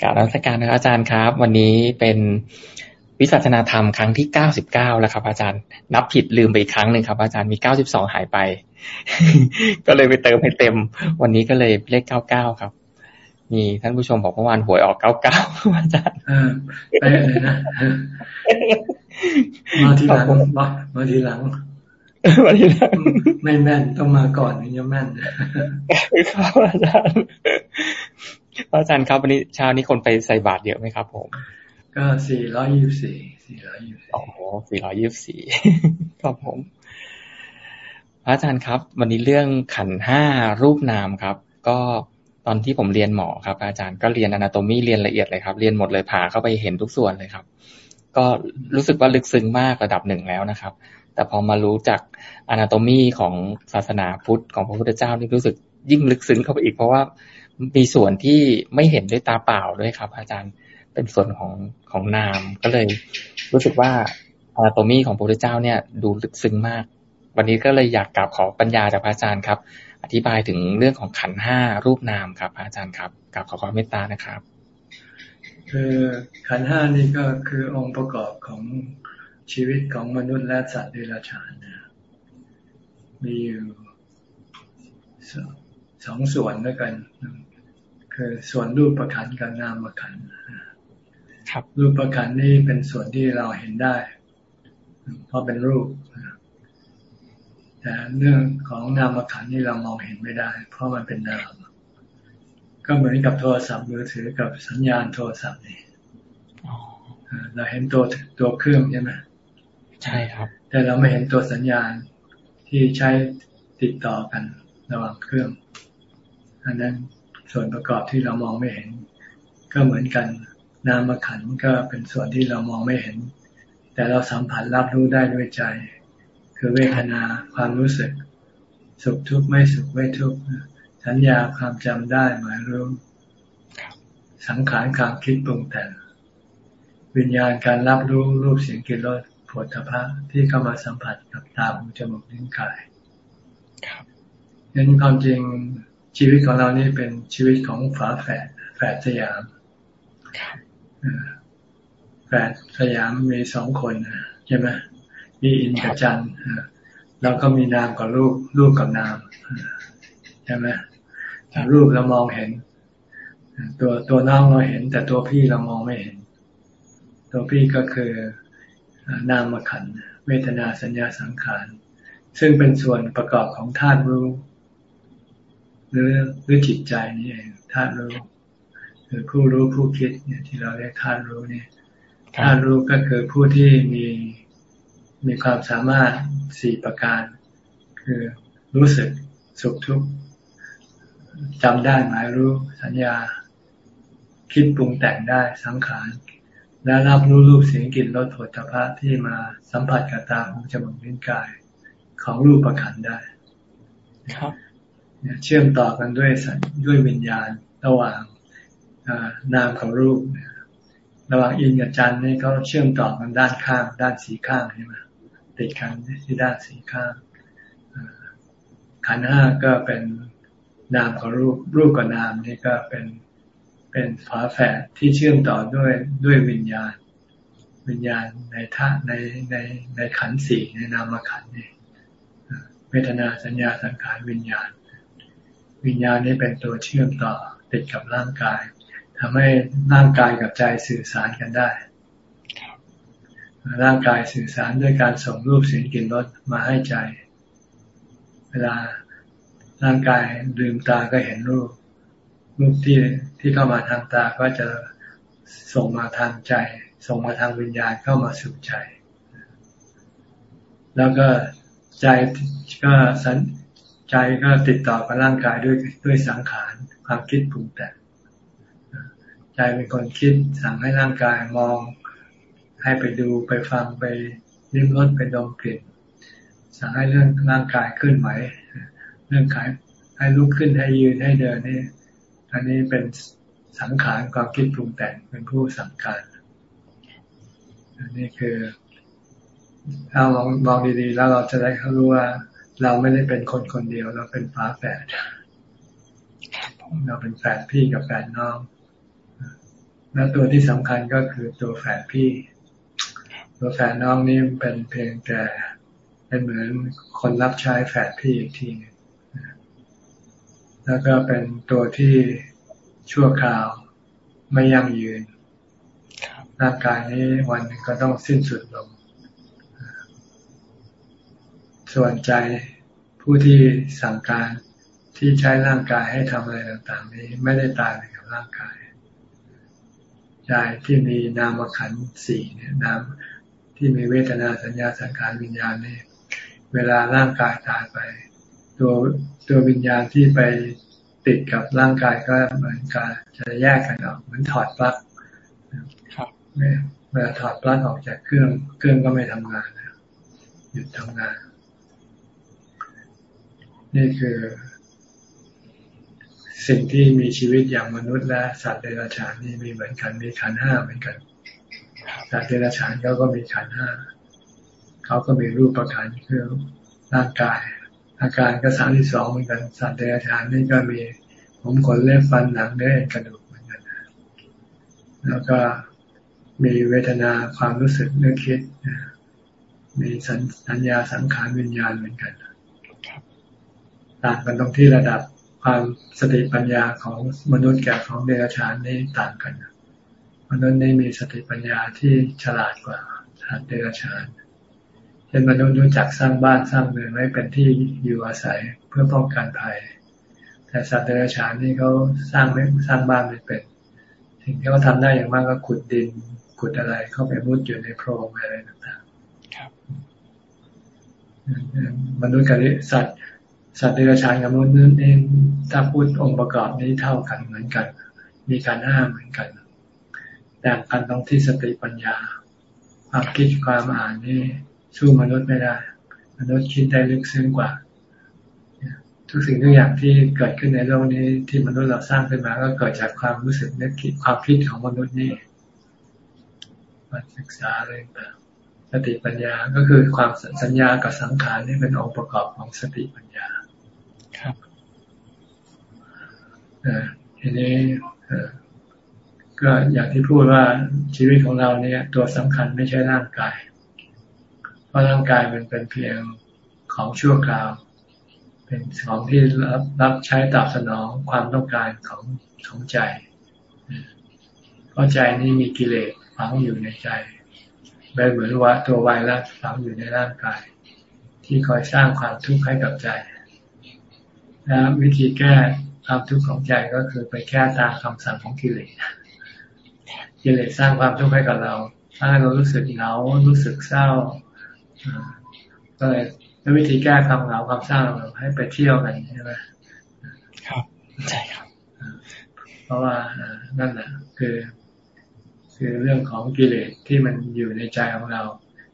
กราบรัชการนะครับอาจารย์ครับ วันนี้เป็นวิสัชนาธรรมครั้งที่เก้าสิบเก้าแล้วครับ อาจารย์ นับผิดลืมไปอีกครั้งหนึ่งครับ อาจารย์มีเก้าสิบสองหายไป ก็เลยไปเติมให้เต็ม วันนี้ก็เลยเลขเก้าเก้าครับ มีท่านผู้ชมบอกเมื่อวานหวยออกเก้าเก้าอาจารย์ไปเลยนะมาทีหลังมามาทีหลัง มาทีหลังไม่แม่นต้องมาก่อนถึงจะแม่นครับอาจารย์อาจารย์ครับวันนี้เช้านี้คนไปใส่บาตรเยอะไหมครับ ผม ก็สี่ร้อยยี่สิบสี่สี่ร้อยยี่สิบอ๋อสี่ร้อยยี่สิบสี่ครับผมอาจารย์ครับ วันนี้เรื่องขันห้ารูปนามครับ ก็ตอนที่ผมเรียนหมอครับ อาจารย์ก็เรียนอนาโตมีเรียนละเอียดเลยครับ เรียนหมดเลยผ่าเข้าไปเห็นทุกส่วนเลยครับ ก็รู้สึกว่าลึกซึ้งมากระดับหนึ่งแล้วนะครับ แต่พอมารู้จักอนาโตมีของศาสนาพุทธของพระพุทธเจ้านี่รู้สึกยิ่งลึกซึ้งเข้าไปอีกเพราะว่ามีส่วนที่ไม่เห็นด้วยตาเปล่าด้วยครับ อาจารย์เป็นส่วนของของนามก็เลย รู้สึกว่าอนาโตมีของพระพุทธเจ้าเนี่ย ดูลึกซึ้งมาก วันนี้ก็เลยอยากกราบขอปัญญาจากพระอาจารย์ครับ อธิบายถึงเรื่องของขันห้ารูปนามครับอาจารย์ครับกราบขอความเมตตานะครับ คือขันห้านี่ก็คือองค์ประกอบของ ชีวิตของมนุษย์และสัตว์เดรัจฉานนะมีอยู่สองส่วนด้วยกัน คือส่วนรูปประคันกับนามประคันครับรูปประคันนี่เป็นส่วนที่เราเห็นได้ เพราะเป็นรูป แต่เรื่องของนามขันนี่เรามองเห็นไม่ได้ เพราะมันเป็นนาม ก็เหมือนกับโทรศัพท์มือถือกับสัญญาณโทรศัพท์นี่เราเห็นตัวตัวเครื่องใช่ไหม ใช่ครับ แต่เราไม่เห็นตัวสัญญาณที่ใช้ติดต่อกันระหว่างเครื่อง อันนั้นส่วนประกอบที่เรามองไม่เห็น ก็เหมือนกัน นามขันก็เป็นส่วนที่เรามองไม่เห็น แต่เราสัมผัสรับรู้ได้ด้วยใจ คือเวทนาความรู้สึก สุขทุกข์ไม่สุขไม่ทุกข์สัญญาความจำได้หมายรู้สังขารความคิดปรุงแต่งวิญญาณการรับรู้รูปเสียงกลิ่นรส ผลพะที่เข้ามาสัมผัสกับตาหูจมูกลิ้นกายครับงั้นความจริงชีวิตของเรานี่เป็นชีวิตของฝาแฝดแฝดสยามแฝดสยามมีสองคนใช่ไหมมีอินกับจันเราก็มีนามกับรูปรูปกับนามใช่ไหมรูปเรามองเห็น ตัวตัวน้องเราเห็น แต่ตัวพี่เรามองไม่เห็น ตัวพี่ก็คือ นามขันเวทนาสัญญาสังขาร ซึ่งเป็นส่วนประกอบของธาตุรู้ หรือหรือจิตใจนี่เองธาตุรู้คือผู้รู้ผู้คิดเนี่ยที่เราเรียกธาตุรู้เนี่ยธาตุรู้ก็คือผู้ที่มีมีความสามารถสี่ประการ คือรู้สึกสุขทุกข์จำได้หมายรู้สัญญา คิดปรุงแต่งได้สังขาร และรับรู้รูปเสียงกลิ่นรสผลิภัณฑ์ที่มาสัมผัสกับตาหูจมูกลิ้นกายของรูปประคันได้ครับเชื่อมต่อกันด้วยสัด้วยวิญญาณระหว่างนามกับรูประหว่างอินกับจันนี่เขาเชื่อมต่อกันด้านข้าง ด้านสีข้างใช่ไหมติดกันที่ด้านสีข้างขันห้าก็เป็นนามกับรูปรูปกับนามนี่ก็เป็น เป็นฝาแฝดที่เชื่อมต่อด้วยด้วยวิญญาณ วิญญาณในท่าในในในขันสี่ในนามขันนี่เวทนาสัญญาสังขารวิญญาณ วิญญาณนี้เป็นตัวเชื่อมต่อติดกับร่างกายทำให้ร่างกายกับใจสื่อสารกันได้ร่างกายสื่อสารด้วยการส่งรูปเสียงกลิ่นรสมาให้ใจ เวลาร่างกายลืมตาก็เห็นรูป รูปที่ที่เข้ามาทางตาก็จะส่งมาทางใจ ส่งมาทางวิญญาณเข้ามาสู่ใจ แล้วก็ใจก็สันใจก็ติดต่อกับร่างกายด้วยด้วยสังขารความคิดปรุงแต่งใจเป็นคนคิดสั่งให้ร่างกายมอง ให้ไปดูไปฟังไปลิ้มรสไปดมกลิ่นสั่งให้เรื่องร่างกายขึ้นไหวเรื่องขายให้ลุกขึ้นให้ยืนให้เดินนี่ อันนี้เป็นสังขารความคิดปรุงแต่งเป็นผู้สั่งการอันนี้คือ ถ้าลองมองดีๆ แล้วเราจะได้เขารู้ว่า เราไม่ได้เป็นคนคนเดียว เราเป็นฝาแฝดเราเป็นแฝดพี่กับแฝดน้อง แล้วตัวที่สำคัญก็คือตัวแฝดพี่ ตัวแฝดน้องนี่เป็นเพียงแต่เป็นเหมือนคนรับใช้แฝดพี่อีกทีนึง แล้วก็เป็นตัวที่ชั่วคราวไม่ยั่งยืนร่างกายนี้วันหนึ่งก็ต้องสิ้นสุดลง ส่วนใจผู้ที่สั่งการที่ใช้ร่างกายให้ทำอะไรต่าง ๆ นี้ไม่ได้ตายไปกับร่างกายใจที่มีนามขันสี่เนี่ยนามที่มีเวทนาสัญญาสังขารวิญญาณนี่เวลาร่างกายตายไป ตัว ตัววิญญาณที่ไปติดกับร่างกายก็เหมือนกันจะแยกกันออกเหมือนถอดปลั๊กเวลาถอดปลั๊กออกจากเครื่องเครื่องก็ไม่ทำงานหยุดทำงาน นี่คือ สิ่งที่มีชีวิตอย่างมนุษย์และสัตว์เดรัจฉานนี่มีเหมือนกันมีขันห้าเหมือนกันสัตว์เดรัจฉานเขาก็มีขันห้าเขาก็มีรูปประขันคือร่างกาย อาการก็สามที่สองเหมือนกันสัตว์เดรัจฉานนี่ก็มีผมขนเล็บฟันหนังเนื้อกระดูกเหมือนกันแล้วก็มีเวทนาความรู้สึกนึกคิดมีสัญญาสังขารวิญญาณเหมือนกันต่างกันตรงที่ระดับความสติปัญญาของมนุษย์กับของเดรัจฉานนี่ต่างกันมนุษย์นี่มีสติปัญญาที่ฉลาดกว่าสัตว์เดรัจฉาน เช่นมนุษย์รู้จักสร้างบ้านสร้างเมืองไว้เป็นที่อยู่อาศัยเพื่อป้องกันภัย แต่สัตว์เดรัจฉานนี่เขาสร้างไม่สร้างบ้านไม่เป็น สิ่งที่เขาทาได้อย่างมากก็ขุดดินขุดอะไรเข้าไปมุดอยู่ในโพรงอะไรต่างๆมนุษย์กับสัตว์สัตว์เดรัจฉานกับมนุษย์นั่นเองถ้าพูดองค์ประกอบนี้เท่ากันเหมือนกัน มีการห้ามเหมือนกันแต่กันตรงที่สติปัญญา ความคิดความอ่านนี่ สู้มนุษย์ไม่ได้ มนุษย์คิดได้ลึกซึ้งกว่าทุกสิ่งทุกอย่างที่เกิดขึ้นในโลกนี้ที่มนุษย์เราสร้างขึ้นมา ก็เกิดจากความรู้สึกนึกคิดความคิดของมนุษย์นี่มาศึกษาอะไรต่างสติปัญญาก็คือความสัญญากับสังขารนี่เป็นองค์ประกอบของสติปัญญาครับทีนี้ก็อย่างที่พูดว่าชีวิตของเราเนี่ย ตัวสำคัญไม่ใช่ร่างกายเพ ราะร่างกายมันเป็นเพียงของชั่วคราว เป็นของที่รับรับใช้ตอบสนองความต้องการของของใจ เพราะใจนี่มีกิเลสฝังอยู่ในใจเป็นเหมือนว่าตัวไวรัสฝังอยู่ในร่างกาย ที่คอยสร้างความทุกข์ให้กับใจและวิธีแก้ความทุกข์ของใจก็คือไปแก้ตามคำสั่งของกิเลสกิเลสสร้างความทุกข์ให้กับเราถ้าเรารู้สึกเหงารู้สึกเศร้า ก็เลยวิธีแก้ความเหงาความเศร้าเราให้ไปเที่ยวกันใช่ไหมครับใช่ครับ เพราะว่านั่นแหละคือ คือเรื่องของกิเลสที่มันอยู่ในใจของเรา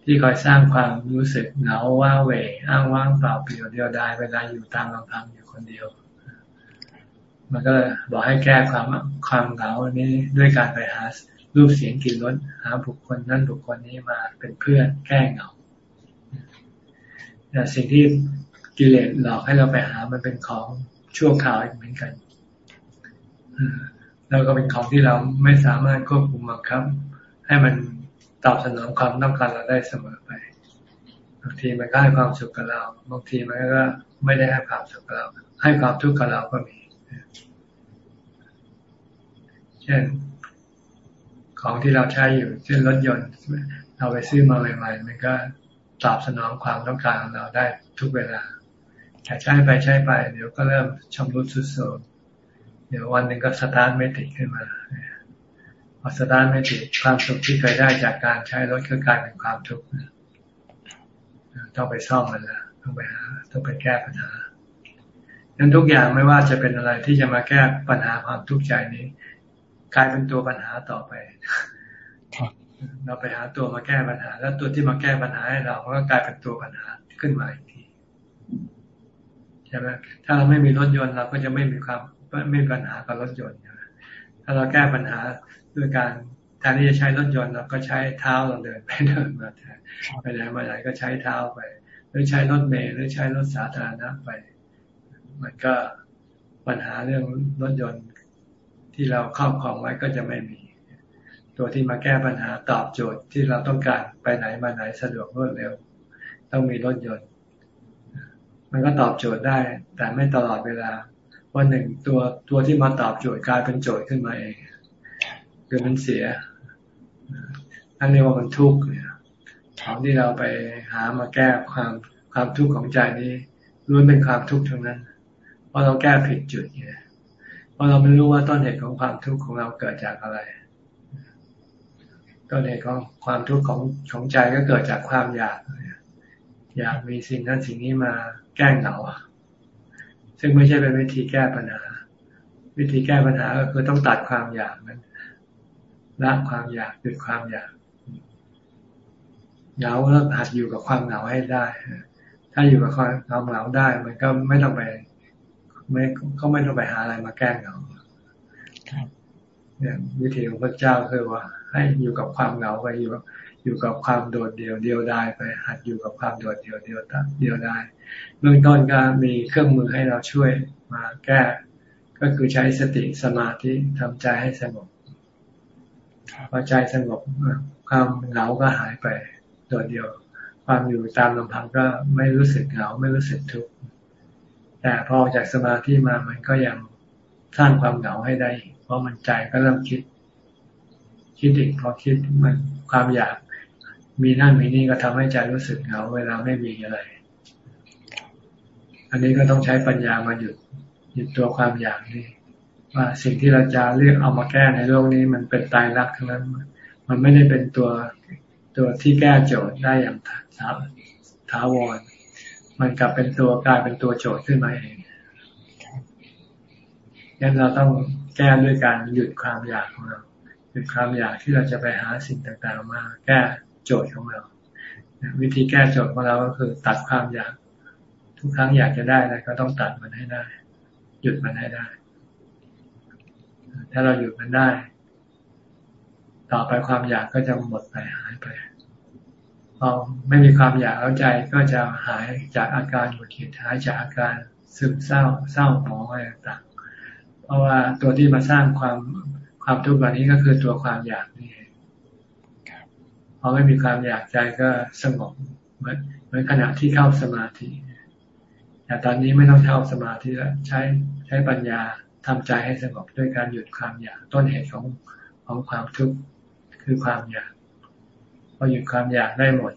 ที่คอยสร้างความรู้สึกเหงาว้าเหวอ้างว้างเปล่าเปลี่ยวเดียวดายเวลาอยู่ตามลำพังอยู่คนเดียว มันก็บอกให้แก้ความความเหงานี้ด้วยการไปหารูปเสียงกลิ่นรสหาบุคคลนั้นบุคคลนี้มาเป็นเพื่อนแก้เหงา แต่สิ่งที่กิเลสหลอกให้เราไปหามันเป็นของชั่วคราวเหมือนกันแล้วก็เป็นของที่เราไม่สามารถควบคุมบังคับ ให้มันตอบสนองความต้องการเราได้เสมอไปบางทีมันก็ให้ความสุขกับเราบางทีมันก็ไม่ได้ให้ความสุขกับเรา ให้ความทุกข์กับเราก็มีเช่นของที่เราใช้อยู่เช่นรถยนต์เราไปซื้อมาใหม่ๆมันก็ ตอบสนองความต้องการของเราได้ทุกเวลา แต่ใช้ไปใช้ไป เดี๋ยวก็เริ่มชำรุดสุดโทรมเดี๋ยววันหนึ่งก็สตาร์ทไม่ติดขึ้นมาพอสตาร์ทไม่ติดความสุขที่เคยได้จากการใช้รถก็กลายเป็นความทุกข์ต้องไปซ่อมมันละต้องไปหาต้องไปแก้ปัญหาดังทุกอย่างไม่ว่าจะเป็นอะไรที่จะมาแก้ปัญหาความทุกข์ใจนี้ กลายเป็นตัวปัญหาต่อไป เราไปหาตัวมาแก้ปัญหา แล้วตัวที่มาแก้ปัญหาให้เราก็กลายเป็นตัวปัญหาขึ้นมาอีกทีใช่ไหมถ้าเราไม่มีรถยนต์เราก็จะไม่มีความไม่มีปัญหากับรถยนต์ถ้าเราแก้ปัญหาด้วยการแทนที่จะใช้รถยนต์เราก็ใช้เท้าเราเดินไปเดินมาแทนไปไหนมาไหนก็ใช้เท้าไป หรือใช้รถเมล์หรือใช้รถสาธารณะไป มันก็ปัญหาเรื่องรถยนต์ที่เราครอบครองไว้ก็จะไม่มี ตัวที่มาแก้ปัญหาตอบโจทย์ที่เราต้องการไปไหนมาไหนสะดวกรวดเร็ว ต้องมีรถยนต์ มันก็ตอบโจทย์ได้ แต่ไม่ตลอดเวลาวันหนึ่งตัวตัวที่มาตอบโจทย์กลายเป็นโจทย์ขึ้นมาเองคือมันเสียนั่นเรียกว่ามันทุกข์เนี่ยของที่เราไปหามาแก้ความความทุกข์ของใจนี้ล้วนเป็นความทุกข์ทั้งนั้น เพราะเราแก้ผิดจุดเนี่ยเพราะเราไม่รู้ว่าต้นเหตุของความทุกข์ของเราเกิดจากอะไร ต้นเหตุของความทุกข์ของของใจก็เกิดจากความอยากอยากมีสิ่งนั้นสิ่งนี้มาแก้เหงาซึ่งไม่ใช่เป็นวิธีแก้ปัญหา วิธีแก้ปัญหาก็คือต้องตัดความอยากนั้นละความอยากหยุดความอยากเหงาแล้วหัดอยู่กับความเหงาให้ได้ ถ้าอยู่กับความเหงาได้ มันก็ไม่ต้องไปไม่ก็ไม่ต้องไปหาอะไรมาแก้เหงา เนี่ยวิธีของพระเจ้าคือว่า ให้อยู่กับความเหงาไปอยู่อยู่กับความโดดเดี่ยวเดียวดายไป หัดอยู่กับความโดดเดี่ยวเดียวเดียวดายเบื้องต้นก็มีเครื่องมือให้เราช่วยมาแก้ ก็คือใช้สติสมาธิทำใจให้สงบพอใจสงบความเหงาก็หายไปโดดเดียว ความอยู่ตามลำพังก็ไม่รู้สึกเหงาไม่รู้สึกทุกข์แต่พอจากสมาธิมามันก็ยังสร้างความเหงาให้ได้ เพราะมันใจก็เริ่มคิด คิดอีกพอคิดมันความอยากมีนั่นมีนี่ก็ทำให้ใจรู้สึกเหงาเวลาไม่มีอะไร อันนี้ก็ต้องใช้ปัญญามาหยุดหยุดตัวความอยากนี่ว่าสิ่งที่เราจะเลือกเอามาแก้ในโลกนี้มันเป็นตายรักทั้งนั้น มันไม่ได้เป็นตัวตัวที่แก้โจทย์ได้อย่างถาวรมันกลับเป็นตัวกลายเป็นตัวโจทย์ขึ้นมาเองงั้นเราต้อง แก้ด้วยการหยุดความอยากของเรา หยุดความอยากที่เราจะไปหาสิ่งต่างๆมา แก้โจทย์ของเรา วิธีแก้โจทย์ของเราก็คือตัดความอยาก ทุกครั้งอยากจะได้แล้วก็ต้องตัดมันให้ได้ หยุดมันให้ได้ ถ้าเราหยุดมันได้ ต่อไปความอยากก็จะหมดไปหายไปพอไม่มีความอยากแล้วใจก็จะหายจากอาการหงุดหงิดหายจากอาการซึมเศร้าเศร้าหมองอะไรต่าง เพราะว่าตัวที่มาสร้างความความทุกข์แบบนี้ก็คือตัวความอยากนี่พอไม่มีความอยากใจก็สงบเหมือนเหมือนขณะที่เข้าสมาธิแต่ตอนนี้ไม่ต้องเข้าสมาธิแล้วใช้ใช้ปัญญาทำใจให้สงบด้วยการหยุดความอยากต้นเหตุของของความทุกข์คือความอยากพอหยุดความอยากได้หมด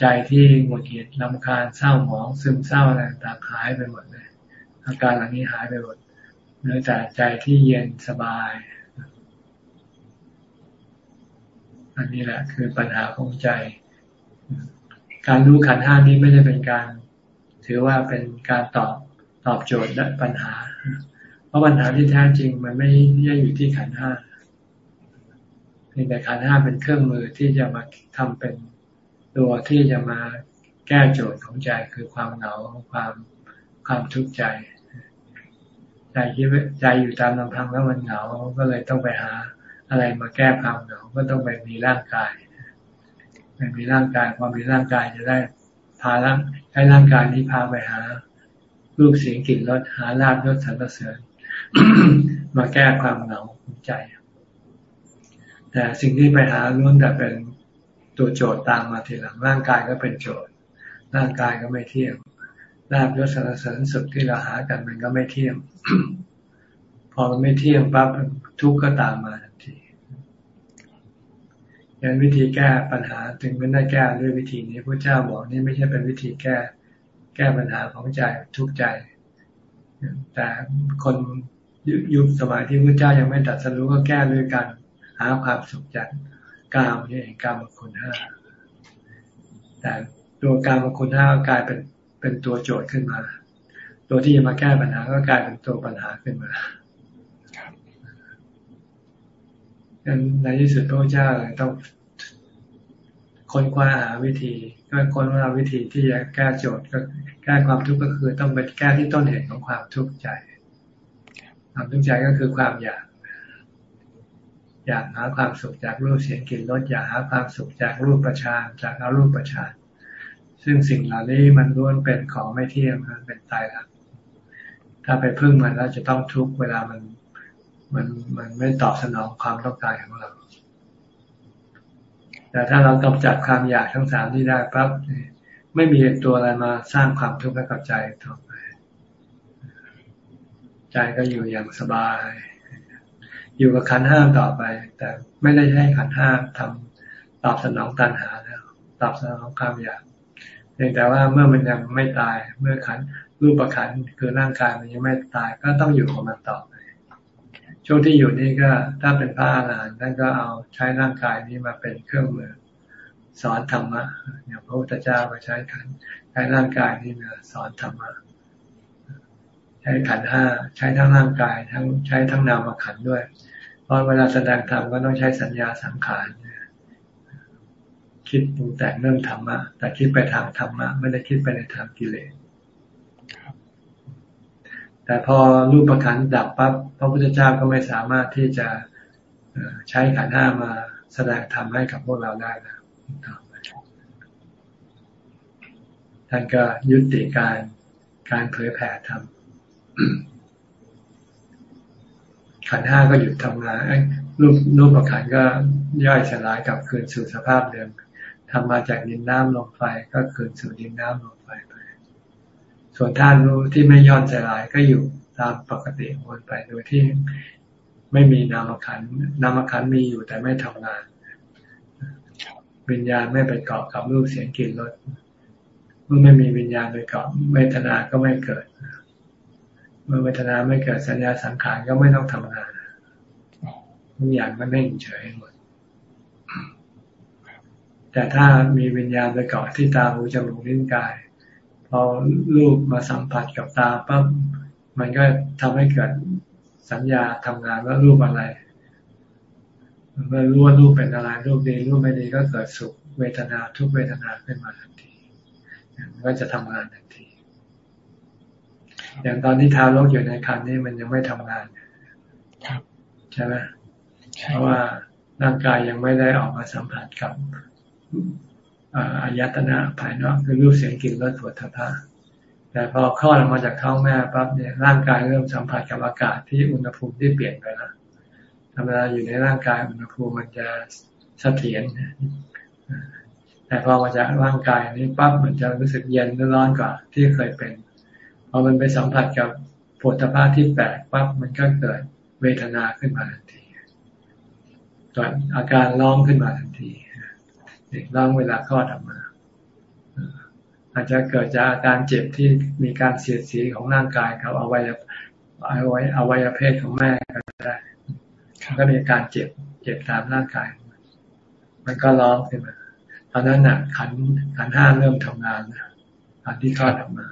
ใจที่หงุดหงิดลำคาญเศร้าหมองซึมเศร้าอะไรต่างหายไปหมดเลยอาการเหล่านี้หายไปหมดเหลือแต่ใจที่เย็นสบาย อันนี้แหละ คือปัญหาของใจ การรู้ขันห้านี้ไม่ได้เป็นการ ถือว่าเป็นการตอบตอบโจทย์และปัญหา เพราะปัญหาที่แท้จริงมันไม่ได้อยู่ที่ขันห้าีแต่ขันห้าเป็นเครื่องมือที่จะมาทำเป็นตัวที่จะมาแก้โจทย์ของใจคือความเหงาความความทุกข์ใจ คิดใจอยู่ตามลำพังแล้วมันเหงา ก็เลยต้องไปหาอะไรมาแก้ความเหงา ก็ต้องไปมีร่างกายไปมีร่างกายความมีร่างกายจะได้พาร่างให้ร่างกายนี้พาไปหารูปเสียงกลิ่นรสหาลาบยศสรรเสริญมาแก้ความเหงาของใจ แต่สิ่งที่ไปหาล้วนแต่เป็นตัวโจทย์ตามมาทีหลังร่างกายก็เป็นโจทย์ ร่างกายก็ไม่เที่ยง ลาบยศสารเสริญสุขที่เราหากันมันก็ไม่เที่ยง พอมันไม่เที่ยงปั๊บทุกข์ก็ตามมาทันทียันวิธีแก้ปัญหาถึงไม่ได้แก้ด้วยวิธีนี้พระเจ้าบอกนี่ไม่ใช่เป็นวิธีแก้ แก้ปัญหาของใจทุกใจ แต่คนยุคสมัยที่พระเจ้ายังไม่ตัดสรู้ก็แก้ด้วยการหาความสุขจากกามนี่เองกามคุณห้าแต่ตัวกามคุณห้ากลายเป็น เป็นตัวโจทย์ขึ้นมา ตัวที่จะมาแก้ปัญหาก็กลายเป็นตัวปัญหาขึ้นมาดังนั้นในที่สุดพระเจ้าเลยต้องค้นคว้าหาวิธีก็ค้นว่าวิธีที่จะแก้โจทย์ก็แก้ความทุกข์ก็คือต้องไปแก้ที่ต้นเหตุของความทุกข์ใจ ความทุกข์ใจก็คือความอยาก อยากหาความสุขจากรูปเสียงกลิ่นรสอยากหาความสุขจากรูปประชานจากอารูปประชาน ซึ่งสิ่งเหล่านี้มันล้วนเป็นของไม่เที่ยงมันเป็นตายรักถ้าไปพึ่งมันแล้วจะต้องทุกเวลามันมันมันไม่ตอบสนองความต้องการของเรา แต่ถ้าเรากำจัดความอยากทั้งสามที่ได้ปั๊บไม่มีตัวอะไรมาสร้างความทุกข์ให้กับใจต่อไป ใจก็อยู่อย่างสบาย อยู่กับขันห้าต่อไป แต่ไม่ได้ให้ขันห้าทำตอบสนองตัณหาแล้วตอบสนองความอยาก พียงแต่ว่าเมื่อมันยังไม่ตาย เมื่อขันรูปประขันคือร่างกายมันยังไม่ตายก็ต้องอยู่กับมันต่อไปช่วงที่อยู่นี่ก็ถ้าเป็นพระอรหันต์ท่านก็เอาใช้ร่างกายนี้มาเป็นเครื่องมือสอนธรรมะอย่างพระพุทธเจ้าก็ใช้ขันใช้ร่างกายนี่มาสอนธรรมะใช้ขันห้าใช้ทั้งร่างกายทั้งใช้ทั้งนามขันด้วย เพราะเวลาแสดงธรรมก็ต้องใช้สัญญาสังขาร คิดปรุงแต่งเรื่องธรรมะ แต่คิดไปทางธรรมะ ไม่ได้คิดไปในทางกิเลสแต่พอรูปประคันดับปั๊บพระพุทธเจ้าก็ไม่สามารถที่จะใช้ขันห้ามาแสดงธรรมให้กับพวกเราได้นะท่านก็ยุติการการเผยแผ่ธรรมขันห้าก็หยุดทำงานรูปรูปประขันก็ย่อยสลายกลับคืนสู่สภาพเดิม ทำมาจากดินน้ำลมไฟก็คืนสู่ดินน้ำลมไฟไป ส่วนท่านรู้ที่ไม่ย่อนสลายก็อยู่ตามปกติวนไปโดยที่ไม่มีนามขันนามขันมีอยู่แต่ไม่ทำงานวิญญาณไม่ไปเกาะกับรูปเสียงกลิ่นรสเมื่อไม่มีวิญญาณไปเกาะเวทนาก็ไม่เกิด เมื่อเวทนาไม่เกิดสัญญาสังขารก็ไม่ต้องทำงานทุกอย่างมันไม่เฉยหมด แต่ถ้ามีวิญญาณไปเกาะที่ตาหูจมูกลิ้นกาย พอรูปมาสัมผัสกับตาปั๊บมันก็ทำให้เกิดสัญญาทำงานว่ารูปอะไรเมื่อรู้ว่ารูปเป็นอะไร รูปดีรูปไม่ดีก็เกิดสุขเวทนาทุกเวทนาขึ้นมาทันทีมันก็จะทำงานทันที อย่างตอนที่ทารกอยู่ในคันนี้มันยังไม่ทำงานใช่ไหมเพราะว่าร่างกายยังไม่ได้ออกมาสัมผัสกับ อายตนะภายนอกคือรูปเสียงกลิ่นรสผลิภัณฑ์แต่พอคลอดออกมาจากท้องแม่ปั๊บเนี่ยร่างกายเริ่มสัมผัสกับอากาศที่อุณหภูมิที่เปลี่ยนไปแล้วธรรมดาอยู่ในร่างกายอุณหภูมิมันจะเสถียรแต่พอมาจากร่างกายนี้ปั๊บมันจะรู้สึกเย็นหรือร้อนกว่าที่เคยเป็นพอมันไปสัมผัสกับผลิตภัณฑ์ที่แปลกปั๊บมันก็เกิดเวทนาขึ้นมาทันทีเกิดอาการร้องขึ้นมาทันที เด็กร้องเวลาคลอดออกมา อาจจะเกิดจากอาการเจ็บที่มีการเสียดสีของร่างกายกับอวัยวะอวัยวะเพศของแม่ก็ได้ก็มีการเจ็บเจ็บตามร่างกาย มันก็ร้องขึ้นมาตอนนั้นน่ะขันขันห้าเริ่มทำงานนะขันที่คลอดออกมา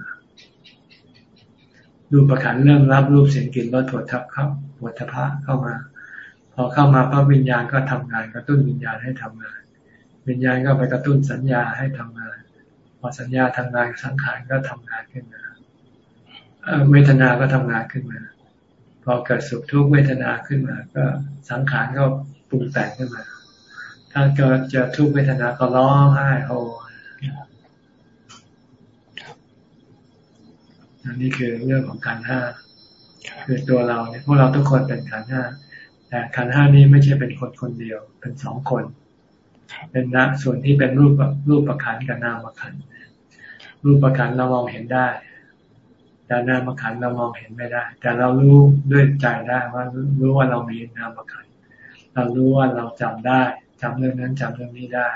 รูปประขันเริ่มรับรูปเสียงกลิ่นรสถวดทับเข้าถวดทพะเข้ามา พอเข้ามาพระวิญญาณก็ทำงานกระตุ้นวิญญาณให้ทำงาน วิญญาณก็ไปกระตุ้นสัญญาให้ทำงาน พอสัญญาทำงานสังขารก็ทำงานขึ้นมาเวทนา ก็ทำงานขึ้นมา พอเกิดสุขทุกเวทนาขึ้นมา ก็สังขารก็ปรุงแต่งขึ้นมา ถ้าเกิดจอทุกเวทนาก็ร้องไห้โฮอันนี้คือเรื่องของขันห้าคือตัวเราเนี่ยพวกเราทุกคนเป็นขันห้าแต่ขันห้านี้ไม่ใช่เป็นคนคนเดียวเป็นสองคน เป็นนะส่วนที่เป็นรูปรูปประคันกับนามประคันรูปประคันเรามองเห็นได้ แต่นามขันเรามองเห็นไม่ได้ แต่เรารู้ด้วยใจได้ว่ารู้ว่าเรามีนามขันเรารู้ว่าเราจำได้จำเรื่องนั้นจำเรื่องนี้ได้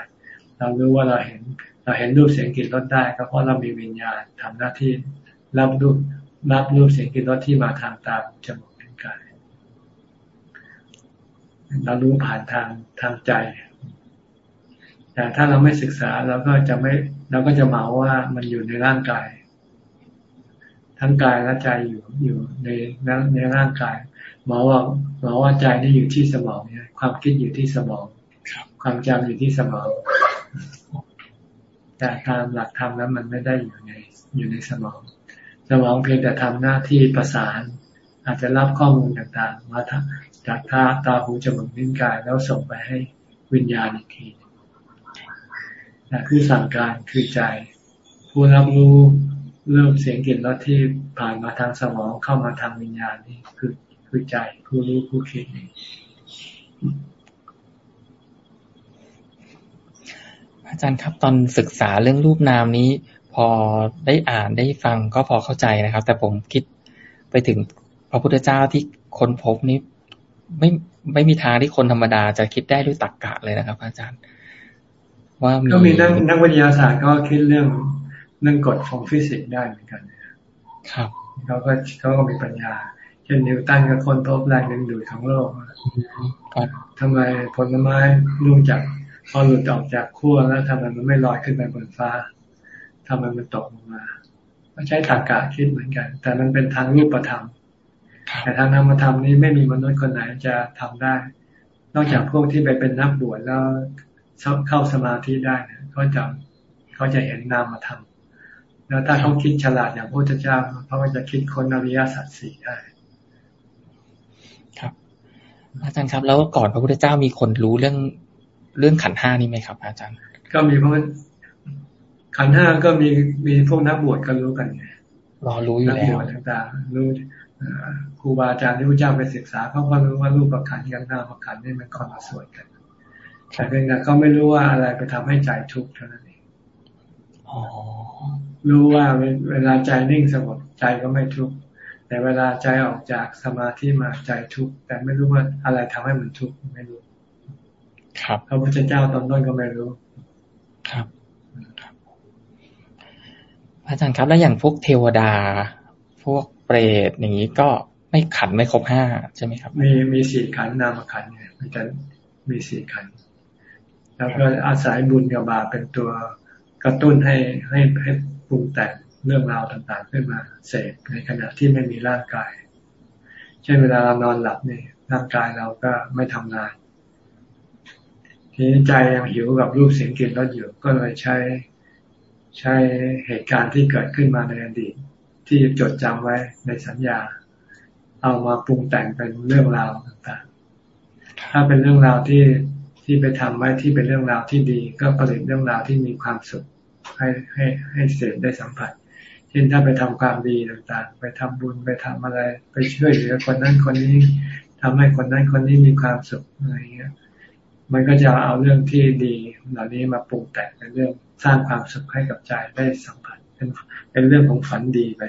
เรารู้ว่าเราเห็น เราเห็นรูปเสียงกลิ่นรสได้ก็เพราะเรามีวิญญาณทำหน้าที่รับรูปรับรูปเสียงกลิ่นรสที่มาทางตาจมูกลิ้นกายเรารู้ผ่านทางทางใจ แต่ถ้าเราไม่ศึกษาเราก็จะไม่เราก็จะเหมาว่ามันอยู่ในร่างกาย ทั้งกายและใจอยู่อยู่ในในร่างกายหมอว่าหมอว่าใจนี่อยู่ที่สมองเนี่ยความคิดอยู่ที่สมองความจำอยู่ที่สมอง แต่ตามหลักธรรมแล้วมันไม่ได้อยู่ในอยู่ในสมอง สมองเพียงแต่ทำหน้าที่ประสาน อาจจะรับข้อมูลต่างๆมาจากตาตาหูจมูกลิ้นกายแล้วส่งไปให้วิญญาณอีกที แต่คือสั่งการคือใจ ผู้รับรู้เริ่มเสียงกลิ่นรสที่ผ่านมาทางสมองเข้ามาทางวิญญาณนี่คือคือใจผู้รู้ผู้คิดนี่อาจารย์ครับตอนศึกษาเรื่องรูปนามนี้ พอได้อ่านได้ฟังก็พอเข้าใจนะครับ แต่ผมคิดไปถึงพระพุทธเจ้าที่คนพบนี้ไม่ไม่มีทางที่คนธรรมดาจะคิดได้ด้วยตรรกกะเลยนะครับ อาจารย์ ว่ามีก็มีนักนักวิทยาศาสตร์ก็คิดเรื่องเรื่องกฎของฟิสิกส์ได้เหมือนกันครับเขาก็เขาก็มีปัญญา เช่นนิวตันกับคนพบแรงดึงดูดของโลกทำไมผลไม้ลุงจากพอหลุดออกจากขั้วแล้วทำไมมันไม่ลอยขึ้นไปบนฟ้าทำไมมันตกลงมาใช้ตรรกะคิดเหมือนกัน แต่มันเป็นทางรูปธรรมแต่ทางนามธรรมนี้ไม่มีมนุษย์คนไหนจะทำได้ นอกจากพวกที่ไปเป็นนักบวชแล้ว เข้าสมาธิได้เนี่ยเขาจะเขาจะเห็นนามธรรมแล้วถ้าเขาคิดฉลาดอย่างพระพุทธเจ้าเขาก็จะคิดคนอริยสัจสี่ได้ ครับ อาจารย์ครับ แล้วก่อนพระพุทธเจ้ามีคนรู้เรื่องเรื่องขันห้านี่ไหมครับ อาจารย์ ก็มีเพราะขันห้าก็มีมีพวกนักบวชก็รู้กันไงรอรู้อยู่แล้วต่างๆรู้ครูบาอาจารย์ที่พระเจ้าไปศึกษาเขาก็รู้ว่ารูปประคันกับนามประคันนี่มันคนละส่วนกัน แต่เป็นการเขาไม่รู้ว่าอะไรไปทำให้ใจทุกข์เท่านั้นเองรู้ว่าเวลาใจนิ่งสงบใจก็ไม่ทุกข์แต่เวลาใจออกจากสมาธิมาใจทุกข์แต่ไม่รู้ว่าอะไรทำให้มันทุกข์ไม่รู้ ครับพระพุทธเจ้าตอนต้นก็ไม่รู้ ครับอาจารย์ครับ แล้วอย่างพวกเทวดา พวกเปรตอย่างนี้ก็ไม่ขันไม่ครบห้าใช่ไหมครับ มีมีสี่ขันนามขันเนี่ยมันจะมีสี่ขัน แล้วก็อาศัยบุญกับบาปเป็นตัวกระตุ้นให้ให้ให้ปรุงแต่งเรื่องราวต่างๆ ขึ้นมาเสพในขณะที่ไม่มีร่างกาย เช่นเวลาเรานอนหลับนี่ร่างกายเราก็ไม่ทำงาน ทีนี้ใจยังหิวกับรูปเสียงกลิ่นรสอยู่ก็เลยใช้ใช้เหตุการณ์ที่เกิดขึ้นมาในอดีตที่จดจำไว้ในสัญญา เอามาปรุงแต่งเป็นเรื่องราวต่างๆ ถ้าเป็นเรื่องราวที่ ที่ไปทำไว้ที่เป็นเรื่องราวที่ดี ก็ผลิตเรื่องราวที่มีความสุขให้ให้ให้เสพได้สัมผัส เช่นถ้าไปทำความดีต่างๆ ไปทำบุญไปทำอะไร ไปช่วยเหลือคนนั้นคนนี้ทำให้คนนั้นคนนี้มีความสุขอะไรเงี้ย มันก็จะเอาเรื่องที่ดี เหล่านี้มาปรุงแต่งเป็นเรื่องสร้างความสุขให้กับใจได้สัมผัส เป็นเป็นเรื่องของฝันดีไป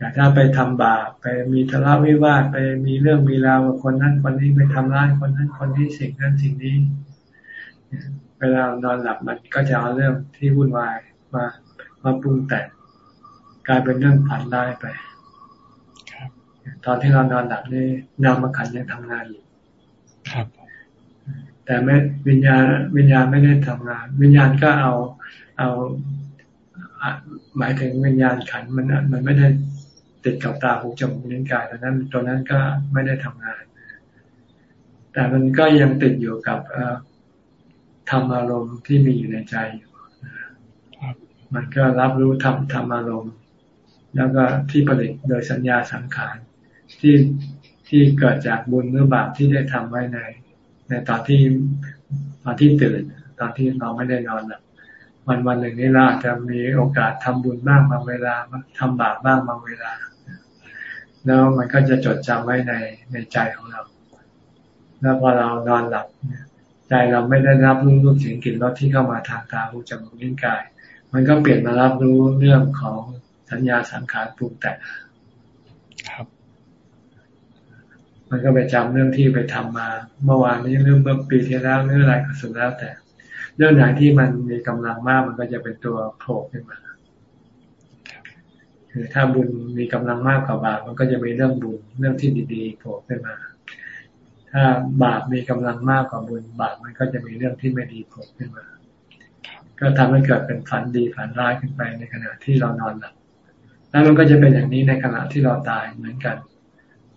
แต่ถ้าไปทำบาปไปมีทะเลาะวิวาทไปมีเรื่องมีราวกับคนนั้นคนนี้ไปทำร้ายคนนั้นคนนี้สิ่งนั้นสิ่งนี้เวลานอนหลับมันก็จะเอาเรื่องที่วุ่นวายมามาปรุงแต่งกลายเป็นเรื่องผันได้ไปตอนที่เรานอนหลับนี่นามขันยังทำงานอยู่ครับ แต่ไม่วิญญาณวิญญาณไม่ได้ทำงาน วิญญาณก็เอาเอาหมายถึงวิญญาณขันมันมันไม่ได้ ติดกับตาหูจมูกลิ้นกายดังนั้นตัวนั้นก็ไม่ได้ทำงาน แต่มันก็ยังติดอยู่กับธรรมอารมณ์ที่มีอยู่ในใจอยู่มันก็รับรู้ธรรมธรรมอารมณ์ แล้วก็ที่ผลิตโดยสัญญาสังขารที่ที่เกิดจากบุญหรือบาปที่ได้ทำไว้ใน ในตอนที่ตอนที่ตื่น ตอนที่เราไม่ได้นอนหลับ วันวันหนึ่งนี้เราจะมีโอกาสทำบุญบ้างบางเวลาทำบาปบ้างบางเวลา แล้วมันก็จะจดจำไว้ในในใจของเรา แล้วพอเรานอนหลับใจเราไม่ได้รับรู้รูปเสียงกลิ่นรสที่เข้ามาทางตาหูจมูกลิ้นกาย มันก็เปลี่ยนมารับรู้เรื่องของสัญญาสังขารปรุงแต่งครับ มันก็ไปจำเรื่องที่ไปทำมา เมื่อวานนี้เรื่องเมื่อปีที่แล้วเรื่องอะไรก็สุดแล้วแต่ เรื่องไหนที่มันมีกำลังมากมันก็จะเป็นตัวโผล่ขึ้นมาคือถ้าบุญมีกำลังมากกว่าบาปมันก็จะมีเรื่องบุญเรื่องที่ดีๆโผล่ขึ้นมา ถ้าบาปมีกำลังมากกว่าบุญบาปมันก็จะมีเรื่องที่ไม่ดีโผล่ขึ้นมา ก็ทำให้เกิดเป็นฝันดีฝันร้ายขึ้นไปในขณะที่เรานอนหลับแล้วมันก็จะเป็นอย่างนี้ในขณะที่เราตายเหมือนกัน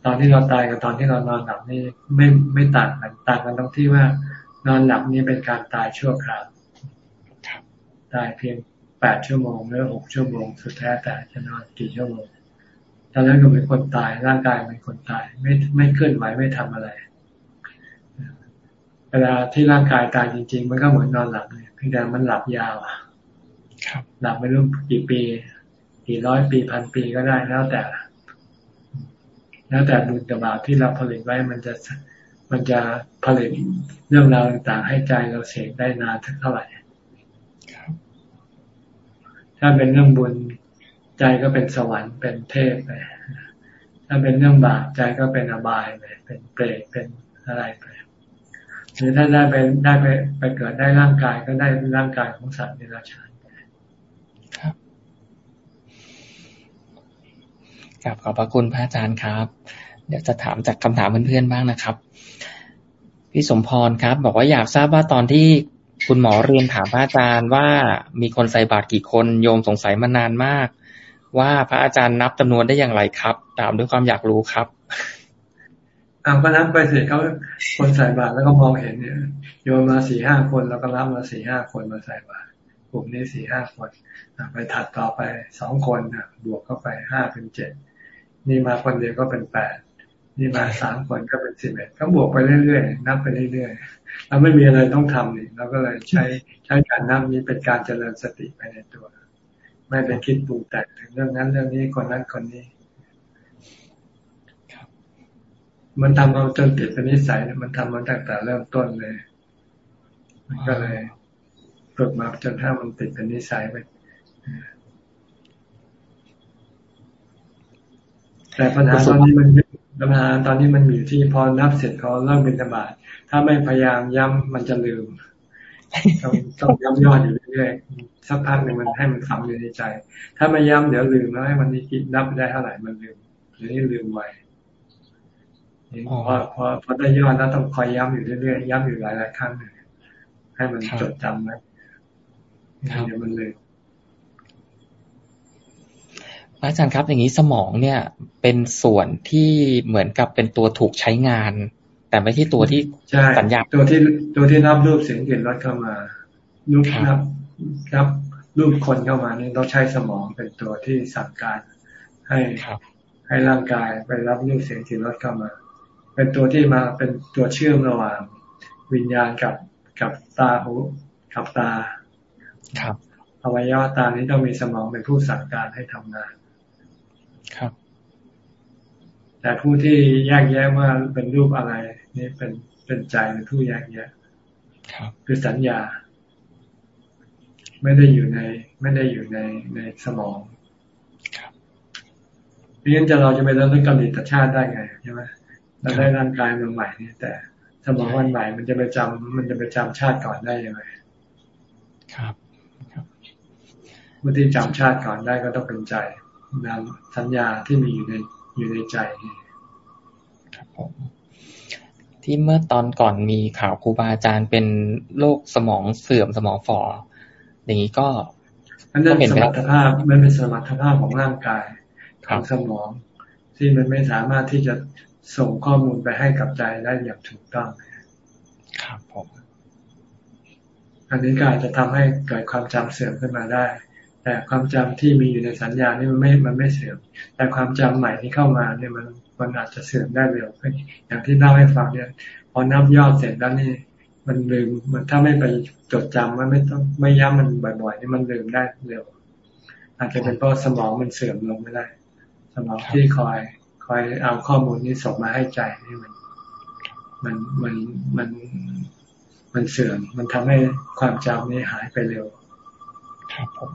ตอนที่เราตายกับตอนที่เรานอนหลับนี่ไม่ไม่ต่างกันต่างกันตรงที่ว่า นอนหลับนี่เป็นการตายชั่วคราวตายเพียงแปดชั่วโมงหรือหกชั่วโมง สุดแท้แต่จะนอนกี่ชั่วโมงตอนนั้นก็เป็นคนตายร่างกายเป็นคนตาย ไม่ไม่เคลื่อนไหวไม่ทำอะไรเวลาที่ร่างกายตายจริง ๆ มันก็เหมือนนอนหลับเนี่ยเพียงแต่มันหลับยาวอะหลับไม่รู้กี่ปี กี่ร้อยปีพันปีก็ได้แล้วแต่ แล้วแต่บุญกับบาปที่เราผลิตไว้มันจะ มันจะผลิตเรื่องราวต่างๆ ให้ใจเราเสกได้นานเท่าไหร่ถ้าเป็นเรื่องบุญใจก็เป็นสวรรค์เป็นเทพไปถ้าเป็นเรื่องบาปใจก็เป็นอบายไปเป็นเปรตเป็นอะไรไปหรือถ้าได้ไปได้ไปไปเกิดได้ร่างกายก็ได้ร่างกายของสัตว์ในราชานครับกับขอบพระคุณพระอาจารย์ครับ เดี๋ยวจะถามจากคำถามเพื่อนๆบ้างนะครับ พี่สมพรครับ บอกว่าอยากทราบว่าตอนที่คุณหมอเรียนถามพระอาจารย์ว่ามีคนใส่บาตรกี่คนโยมสงสัยมานานมาก ว่าพระอาจารย์นับจำนวนได้อย่างไรครับถามด้วยความอยากรู้ครับเอาก็นับไปสิเขาคนใส่บาตรแล้วก็มองเห็นเนี่ยโยนมาสี่ห้าคนแล้วก็รับมาสี่ห้าคนมาใส่บาตรกลุ่มนี้สี่ห้าคนไปถัดต่อไปสองคนบวกเข้าไปห้าเป็นเจ็ดนี่มาคนเดียวก็เป็นแปด นี่มาสามคนก็เป็นสิบเอ็ดก็บวกไปเรื่อยๆ นับไปเรื่อยๆเราไม่มีอะไรต้องทำนี่เราก็เลยใช้ใช้การนับนี้เป็นการเจริญสติไปในตัว ไม่ไปคิดปรุงแต่งถึงเรื่องนั้นเรื่องนี้คนนั้นคนนี้มันทำเอาจนติดเป็นนิสัยมันทำมาตั้งแต่เริ่มต้นเลย มันก็เลยฝึกมาจนถ้ามันติดเป็นนิสัยไปแต่ปัญหาตอนนี้มัน ปัญหาตอนนี้มันอยู่ที่พอนับเสร็จเขาเริ่มเป็นบาทถ้าไม่พยายามย้ำมันจะลืม ต้องต้องย้ำยอดอยู่เรื่อยๆสักพักหนึ่งมันให้มันฝังอยู่ในใจ ถ้าไม่ย้ำเดี๋ยวลืมแล้วให้มันนี่คิดนับได้เท่าไหร่มันลืมหรือนี่ลืมไวพอพอพอได้ยอดแล้วต้องคอยย้ำอยู่เรื่อยๆย้ำอยู่หลายๆครั้งให้มันจดจำไว้เดี๋ยวมันเลย อาจารย์ครับอย่างนี้สมองเนี่ย เป็นส่วนที่เหมือนกับเป็นตัวถูกใช้งาน แต่ไม่ใช่ตัวที่สัญญาตัวที่ตัวที่รับรูปเสียงกลิ่นรสเข้ามารูปรับรับรูปคนเข้ามานี่ต้องใช้สมองเป็นตัวที่สั่งการให้ให้ร่างกายไปรับรูปเสียงกลิ่นรสเข้ามา เป็นตัวที่มาเป็นตัวเชื่อมระหว่างวิญญาณกับกับตาหูกับตาครับอวัยวะตานี้ต้องมีสมองเป็นผู้สั่งการให้ทำงาน ครับ แต่ผู้ที่แยกแยะว่าเป็นรูปอะไร นี่เป็นเป็นใจเป็นผู้แยกแยะครับ คือสัญญา ไม่ได้อยู่ใน ไม่ได้อยู่ในในสมองครับเพราะฉะนั้นจะเราจะไปเริ่มต้นกำเนิดชาติได้ไงใช่ไหมเราได้ร่างกายมาใหม่นี่แต่สมองวันใหม่มันจะไปจำมันจะไปจำชาติก่อนได้ยังไงครับครับผู้ที่จำชาติก่อนได้ก็ต้องเป็นใจ นำสัญญาที่มีอยู่ในอยู่ในใจครับผมที่เมื่อตอนก่อนมีข่าวครูบาอาจารย์เป็นโรคสมองเสื่อมสมองฝ่ออย่างนี้ก็อันนั้นสมรรถภาพมันเป็นสมรรถภาพของร่างกายของสมอง ที่มันไม่สามารถที่จะส่งข้อมูลไปให้กับใจได้อย่างถูกต้องครับผมอันนี้ก็อาจจะทำให้เกิดความจำเสื่อมขึ้นมาได้ แต่ความจำที่มีอยู่ในสัญญานี่มันไม่ มันไม่เสื่อม แต่ความจำใหม่ที่เข้ามาเนี่ยมัน มันอาจจะเสื่อมได้เร็วขึ้นอย่างที่เล่าให้ฟังเนี่ย พอนับยอดเสร็จแล้วนี่ มันลืม มันถ้าไม่ไปจดจำมันไม่ต้อง ไม่ย้ำมันบ่อยๆนี่มันลืมได้เร็ว อาจจะเป็นเพราะสมองมันเสื่อมลงไม่ได้ สมองที่คอย คอยเอาข้อมูลนี้ส่งมาให้ใจนี่มัน มัน มัน มัน มันเสื่อม มันทำให้ความจำนี้หายไปเร็ว ครับผม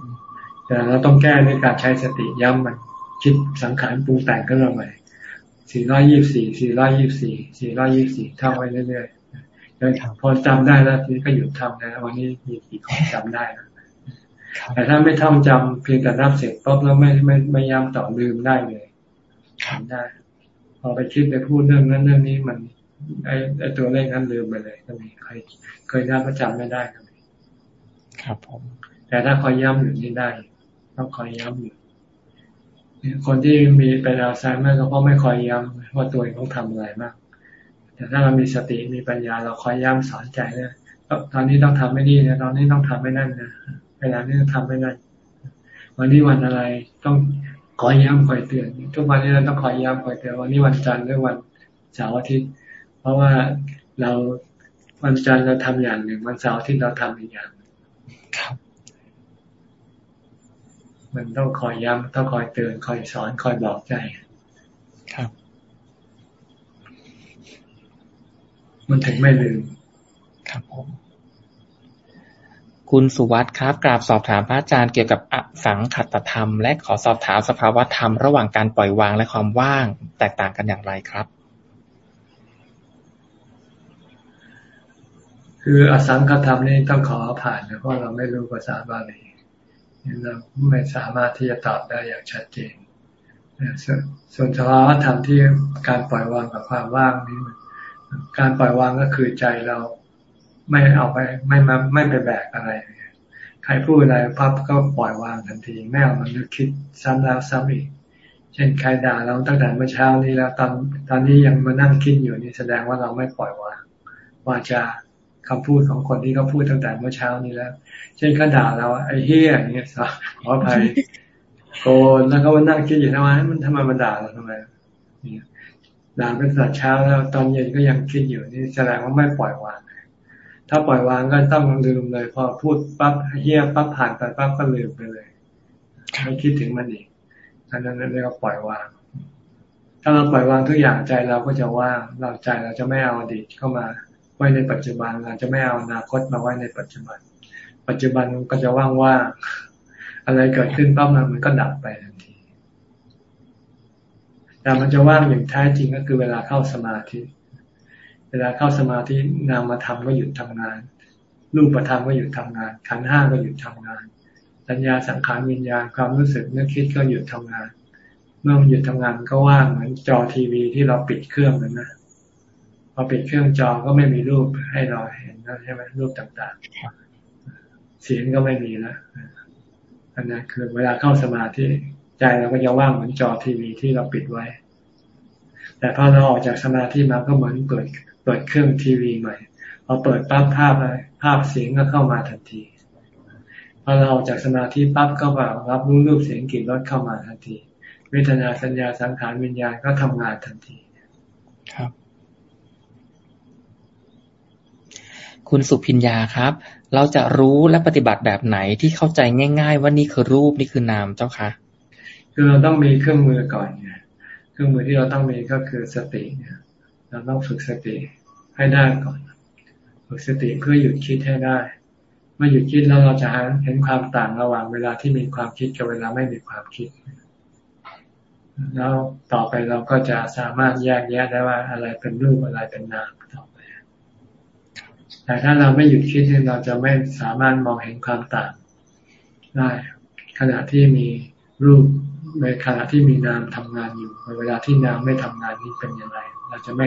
แต่เราต้องแก้ด้วยการใช้สติย้ำมันคิดสังขารปรุงแต่งขึ้นมาใหม่สี่ร้อยยี่สี่สี่ร้อยยี่สี่สี่ร้อยยี่สี่ท่าไว้เรื่อยๆแล้วพอจำได้แล้วทีนี้ก็หยุดทำนะวันนี้มีกี่ข้อจำได้นะแต่ถ้าไม่ท่องจำเพียงแต่นับเสร็จปุ๊บแล้วไม่ไม่ไม่ย้ำต่อลืมได้เลยถามได้ พอไปคิดไปพูดเรื่องนั้นเรื่องนี้มันไอไอตัวเลขนั้นลืมไปเลยก็มีใครเคยได้ก็จำไม่ได้ก็มีครับผม แต่ถ้าคอยย้ำอยู่นี่ได้ ต้องคอยย้ำอยู่คนที่มีเป็นอัลไซเมอร์ก็เพราะไม่คอยย้ำว่าตัวเองต้องทำอะไรมาก แต่ถ้าเรามีสติมีปัญญาเราคอยย้ำสอนใจเนี่ยตอนนี้ต้องทำไม่ดีนะตอนนี้ต้องทำไม่นั่นนะเวลานี้ต้องทำไม่นั่นวันนี้วันอะไรต้องคอยย้ำคอยเตือน ทุกวันนี้เราต้องคอยย้ำคอยเตือนวันนี้วันจันทร์หรือวันเสาร์อาทิตย์ เพราะว่าเราวันจันทร์เราทำอย่างหนึ่ง วันเสาร์อาทิตย์เราทำอีกอย่างครับ มันต้องคอยย้ำต้องคอยเตือนคอยสอนคอยบอกใจ ครับ มันถึงไม่ลืม ครับผมคุณสุวัสด์ครับกราบสอบถามพระอาจารย์เกี่ยวกับอสังขตธรรม และขอสอบถามสภาวธรรมระหว่างการปล่อยวางและความว่าง แตกต่างกันอย่างไรครับ คืออสังขธรรมนี่ต้องขอผ่านนะเพราะเราไม่รู้ภาษาบาลี เราไม่สามารถที่จะตอบได้อย่างชัดเจนส่วนสภาวธรรมที่การปล่อยวางกับความว่างนี้การปล่อยวางก็คือใจเราไม่เอาไปไม่มาไม่ไปแบกอะไรใครพูดอะไรพับก็ปล่อยวางทันทีไม่เอามันนึกคิดซ้ำแล้วซ้ำอีก เช่นใครด่าเราตั้งแต่เมื่อเช้านี้แล้วตอนตอนนี้ยังมานั่งคิดอยู่นี่แสดงว่าเราไม่ปล่อยวางวาจา คำพูดของคนที่เขาพูดตั้งแต่เมื่อเช้านี้แล้ว เช่นเขาด่าเราไอ้เฮี้ยอย่างเงี้ยขออภัยโกรธแล้วก็มานั่งคิดอยู่ทำไมมันทำไมมาด่าเราทำไมด่าเป็นสัตว์เช้าแล้วตอนเย็นก็ยังคิดอยู่นี่แสดงว่าไม่ปล่อยวาง ถ้าปล่อยวางก็ต้องลืมเลย พอพูดปั๊บเฮียปั๊บผ่านไปปั๊บก็ลืมไปเลยไม่คิดถึงมันอีกอันนั้นเรียกว่าปล่อยวาง ถ้าเราปล่อยวางทุกอย่างใจเราก็จะว่างเราใจเราจะไม่เอาอดีตเข้ามา ไว้ในปัจจุบันเราจะไม่เอาอนาคตมาไว้ในปัจจุบัน ปัจจุบันก็จะว่างว่าอะไรเกิดขึ้นปั๊บมันก็ดับไปทันทีแต่มันจะว่างอย่างแท้จริงก็คือเวลาเข้าสมาธิ เวลาเข้าสมาธินามธรรมก็หยุดทำงาน รูปธรรมก็หยุดทำงาน ขันห้าก็หยุดทำงาน สัญญาสังขารวิญญาณความรู้สึกนึกคิดก็หยุดทำงาน เมื่อมันหยุดทำงานก็ว่างเหมือนจอทีวีที่เราปิดเครื่องนันนะ อปิดเครื่องจอก็ไม่มีรูปให้เราเห็นนะใช่ไหมรูปต่างๆ เสียงก็ไม่มีแล้วอันนั้นคือเวลาเข้าสมาธิใจเราก็จะว่างเหมือนจอทีวีที่เราปิดไว้ แต่พอเราออกจากสมาธิมาก็เหมือนเปิดเปิดเครื่องทีวีใหม่พอเปิดปั๊บภาพอะไรภาพเสียงก็เข้ามาทันทีพอเราออกจากสมาธิปั๊บก็แบบรับรู้รูปเสียงกลิ่นรสเข้ามาทันทีเวทนาสัญญาสังขารวิญญาณก็ทำงานทันที ครับ คุณสุพิญญาครับ เราจะรู้และปฏิบัติแบบไหนที่เข้าใจง่าย ๆ ว่านี่คือรูปนี่คือนามเจ้าคะคือเราต้องมีเครื่องมือก่อนไงเครื่องมือที่เราต้องมีก็คือสติเนี่ยเราต้องฝึกสติให้ได้ก่อน ฝึกสติเพื่อหยุดคิดให้ได้เมื่อหยุดคิดแล้วเราจะเห็นความต่างระหว่างเวลาที่มีความคิดกับเวลาไม่มีความคิด แล้วต่อไปเราก็จะสามารถแยกแยะได้ว่าอะไรเป็นรูปอะไรเป็นนามต่อไแต่ถ้าเราไม่หยุดคิดเราจะไม่สามารถมองเห็นความต่างได้ขณะที่มีรูปในขณะที่มีนามทำงานอยู่เวลาที่นามไม่ทำงานนี้เป็นอย่างไร เราจะไม่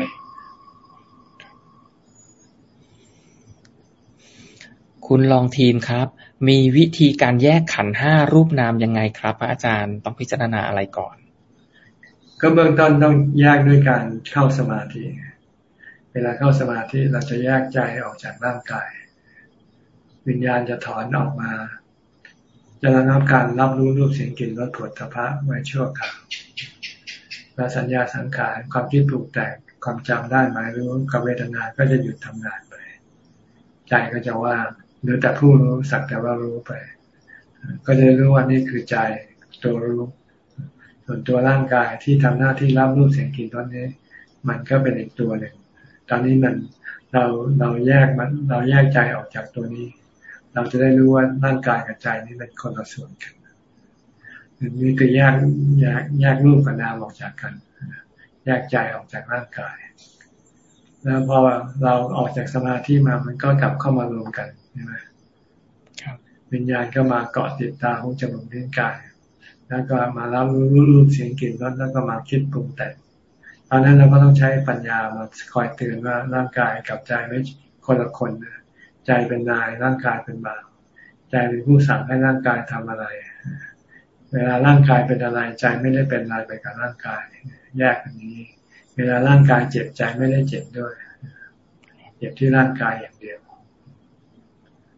คุณลองทีมครับ มีวิธีการแยกขันห้ารูปนามยังไงครับพระอาจารย์ต้องพิจารณาอะไรก่อน ก็เบื้องต้นต้องแยกด้วยการเข้าสมาธิ เวลาเข้าสมาธิเราจะแยกใจออกจากร่างกาย วิญญาณจะถอนออกมา จะระงับการรับรู้รูปเสียงกลิ่นรสผลตภะไว้ชั่วคราวและสัญญาสังขารความคิดปรุงแต่งความจำได้หมายรู้กับเวทนาก็จะหยุดทำงานไป ใจก็จะว่างหรือแต่ผู้รู้สักแต่ว่ารู้ไป ก็จะรู้ว่านี่คือใจตัวรู้ส่วนตัวร่างกายที่ทำหน้าที่รับรู้เสียงกลิ่นรสนี้ มันก็เป็นอีกตัวหนึ่ง ตอนนี้มันเราเราแยกมัน เราแยกใจออกจากตัวนี้ เราจะได้รู้ว่าร่างกายกับใจนี้เป็นคนละส่วนกันนี่คือแยกแยกแยกรูปกับนามออกจากกันแยกใจออกจากร่างกาย แล้วพอเราออกจากสมาธิมามันก็กลับเข้ามารวมกันใช่ไหมวิญญาณก็มาเกาะติดตาหูจมูกลิ้นกาย แล้วก็มารับรู้รูปเสียงกลิ่นรสแล้วก็มาคิดปรุงแต่ง ตอนนั้นเราก็ต้องใช้ปัญญามาคอยเตือนว่าร่างกายกับใจไม่คนละคนนะใจเป็นนายร่างกายเป็นบ่าวใจเป็นผู้สั่งให้ร่างกายทำอะไร เวลาร่างกายเป็นอะไร ใจไม่ได้เป็นอะไรไปกับร่างกาย แยกอย่างนี้ เวลาร่างกายเจ็บใจไม่ได้เจ็บด้วยเจ็บที่ร่างกายอย่างเดียว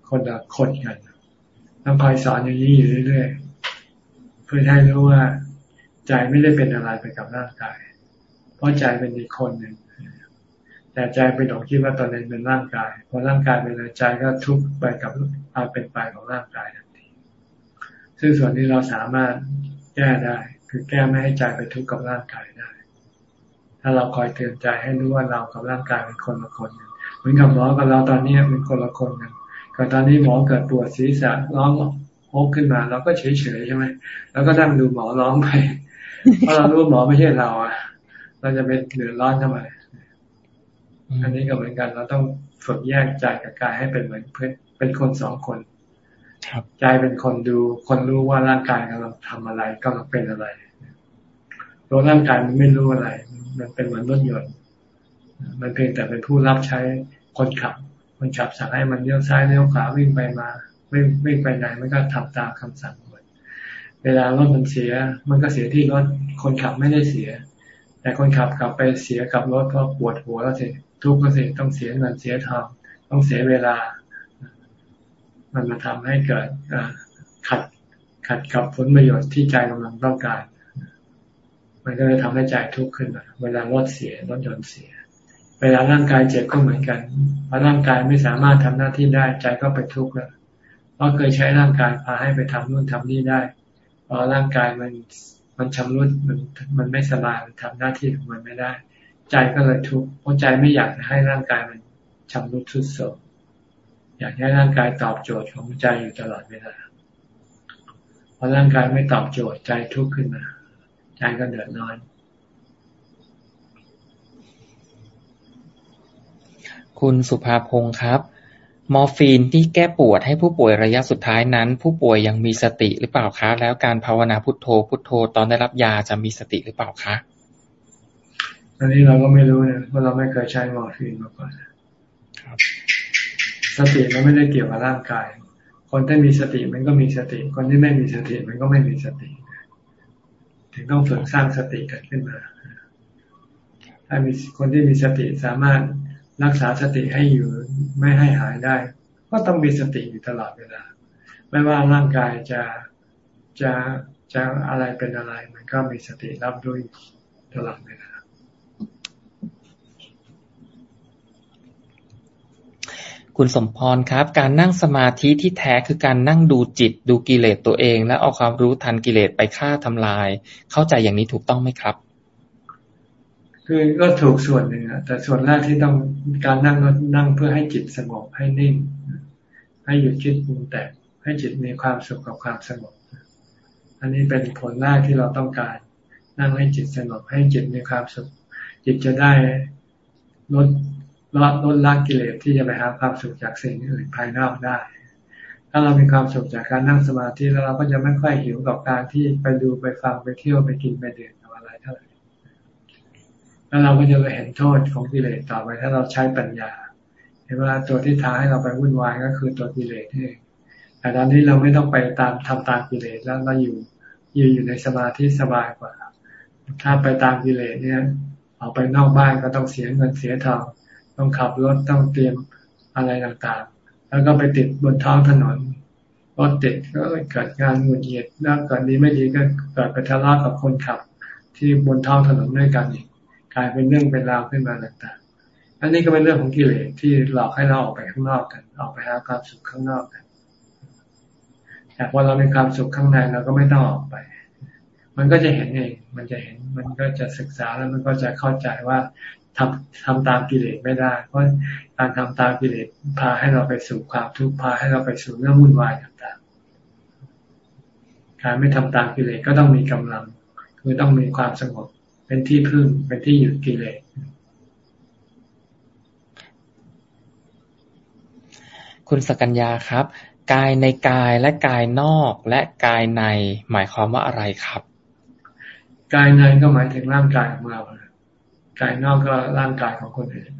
คนละคนกันต้องคอยสอนอย่างนี้อยู่เรื่อยๆเพื่อให้รู้ว่า ใจไม่ได้เป็นอะไรไปกับร่างกาย ราะใจเป็นอีกคนหนึ่งแต่ใจไปหลงคิดว่าตอนนี้เป็นร่างกายพอร่างกายเป็นใจก็ทุกข์ไปกับอาเป็นไปของร่างกายทันทีซึ่งส่วนนี้เราสามารถแก้ได้ คือแก้ไม่ให้ใจไปทุกข์กับร่างกายได้ ถ้าเราคอยเตือนใจให้รู้ว่าเรากับร่างกายเป็นคนละคนเหมือนกับหมอกับเราตอนนี้เป็นคนละคนกันก็ตอนนี้หมอเกิดปวดศีรษะร้องโอกขึ้นมา เราก็เฉยๆใช่ไหมแล้วก็นั่งดูหมอร้องไปเพราะเรารู้หมอไม่ใช่เราอะ เราจะเป็นเดือดร้อนทำไมอันนี้ก็เหมือนกัน เราต้องฝึกแยกใจกับกายให้เป็นเหมือนเพื่อนเป็นคนสองคนใจเป็นคนดู คนรู้ว่าร่างกายกำลังทำอะไรกำลังเป็นอะไรตัวร่างกายมันไม่รู้อะไร มันเป็นเหมือนรถยนต์ มันเพียงแต่เป็นผู้รับใช้คนขับ คนขับสั่งให้มันเลี้ยวซ้ายเลี้ยวขวาวิ่งไปมาไม่ไม่ไปไหนมันก็ทำตามคำสั่งหมด เวลารถมันเสีย มันก็เสียที่รถ คนขับไม่ได้เสีย แต่คนขับกลับไปเสียกับรถก็ปวดหัวแล้วสิทุกข์ก็สิต้องเสียเงินเสียทองต้องเสียเวลา มันมาทำให้เกิดขัดขัดกับผลประโยชน์ที่ใจกำลังต้องการ มันก็เลยทำให้ใจทุกข์ขึ้นมาเวลารถเสียรถยนต์เสีย เวลาร่างกายเจ็บก็เหมือนกันพอร่างกายไม่สามารถทำหน้าที่ได้ใจก็ไปทุกข์แล้วเพราะเคยใช้ร่างกายพาให้ไปทำนู่นทำนี่ได้พอร่างกายมัน มันชำรุดมันมันไม่สบายมันทำหน้าที่ของมันไม่ได้ ใจก็เลยทุกข์เพราะใจไม่อยากให้ร่างกายมันชำรุดทุดโทรมอยากให้ร่างกายตอบโจทย์ของใจอยู่ตลอดเวลาพอร่างกายไม่ตอบโจทย์ใจทุกข์ขึ้นมาใจก็เดือดร้อนคุณสุภาพงศ์ครับ มอร์ฟีนที่แก้ปวดให้ผู้ป่วยระยะสุดท้ายนั้น ผู้ป่วยยังมีสติหรือเปล่าคะ แล้วการภาวนาพุทโธ พุทโธ ตอนได้รับยาจะมีสติหรือเปล่าคะ อันนี้เราก็ไม่รู้เนี่ยเพราะเราไม่เคยใช้มอร์ฟีนมาก่อนครับสติมันไม่ได้เกี่ยวกับร่างกาย คนที่มีสติมันก็มีสติ คนที่ไม่มีสติมันก็ไม่มีสติ ถึงต้องฝึกสร้างสติกันขึ้นมา ถ้ามีคนที่มีสติสามารถ รักษาสติให้อยู่ไม่ให้หายได้ ก็ต้องมีสติอยู่ตลอดเวลา ไม่ว่าร่างกายจะจะจะอะไรเป็นอะไร มันก็มีสติรับด้วยตลอดเวลาคุณสมพรครับ การนั่งสมาธิที่แท้คือการนั่งดูจิตดูกิเลสตัวเอง และเอาความรู้ทันกิเลสไปฆ่าทำลาย เข้าใจอย่างนี้ถูกต้องไหมครับ คือก็ถูกส่วนหนึ่งอะแต่ส่วนแรกที่ต้องการนั่งก็นั่งเพื่อให้จิตสงบให้นิ่ง ให้หยุดคิดปรุงแต่งให้จิตมีความสุขกับความสงบ อันนี้เป็นผลแรกที่เราต้องการ นั่งให้จิตสงบให้จิตมีความสุข จิตจะได้ลดลดลดละกิเลสที่จะไปหาความสุขจากสิ่งอื่นภายนอกได้ ถ้าเรามีความสุขจากการนั่งสมาธิแล้วเราก็จะไม่ค่อยหิวกับการที่ไปดูไปฟังไปเที่ยวไปกินไปเท่าไหร่ แล้วเราก็จะไปเห็นโทษของกิเลสต่อไปถ้าเราใช้ปัญญา เห็นว่าตัวที่ท้าให้เราไปวุ่นวายก็คือตัวกิเลสนี่แต่ตอนนี้เราไม่ต้องไปตามทำตามกิเลสแล้วเราอยู่อยู่อยู่ในสมาธิสบายกว่า ถ้าไปตามกิเลสเนี่ยออกไปนอกบ้านก็ต้องเสียเงินเสียทองต้องขับรถต้องเตรียมอะไรต่างๆ แล้วก็ไปติดบนท้องถนนรถติดก็เกิดงานหงุดหงิดแล้วเกิดนี้ไม่ดีก็เกิดไปทะเลาะกับคนขับ ที่บนท้องถนนด้วยกันอีก กลายเป็นเรื่องเป็นราวขึ้นมาต่างๆอันนี้ก็เป็นเรื่องของกิเลสที่หลอกให้เราออกไปข้างนอกกัน ออกไปหาความสุขข้างนอกกันแต่พอเรามีความสุขข้างในเราก็ไม่ต้องออกไป มันก็จะเห็นเอง มันจะเห็น มันก็จะศึกษาแล้วมันก็จะเข้าใจว่าทำทำตามกิเลสไม่ได้ เพราะการทำตามกิเลสพาให้เราไปสู่ความทุกข์พาให้เราไปสู่เรื่องวุ่นวายต่างๆ การไม่ทำตามกิเลสก็ต้องมีกำลัง คือต้องมีความสงบ เป็นที่พึ่งเป็นที่หยุดกิเลสคุณสกัญญาครับ กายในกายและกายนอกและกายในหมายความว่าอะไรครับ กายในก็หมายถึงร่างกายของเรากายนอกก็ร่างกายของคนอื่น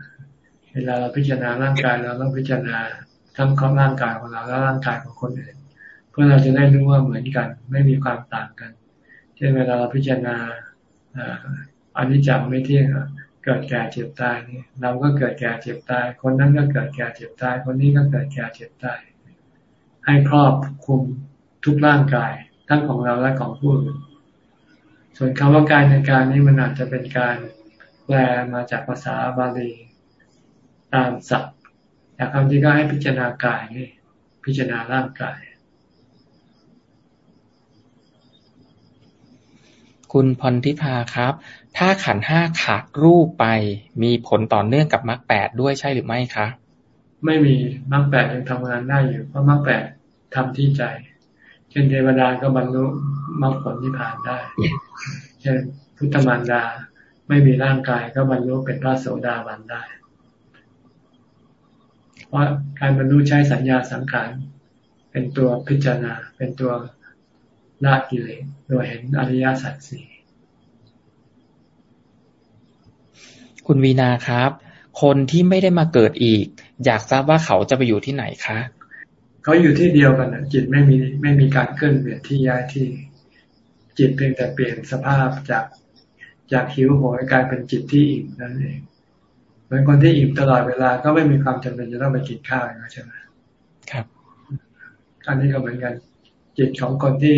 เวลาเราพิจารณาร่างกายเราต้องพิจารณาทั้งของร่างกายของเราและร่างกายของคนอื่น เพื่อเราจะได้รู้ว่าเหมือนกัน ไม่มีความต่างกันเช่นเวลาเราพิจารณา อันนี้จังไม่เที่ยงเกิดแก่เจ็บตายนี่เราก็เกิดแก่เจ็บตาย คนนั้นก็เกิดแก่เจ็บตาย คนนี้ก็เกิดแก่เจ็บตาย ให้ครอบคุมทุกร่างกาย ทั้งของเราและของผู้อื่นส่วนคำว่ากายในการนี้มันอาจจะเป็นการแปลมาจากภาษาบาลีตามศัพท์แต่คำที่ก็ให้พิจารณากายนี่พิจารณาร่างกาย คุณพรทิพาครับ ถ้าขันห้าขาดรูปไป มีผลต่อเนื่องกับมรรคแปดด้วยใช่หรือไม่คะไม่มีมรรคแปดยังทำงานได้อยู่ เพราะมรรคแปดทำที่ใจเช่นเทวดาก็บรรลุมรรคผลนิพพานได้เช่นพุทธมารดาไม่มีร่างกายก็บรรลุเป็นพระโสดาบันได้ เพราะการบรรลุใช้สัญญาสังขารเป็นตัวพิจารณา เป็นตัว ละกิเลสโดยเห็นอริยสัจสี่คุณวีนาครับ คนที่ไม่ได้มาเกิดอีก อยากทราบว่าเขาจะไปอยู่ที่ไหนคะเขาอยู่ที่เดียวกันนะจิตไม่มีไม่มีการเคลื่อนเปลี่ยนที่ย้ายที่ จิตเพียงแต่เปลี่ยนสภาพจากจากหิวโหยกลายเป็นจิตที่อิ่มนั่นเองเหมือนคนที่อิ่มตลอดเวลาก็ไม่มีความจำเป็นจะต้องไปกินข้าวนะใช่ไหมครับอันนี้ก็เหมือนกัน จิตของคนที่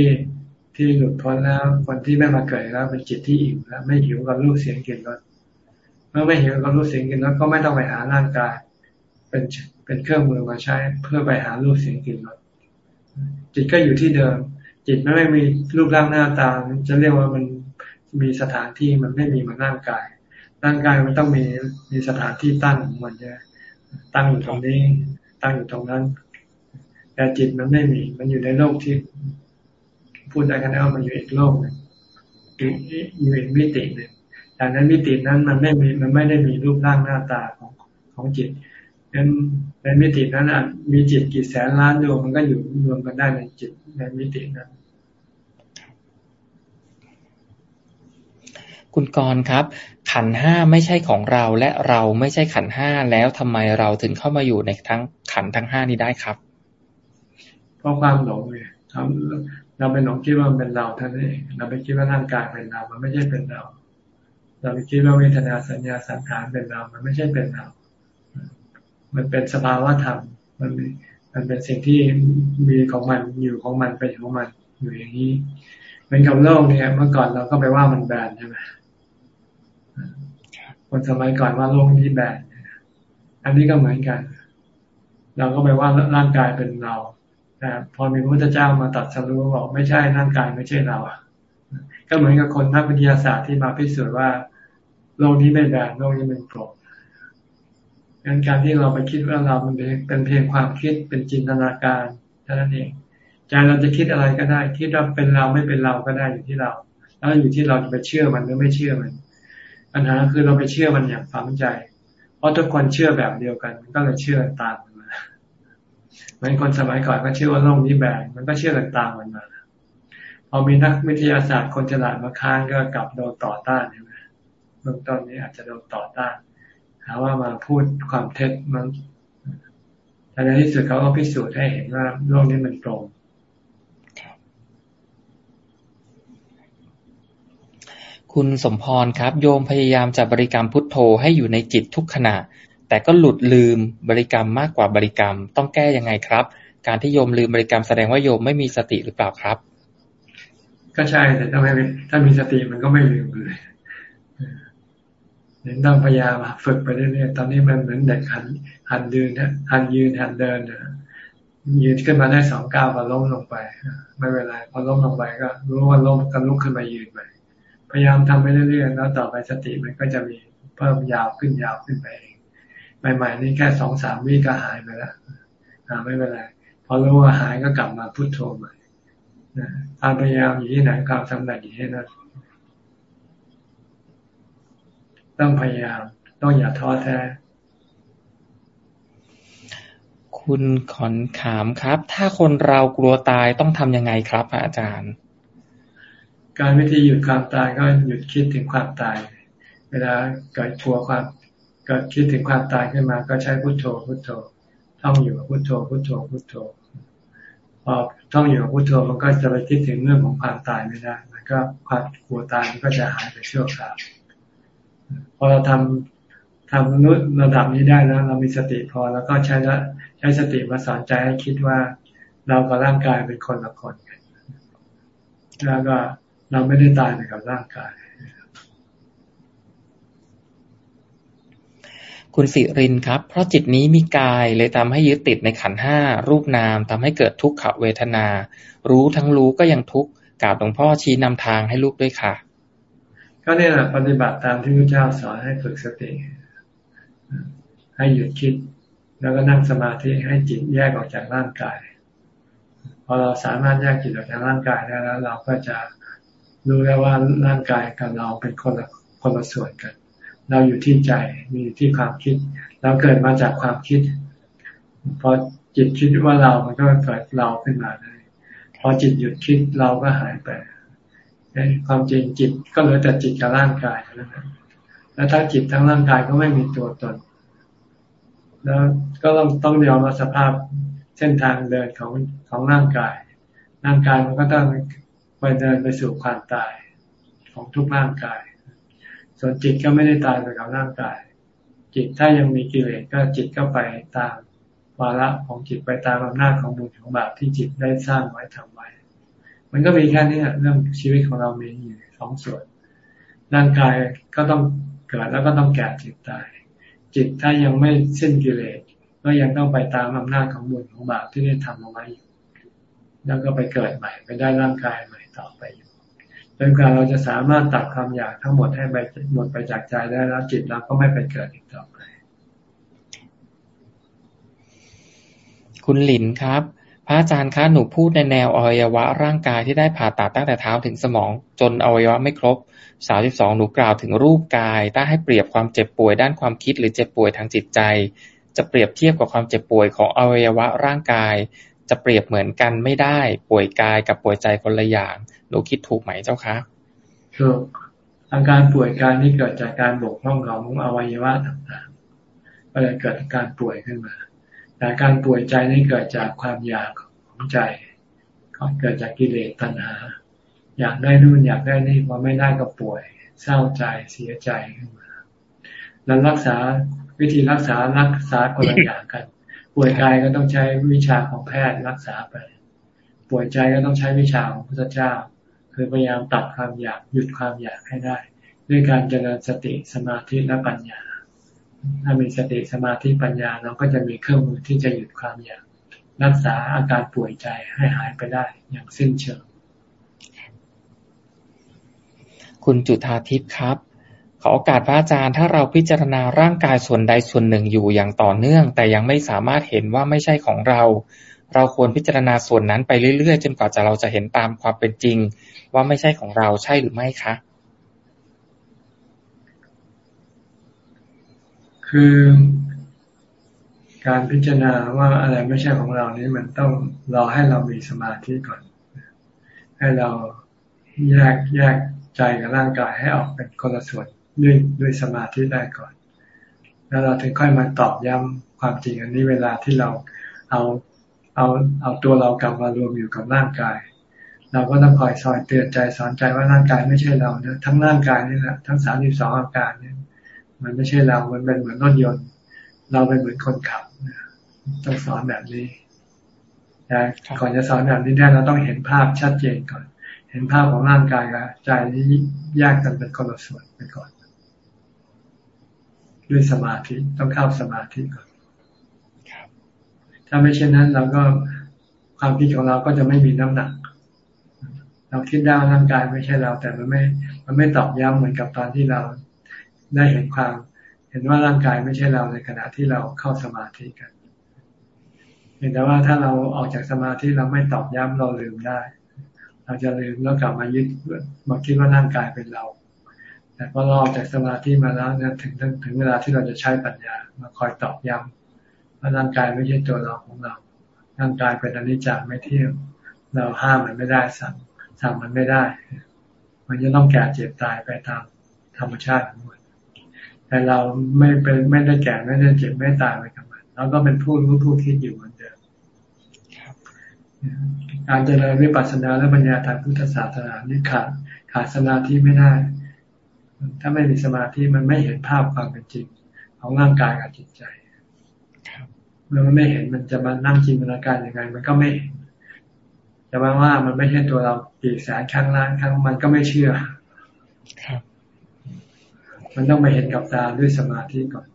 ที่หลุดพ้นแล้ว คนที่ไม่มาเกิดแล้วเป็นจิตที่อิ่มแล้วไม่หิวกับรูปเสียงกลิ่นรสเมื่อไม่หิวกับรูปเสียงกลิ่นรสก็ไม่ต้องไปหาร่างกาย เป็นเป็นเครื่องมือมาใช้ เพื่อไปหารูปเสียงกลิ่นรสจิตก็อยู่ที่เดิม จิตไม่มีรูปร่างหน้าตาจะเรียกว่ามันมีสถานที่มันไม่มีมันร่างกาย ร่างกายมันต้องมีมีสถานที่ตั้งมันจะตั้งอยู่ตรงนี้ ตั้งอยู่ตรงนั้น แต่จิตมันไม่มี มันอยู่ในโลกที่ พูดได้กันแล้วมันอยู่อีกโลกหนึ่งอยู่อีกมิติหนึ่งดังนั้นมิตินั้นมันไม่มีมันไม่ได้มีรูปร่างหน้าตาของของจิตนั้นในมิตินั้นมีจิตกี่แสนล้านดวงมันก็อยู่รวมกันได้ในจิตในมิตินั้น คุณกรครับ ขันห้าไม่ใช่ของเราและเราไม่ใช่ขันห้าแล้วทำไมเราถึงเข้ามาอยู่ในทั้งขันทั้งห้านี้ได้ครับเพราะความหลงเลย เราไปหลงคิดว่ามันเป็นเราท่านเองเราไปคิดว่าร่างกายเป็นเรา มันไม่ใช่เป็นเรา เราไปคิดว่าเวทนาสัญญาสังขารเป็นเรา มันไม่ใช่เป็นเรา มันเป็นสภาวะธรรม มันมันเป็นสิ่งที่มีของมันอยู่ของมันเป็นของมันอยู่อย่างนี้เหมือนกับโลกเนี่ย เมื่อก่อนเราก็ไปว่ามันแบนใช่ไหมคนสมัยก่อนว่าโลกนี้แบนอันนี้ก็เหมือนกัน เราก็ไปว่าร่างกายเป็นเรา แต่พอมีพระพุทธเจ้ามาตัดสรุปบอกไม่ใช่ร่างกายไม่ใช่เราก็เหมือนกับคนนักวิทยาศาสตร์ที่มาพิสูจน์ว่าโลกนี้ไม่แบนโลกนี้เป็นกลมงั้นการที่เราไปคิดว่าเรามันเป็นเพียงความคิดเป็นจินตนาการเท่านั้นเองใจเราจะคิดอะไรก็ได้ คิดว่าเป็นเราไม่เป็นเราก็ได้อยู่ที่เรา แล้วอยู่ที่เราจะไปเชื่อมันหรือไม่เชื่อมัน ปัญหาคือเราไปเชื่อมันอย่างฝังใจ เพราะทุกคนเชื่อแบบเดียวกันก็เลยเชื่อตามมัน เหมือนคนสมัยก่อนก็เชื่อว่าโลกนี้แบกมันก็เชื่อกันตามมันมาพอมีนักวิทยาศาสตร์คนฉลาดมาค้านก็กลับโดนต่อต้านใช่ไหมเบื้องต้นนี้อาจจะโดนต่อต้านหาว่ามาพูดความเท็จมันแต่ในที่สุดเขาก็พิสูจน์ให้เห็นว่าโลกนี้มันตรงคุณสมพรครับ โยมพยายามจะบริกรรมพุทโธให้อยู่ในจิตทุกขณะ แต่ก็หลุดลืมบริกรรมมากกว่าบริกรรม ต้องแก้ยังไงครับ การที่โยมลืมบริกรรมแสดงว่าโยมไม่มีสติหรือเปล่าครับ ก็ใช่แต่ถ้าไม่ถ้ามีสติมันก็ไม่ลืมเลยเห็นต้องพยายามฝึกไปเรื่อยๆตอนนี้มันเหมือนเด็กหันหันยืนหันยืนหันเดินยืนขึ้นมาได้สองก้าวพอล้มลงไปไม่เป็นไรพอล้มลงไปก็ รู้ว่าล้มก็ลุกขึ้นมายืนไปพยายามทำไปเรื่อยๆแล้วต่อไปสติมันก็จะมีเพิ่มยาวขึ้นยาวขึ้นไปเอง ใหม่ๆนี่แค่สองสามวิก็หายไปแล้วไม่เป็นไรพอรู้ว่าหายก็กลับมาพุโทโธใหม่ความพยายามอยู่ที่ไหนความสำเร็จอยู่ที่นั่นต้องพยายามต้องอย่าท้อแท้คุณขอนขามครับ ถ้าคนเรากลัวตายต้องทำยังไงครับอาจารย์ การวิธีหยุดความตายก็หยุดคิดถึงความตาย เวลาเกิดกลัวความเกิดคิดถึงความตายขึ้นมา ก็ใช้พุทโธพุทโธท่องอยู่พุทโธพุทโธพุทโธพอท่องอยู่พุทโธมันก็จะไปคิดถึงเรื่องของความตายไม่ได้มันก็ความกลัวตายมันก็จะหายไปชั่วคราวพอเราทำทำมนุษย์ระดับนี้ได้แล้ว เรามีสติพอแล้วก็ใช้ละใช้สติมาสอนใจให้คิดว่า เรากับร่างกายเป็นคนละคนกันแล้วก็เราไม่ได้ตายไปกับร่างกาย คุณสิรินครับ เพราะจิตนี้มีกายเลยทำให้ยึดติดในขันห้ารูปนามทำให้เกิดทุกขเวทนา รู้ทั้งรู้ก็ยังทุกข์กราบหลวงพ่อชี้นำทางให้ลูกด้วยค่ะ ก็เนี่ยแหละปฏิบัติตามที่พระเจ้าสอนให้ฝึกสติ ให้หยุดคิด แล้วก็นั่งสมาธิให้จิตแยกออกจากร่างกาย พอเราสามารถแยกจิตออกจากร่างกายได้แล้ว เราก็จะรู้แล้วว่าร่างกายกับเราเป็นคนละคนละส่วนกัน เราอยู่ที่ใจมีที่ความคิด เราเกิดมาจากความคิด พอจิตคิดว่าเรา มันก็เกิดเราขึ้นมาเลย พอจิตหยุดคิดเราก็หายไปความจริงจิตก็เหลือแต่จิตกับร่างกายแล้วนะแล้วถ้าจิตทั้งร่างกายก็ไม่มีตัวตน แล้วก็ต้องต้องยอมรับสภาพเส้นทางเดินของของร่างกาย ร่างกายมันก็ต้องไปเดินไปสู่ความตายของทุกร่างกาย ส่วนจิตก็ไม่ได้ตายไปกับร่างกาย จิตถ้ายังมีกิเลสก็จิตก็ไปตามวาระของจิตไปตามอำนาจของบุญของบาปที่จิตได้สร้างไว้ทำไว้ มันก็มีแค่นี้เรื่องชีวิตของเรามีอยู่สองส่วน ร่างกายก็ต้องเกิดแล้วก็ต้องแก่จิตตาย จิตถ้ายังไม่สิ้นกิเลสก็ยังต้องไปตามอำนาจของบุญของบาปที่ได้ทำเอาไว้อยู่ แล้วก็ไปเกิดใหม่ไปได้ร่างกายใหม่ต่อไปอยู่ จนกว่าเราจะสามารถตัดความอยากทั้งหมดให้ไปหมดไปจากใจได้แล้วจิตเราก็ไม่ไปเกิดอีกต่อไป คุณหลินครับ พระอาจารย์คะหนูพูดในแนวอวัยวะร่างกายที่ได้ผ่าตัดตั้งแต่เท้าถึงสมอง จนอวัยวะไม่ครบสาวที่สองหนูกล่าวถึงรูปกาย ถ้าให้เปรียบความเจ็บป่วยด้านความคิดหรือเจ็บป่วยทางจิตใจ จะเปรียบเทียบกับความเจ็บป่วยของอวัยวะร่างกาย จะเปรียบเหมือนกันไม่ได้ ป่วยกายกับป่วยใจคนละอย่าง หนูคิดถูกไหมเจ้าคะถูกอาการป่วยกายนี่เกิดจากการบกพร่องของอวัยวะต่างๆก็เลยเกิดการป่วยขึ้นมา แต่การป่วยใจนี่เกิดจากความอยากของใจก็เกิดจากกิเลสตัณหา อยากได้นู่นอยากได้นี่พอไม่ได้ก็ป่วย เศร้าใจเสียใจขึ้นมา แล้วรักษาวิธีรักษารักษาคนละอย่างกัน ป่วยกายก็ต้องใช้วิชาของแพทย์รักษาไป ป่วยใจก็ต้องใช้วิชาของพระเจ้า คือพยายามตัดความอยากหยุดความอยากให้ได้ ด้วยการเจริญสติสมาธิและปัญญา ถ้ามีสติสมาธิปัญญาเราก็จะมีเครื่องมือที่จะหยุดความอยากรักษาอาการป่วยใจให้หายไปได้อย่างสิ้นเชิง คุณจุธาทิพย์ครับ ขอโอกาสพระอาจารย์ถ้าเราพิจารณาร่างกายส่วนใดส่วนหนึ่งอยู่อย่างต่อเนื่อง แต่ยังไม่สามารถเห็นว่าไม่ใช่ของเรา เราควรพิจารณาส่วนนั้นไปเรื่อยๆ จนกว่าจะเราจะเห็นตามความเป็นจริง ว่าไม่ใช่ของเราใช่หรือไม่คะ คือการพิจารณาว่าอะไรไม่ใช่ของเรานี้มันต้องรอให้เรามีสมาธิก่อน ให้เราแยกแยกใจกับร่างกายให้ออกเป็นคนละส่วนด้วยด้วยสมาธิได้ก่อน แล้วเราถึงค่อยมาตอบย้ำความจริงอันนี้เวลาที่เราเอา เอาเอาตัวเรากลับมารวมอยู่กับร่างกาย เราก็ต้องคอยสอนเตือนใจสอนใจว่าร่างกายไม่ใช่เรานะทั้งร่างกายนี่แหละทั้งสามสิบสองอาการเนี่ยมันไม่ใช่เรา มันเป็นเหมือนรถยนต์ เราเป็นเหมือนคนขับต้องสอนแบบนี้แต่ก่อนจะสอนแบบนี้ได้เราต้องเห็นภาพชัดเจนก่อน เห็นภาพของร่างกายกับใจนี้แยกกันเป็นคนละส่วนไปก่อน ด้วยสมาธิต้องเข้าสมาธิก่อนาไม่เช่นนั้นเราก็ความคิดของเราก็จะไม่มีน้ำหนัก เราคิดได้ร่างกายไม่ใช่เรา แต่มันไม่ มันไม่ตอบย้ำเหมือนกับตอนที่เราได้เห็นความ เห็นว่าร่างกายไม่ใช่เราในขณะที่เราเข้าสมาธิกันเห็นแต่ว่าถ้าเราออกจากสมาธิเราไม่ตอบย้ำเราลืมได้ เราจะลืมแล้วกลับมายึดมาคิดว่าร่างกายเป็นเรา แต่พอเราออกจากสมาธิมาแล้วเนี่ยถึงถึงเวลาที่เราจะใช้ปัญญามาคอยตอบย้ำ ว่าร่างกายไม่ใช่ตัวเราของเรา ร่างกายเป็นอนิจจ์ไม่เที่ยงเราห้ามมันไม่ได้สั่งสั่งมันไม่ได้ มันจะต้องแก่เจ็บตายไปตามธรรมชาติของมันแต่เราไม่เป็นไม่ได้แก่ไม่ได้เจ็บไม่ตายไปกับมันเราก็เป็นผู้รู้ผู้คิดอยู่เหมือนเดิมการเจริญวิปัสสนาและปัญญาทางพุทธศาสนานี่ขาดขาดสมาธิไม่ได้ ถ้าไม่มีสมาธิมันไม่เห็นภาพความเป็นจริงของร่างกายกับจิตใจ เมื่อมันไม่เห็นมันจะมานั่งจินตนาการยังไง มันก็ไม่เห็นจะมาว่ามันไม่ใช่ตัวเรากี่แสนครั้งล้านครั้งมันก็ไม่เชื่อมันต้องมาเห็นกับตาด้วยสมาธิก่อน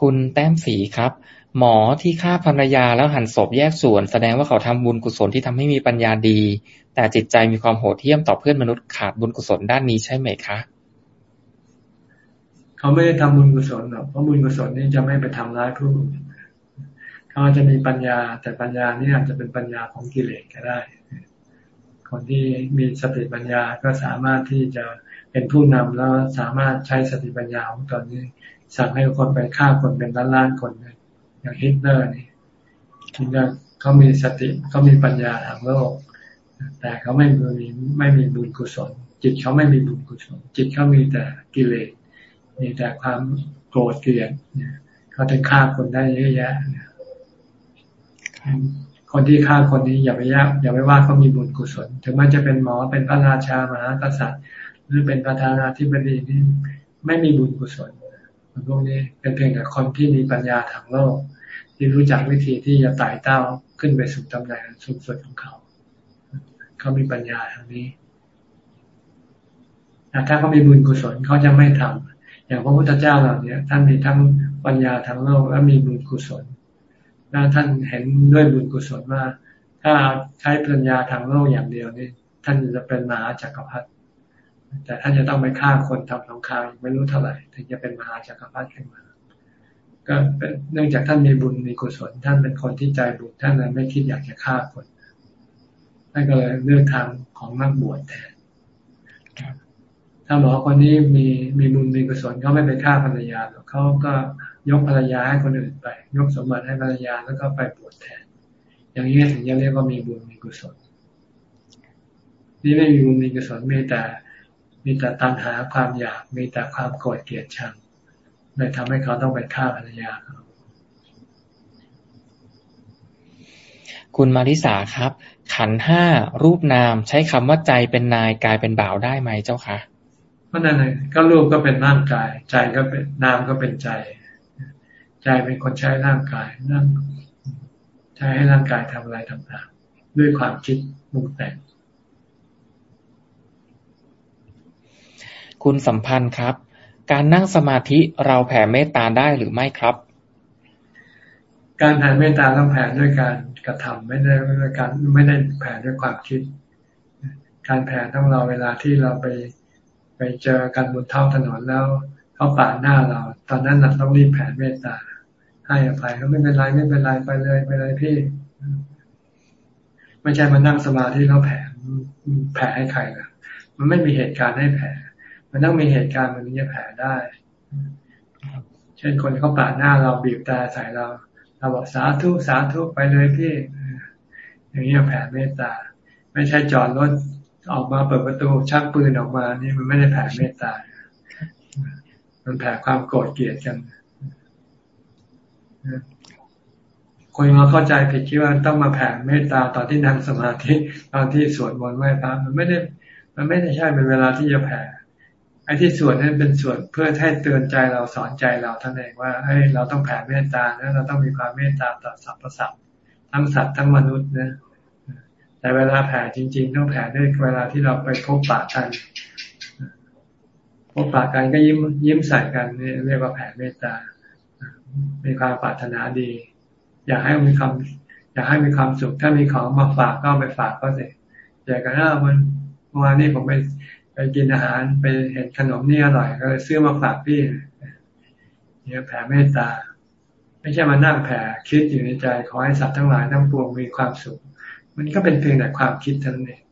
คุณแต้มสีครับ หมอที่ฆ่าภรรยาแล้วหั่นศพแยกส่วน แสดงว่าเขาทำบุญกุศลที่ทำให้มีปัญญาดี แต่จิตใจมีความโหดเหี้ยมต่อเพื่อนมนุษย์ขาดบุญกุศลด้านนี้ใช่ไหมคะ เขาไม่ได้ทำบุญกุศลหรอกเพราะบุญกุศลนี่จะไม่ไปทำร้ายผู้อื่นเขาจะมีปัญญา แต่ปัญญานี่อาจจะเป็นปัญญาของกิเลสก็ได้ คนที่มีสติปัญญาก็สามารถที่จะเป็นผู้นำแล้วสามารถใช้สติปัญญาของตนนี้ สั่งให้คนไปฆ่าคนเป็นล้านล้านคนอย่างฮิตเลอร์นี่ฮิตเลอร์เขามีสติเขามีปัญญาทางโลก แต่เขาไม่มีไม่มีบุญกุศล จิตเขาไม่มีบุญกุศล จิตเขามีแต่กิเลส มีแต่ความโกรธเกลียดเนี่ยเขาถึงฆ่าคนได้เยอะแยะคนที่ฆ่าคนนี้อย่าไปยากอย่าไปว่าเขามีบุญกุศล ถึงมันจะเป็นหมอเป็นพระราชามหากษัตริย์ หรือเป็นประธานาธิบดีนี่ไม่มีบุญกุศลพวกนี้เป็นเพียงแต่คนที่มีปัญญาทางโลก ที่รู้จักวิธีที่จะไต่เต้าขึ้นไปสู่ตำแหน่งสูงสุดของเขา เขามีปัญญาทางนี้ถ้าเขามีบุญกุศลเขาจะไม่ทำ อย่างพระพุทธเจ้าเหล่านี้ท่านมีทั้งปัญญาทางโลกและมีบุญกุศลถ้าท่านเห็นด้วยบุญกุศลว่า ถ้าใช้ปัญญาทางโลกอย่างเดียวนี่ท่านจะเป็นมหาจักรพรรดิแต่ท่านจะต้องไปฆ่าคนทำสงครามไม่รู้เท่าไหร่ถึงจะเป็นมหาจักรพรรดิขึ้นมา ก็เนเนื่องจากท่านมีบุญมีกุศล ท่านเป็นคนที่ใจบุญท่านเลยไม่คิดอยากจะฆ่าคนท่านก็เลยเลือกทางของนักบวชแทน ถ้าบอกคนนี้มีมีบุญมีกุศลเขาไม่ไปฆ่าภรรยาหรอกเขาก็ยกภรรยาให้คนอื่นไป ยกสมบัติให้ภรรยาแล้วก็ไปบวชแทน อย่างนี้ถึงจะเรียกว่ามีบุญมีกุศล นี่ไม่มีบุญมีกุศลมีแต่ มีแต่ตัณหาความอยาก มีแต่ความโกรธเกลียดชังเลยทำให้เขาต้องไปฆ่าภรรยาเขาคุณมาริสาครับ ขันห้ารูปนามใช้คำว่าใจเป็นนายกายเป็นบ่าวได้ไหมเจ้าคะ ก็นั่นเลยก็รูปก็เป็นร่างกาย ใจก็เป็นนามก็เป็นใจ ใจเป็นคนใช้ร่างกายนั่งใช้ให้ร่างกายทำอะไรต่างๆด้วยความคิดมุงแต่งคุณสัมพันธ์ครับ การนั่งสมาธิเราแผ่เมตตาได้หรือไม่ครับ การแผ่เมตตาต้องแผ่ด้วยการกระทำไม่ได้ด้วยการไม่ได้แผ่ด้วยความคิด การแผ่ต้องเราเวลาที่เราไปไป เจอกันบนท้องถนนแล้วเขาปาดหน้าเรา ตอนนั้นเราต้องรีบแผ่เมตตา ให้อภัยเขาไม่เป็นไรไม่เป็นไรไปเลยไปเลยพี่ ไม่ใช่มานั่งสมาธิแล้วแผ่แผ่ให้ใครนะมันไม่มีเหตุการณ์ให้แผ่ มันต้องมีเหตุการณ์มันจะแผ่ได้ เช่นคนเขาปาดหน้าเราบีบตาใส่เราเราบอกสาธุสาธุไปเลยพี่ อย่างนี้แผ่เมตตา ไม่ใช่จอดรถ ออกมาเปิดประตูชักปืนออกมานี่มันไม่ได้แผ่เมตตา มันแผ่ความโกรธเกลียดกันคนเราเข้าใจผิดคิดว่าต้องมาแผ่เมตตาตอนที่นั่งสมาธิตอนที่สวดมนต์ไหว้พระมันไม่ได้ มันไม่ได้ใช่เป็นเวลาที่จะแผ่ไอ้ที่สวดนั้นเป็นสวดเพื่อให้เตือนใจเราสอนใจเราท่านเองว่าให้เราต้องแผ่เมตตานะเราต้องมีความเมตตาต่อสรรพสัตว์ทั้งสัตว์ทั้งมนุษย์นะ แต่เวลาแผ่จริง ๆ ต้องแผ่ด้วยเวลาที่เราไปพบปะกันพบปะกันก็ยิ้มยิ้มใส่กันเรียกว่าแผ่เมตตา มีความปรารถนาดี อยากให้มีความอยากให้มีความสุข ถ้ามีของมาฝากก็ไปฝากก็สิอยากกันว่าวันวานนี้ผมไปไปกินอาหารไปเห็นขนมนี่อร่อยก็เลยซื้อมาฝากพี่เนี่ยแผ่เมตตา ไม่ใช่มานั่งแผ่คิดอยู่ในใจขอให้สัตว์ทั้งหลายทั้งปวงมีความสุข มันก็เป็นเพียงแต่ความคิดเท่านั้นเอง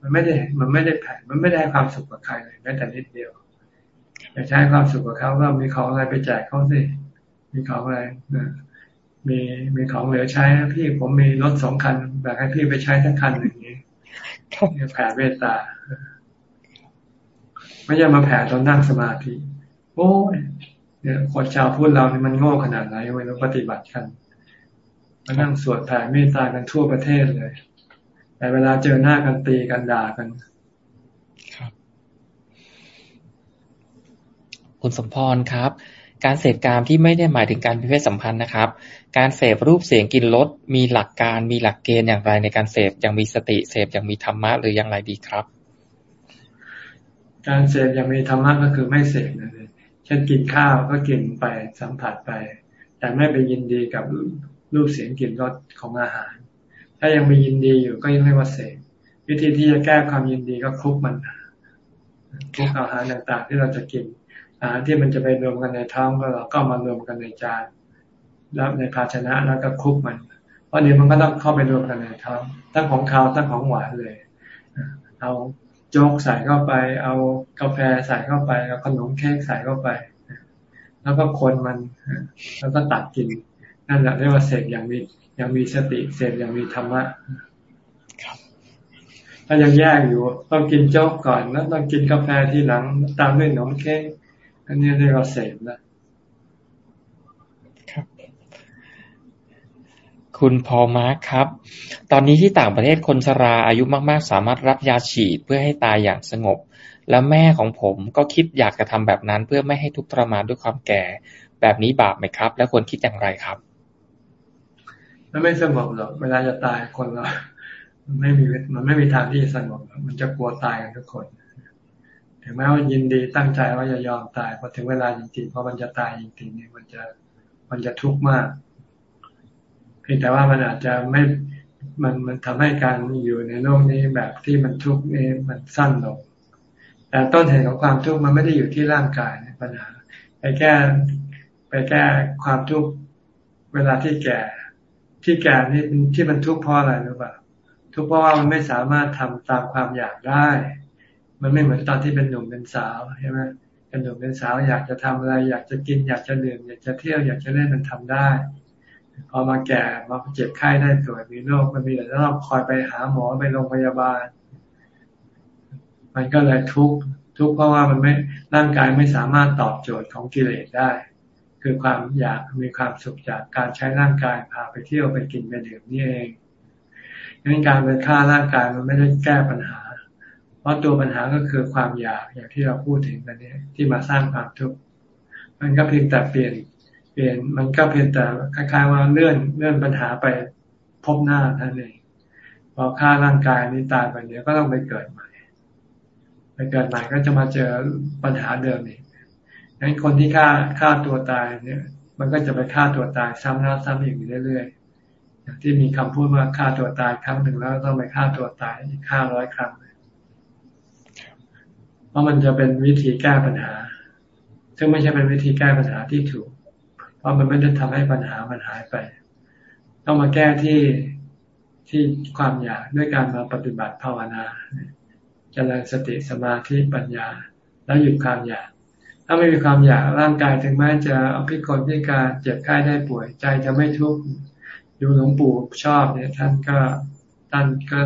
มันไม่ได้มันไม่ได้แผ่มันไม่ได้ความสุขกับใครเลยแม้แต่นิดเดียวอยากใช้ความสุขกับเขาก็มีของอะไรไปแจกเขาสิมีของอะไรมีมีของเหลือใช้พี่ผมมีรถสองคันแบ่งให้พี่ไปใช้ทั้งคันอย่างนี้แผ่เมตตาไม่ใช่มาแผ่ตอนนั่งสมาธิโอ้ยเนี่ยคนชาวพุทธเราเนี่ยมันโง่ขนาดไหนไม่รู้ปฏิบัติกัน มานั่งสวดแผ่เมตตากันทั่วประเทศเลย แต่เวลาเจอหน้ากันตีกันด่ากัน ครับ คุณสมพรครับ การเสพกามที่ไม่ได้หมายถึงการมีเพศสัมพันธ์นะครับ การเสพรูปเสียงกินรสมีหลักการมีหลักเกณฑ์อย่างไรในการเสพยังมีสติเสพยังมีธรรมะหรืออย่างไรดีครับ การเสพยังมีธรรมะก็คือไม่เสพนั่นเองเช่นกินข้าวก็กินไปสัมผัสไป แต่ไม่ไปยินดีกับ รูปเสียงกลิ่นรสของอาหาร ถ้ายังมียินดีอยู่ก็ยังเรียกว่าเสพวิธีที่จะแก้ความยินดีก็คลุกมันคลุกอาหารต่างๆ ที่เราจะกินอาหารที่มันจะไปรวมกันในท้องก็เราก็มารวมกันในจานแล้วในภาชนะแล้วก็คลุกมัน เพราะเดี๋ยวมันก็ต้องเข้าไปรวมกันในท้องทั้งของคาวทั้งของหวานเลย เอาโจ๊กใส่เข้าไป เอากาแฟใส่เข้าไปเอาขนมเค้กใส่เข้าไป แล้วก็คนมันแล้วก็ตัดกิน นั่นแหละเรียกว่าเสพอย่างมีอย่างมีสติเสพอย่างมีธรรมะถ้ายังแยกอยู่ ต้องกินโจ๊กก่อนแล้วต้องกินกาแฟทีหลัง ตามด้วยขนมเค้กอันนี้เรียกว่าเสพนะคุณพอมาร์คครับ ตอนนี้ที่ต่างประเทศคนชราอายุมาก ๆ สามารถรับยาฉีดเพื่อให้ตายอย่างสงบ แล้วแม่ของผมก็คิดอยากจะทำแบบนั้นเพื่อไม่ให้ทุกข์ทรมานด้วยความแก่ แบบนี้บาปไหมครับ และควรคิดอย่างไรครับ มันไม่สงบหรอก เวลาจะตายคนเรามันไม่มีมันไม่มีทางที่จะสงบ มันจะกลัวตายกันทุกคน ถึงแม้ว่ายินดีตั้งใจว่าจะยอมตายพอถึงเวลาจริงๆพอมันจะตายจริงๆเนี่ยมันจะมันจะทุกข์มากเพียงแต่ว่ามันอาจจะไม่มันมันทำให้การอยู่ในโลกนี้แบบที่มันทุกข์นี้มันสั้นลงแต่ต้นเหตุของความทุกข์มันไม่ได้อยู่ที่ร่างกายปัญหาไปแก้ไปแก้ความทุกข์เวลาที่แก่ ที่แก่นี่ที่มันทุกข์เพราะอะไรหรือเปล่าทุกข์เพราะว่ามันไม่สามารถทำตามความอยากได้ มันไม่เหมือนตอนที่เป็นหนุ่มเป็นสาวใช่ไหมเป็นหนุ่มเป็นสาวอยากจะทำอะไร อยากจะกิน อยากจะดื่มอยากจะเที่ยวอยากจะเล่นมันทำได้ พอมาแก่มาเจ็บไข้ได้ป่วยมีโรคมันมีแต่ต้องคอยไปหาหมอไปโรงพยาบาล มันก็เลยทุกข์ทุกข์เพราะว่ามันไม่ร่างกายไม่สามารถตอบโจทย์ของกิเลสได้ คือความอยากมีความสุขจากการใช้ร่างกายพาไปเที่ยวไปกินไปดื่มนี่เองงั้นการไปฆ่าร่างกายมันไม่ได้แก้ปัญหา เพราะตัวปัญหาก็คือความอยากอย่างที่เราพูดถึงกันนี้ที่มาสร้างความทุกข์มันก็เพียงแต่เปลี่ยนเปลี่ยนมันก็เพียงแต่คล้ายๆว่าเลื่อนเลื่อนปัญหาไปพบหน้าท่านเองพอฆ่าร่างกายนี้ตายไปเดี๋ยวก็ต้องไปเกิดใหม่ไปเกิดใหม่ก็จะมาเจอปัญหาเดิมอีก งั้นคนที่ฆ่าฆ่าตัวตายเนี่ย มันก็จะไปฆ่าตัวตายซ้ำแล้วซ้ำอีกเรื่อยๆอย่างที่มีคำพูดว่าฆ่าตัวตายครั้งหนึ่งแล้วต้องไปฆ่าตัวตายอีกห้าร้อยครั้งเพราะมันจะเป็นวิธีแก้ปัญหา ซึ่งไม่ใช่เป็นวิธีแก้ปัญหาที่ถูก เพราะมันไม่ได้ทำให้ปัญหามันหายไป ต้องมาแก้ที่ที่ความอยากด้วยการมาปฏิบัติภาวนาจเจริญสติสมาธิปัญญา แล้วหยุดความอยาก ถ้าไม่มีความอยากร่างกายถึงแม้จะพิกลพิการเจ็บไข้ได้ป่วย ใจจะไม่ทุกข์ดูหลวงปู่ชอบเนี่ย ท่านก็ท่านก็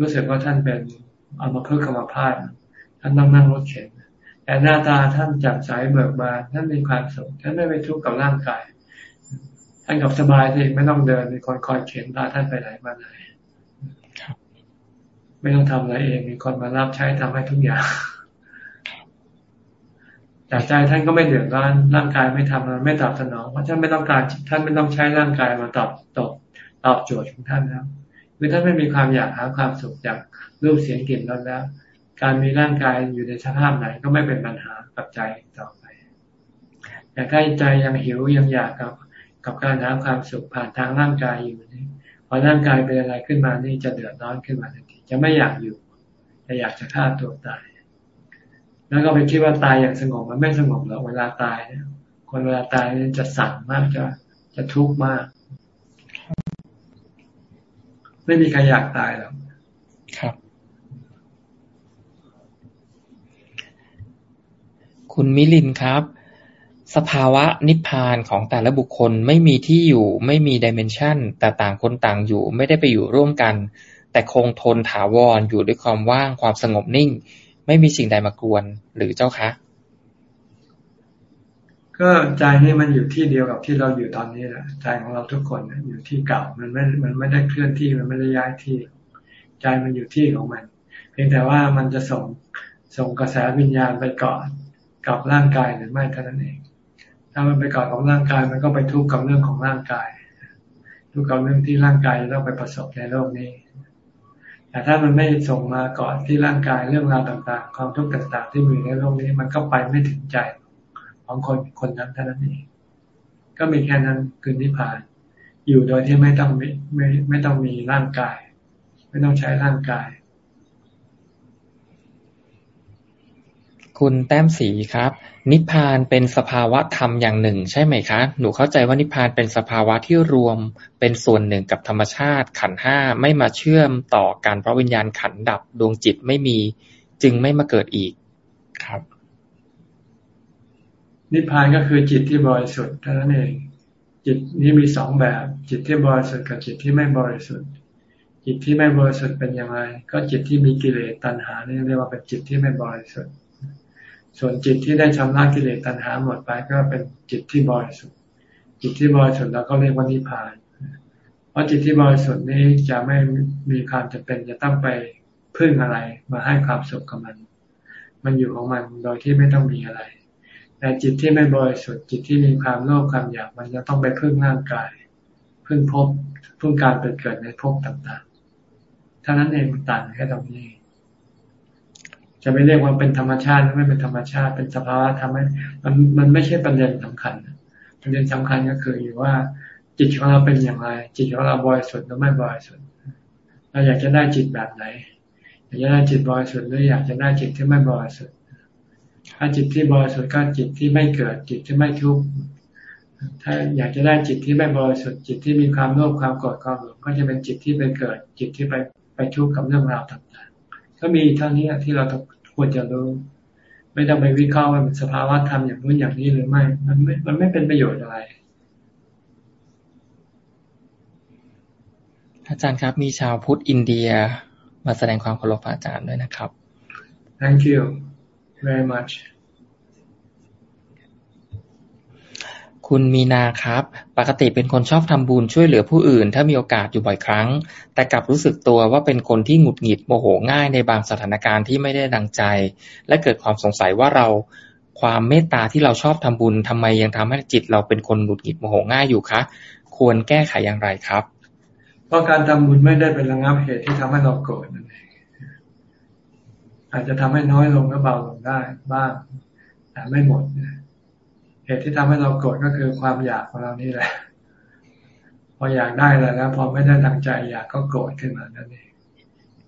รู้สึกว่าท่านเป็นเอามาเพื่อกรรมภาพท่านต้องนั่งรถเข็นแต่หน้าตาท่านแจ่มใสเบิกบานท่านมีความสุขท่านไม่ไปทุกข์กับร่างกาย ท่านกับสบายที่ไม่ต้องเดินมีคนคอยเข็นพาท่านไปไหนมาไหนไม่ต้องทำอะไรเองมีคนมารับใช้ทำให้ทุกอย่าง แต่ใจท่านก็ไม่เดือดร้อนร่างกายไม่ทำมันไม่ตอบสนองเพราะท่านไม่ต้องการท่านไม่ต้องใช้ร่างกายมาตอบตอบตอบโจทย์ของท่านแล้วคือท่านไม่มีความอยากหาความสุขจากรูปเสียงกลิ่นรสแล้ว การมีร่างกายอยู่ในสภาพไหนก็ไม่เป็นปัญหากับใจต่อไปแต่ถ้าใจยังหิวยังอยากกับกับการหาความสุขผ่านทางร่างกายอยู่นี่พอร่างกายเป็นอะไรขึ้นมานี่จะเดือดร้อนขึ้นมาทันทีจะไม่อยากอยู่จะอยากจะฆ่าตัวตาย แล้วก็ไปคิดว่าตายอย่างสงบมันไม่สงบหรอกเวลาตายเนี่ยคนเวลาตายเนี่ยจะสั่นมากจะจะทุกข์มาก ไม่มีใครอยากตายหรอกครับ คุณมิลินครับ สภาวะนิพพานของแต่ละบุคคลไม่มีที่อยู่ไม่มีดิเมนชันแต่ต่างคนต่างอยู่ไม่ได้ไปอยู่ร่วมกัน แต่คงทนถาวรออยู่ด้วยความว่างความสงบนิ่ง ไม่มีสิ่งใดมากวน หรือเจ้าคะ ก็ใจนี่มันอยู่ที่เดียวกับที่เราอยู่ตอนนี้แหละใจของเราทุกคนอยู่ที่เก่ามันไม่มันไม่ได้เคลื่อนที่มันไม่ได้ย้ายที่ ใจมันอยู่ที่ของมัน เพียงแต่ว่ามันจะส่งส่งกระแสวิญญาณไปเกาะกับร่างกายหรือไม่เท่านั้นเอง ถ้ามันไปเกาะกับร่างกายมันก็ไปทุกข์กับเรื่องของร่างกาย ทุกข์กับเรื่องที่ร่างกายต้องไปประสบในโลกนี้ แต่ถ้ามันไม่ส่งมาก่อนที่ร่างกายเรื่องราวต่างๆ ความทุกข์ต่างๆ ที่มีในโลกนี้ มันก็ไปไม่ถึงใจของคนคนนั้นเท่านั้นเองก็มีแค่นั้นคือนิพพาน อยู่โดยที่ไม่ต้องไม่ไม่ไม่ต้องมีร่างกาย ไม่ต้องใช้ร่างกาย คุณแต้มสีครับ นิพพานเป็นสภาวะธรรมอย่างหนึ่ง ใช่ไหมคะ หนูเข้าใจว่านิพพานเป็นสภาวะที่รวมเป็นส่วนหนึ่งกับธรรมชาติขันห้าไม่มาเชื่อมต่อกันเพราะวิญญาณขันดับดวงจิตไม่มี จึงไม่มาเกิดอีกครับ นิพพานก็คือจิตที่บริสุทธิ์เท่านั้นเอง จิตนี้มีสองแบบ จิตที่บริสุทธิ์กับจิตที่ไม่บริสุทธิ์ จิตที่ไม่บริสุทธิ์เป็นยังไง ก็จิตที่มีกิเลสตัณหานี่เรียกว่าเป็นจิตที่ไม่บริสุทธิ์ ส่วนจิตที่ได้ชำระกิเลสตัณหาหมดไปก็เป็นจิตที่บริสุทธิ์ จิตที่บริสุทธิ์เราก็เรียกว่านิพพาน เพราะจิตที่บริสุทธิ์นี้จะไม่มีความจำเป็นจะต้องไปพึ่งอะไรมาให้ความสุขกับมัน มันอยู่ของมันโดยที่ไม่ต้องมีอะไร แต่จิตที่ไม่บริสุทธิ์จิตที่มีความโลภความอยากมันจะต้องไปพึ่งร่างกาย พึ่งพบพึ่งการเป็นเกิดในภพต่างๆท่านั้นเองมันต่างแค่ตรงนี้ จะไม่เรียกว่าเป็นธรรมชาติไม่เป็นธรรมชาติเป็นสภาวะทำให้มันมันไม่ใช่ประเด็นสำคัญประเด็นสำคัญก็คืออยู่ว่าจิตของเราเป็นอย่างไร จิตของเราบริสุทธิ์หรือไม่บริสุทธิ์เราอยากจะได้จิตแบบไหน อยากจะได้จิตบริสุทธิ์หรืออยากจะได้จิตที่ไม่บริสุทธิ์ถ้าจิตที่บริสุทธิ์ก็จิตที่ไม่เกิดจิตที่ไม่ทุกข์ถ้าอยากจะได้จิตที่ไม่บริสุทธิ์จิตที่มีความโลภความโกรธความหลงก็จะเป็นจิตที่ไปเกิด จิตที่ไปไปทุกข์กับเรื่องราวต่าง ก็มีเท่านี้ที่เราต้องควรจะรู้ ไม่ต้องไปวิเคราะห์ว่ามันสภาวะธรรมอย่างนู้นอย่างนี้หรือไม่ มันไม่ มันไม่เป็นประโยชน์อะไร อาจารย์ครับ มีชาวพุทธอินเดียมาแสดงความเคารพอาจารย์ด้วยนะครับ Thank you very much คุณมีนาครับ ปกติเป็นคนชอบทำบุญช่วยเหลือผู้อื่น ถ้ามีโอกาสอยู่บ่อยครั้ง แต่กลับรู้สึกตัวว่าเป็นคนที่หงุดหงิดโมโหง่ายในบางสถานการณ์ที่ไม่ได้ดังใจ และเกิดความสงสัยว่าเราความเมตตาที่เราชอบทำบุญทำไมยังทำให้จิตเราเป็นคนหงุดหงิดโมโหง่ายอยู่คะ ควรแก้ไขอย่างไรครับ เพราะการทำบุญไม่ได้เป็นระงับเหตุที่ทำให้เราโกรธนั่นเองอาจจะทำให้น้อยลงและเบาลงได้บ้างแต่ไม่หมดนะ ตุที่ทำให้เราโกรธก็คือความอยากของเรานี่แหละ พออยากได้แล้วแล้ว พอไม่ได้ดังใจอยากก็โกรธขึ้นมานั่นเอง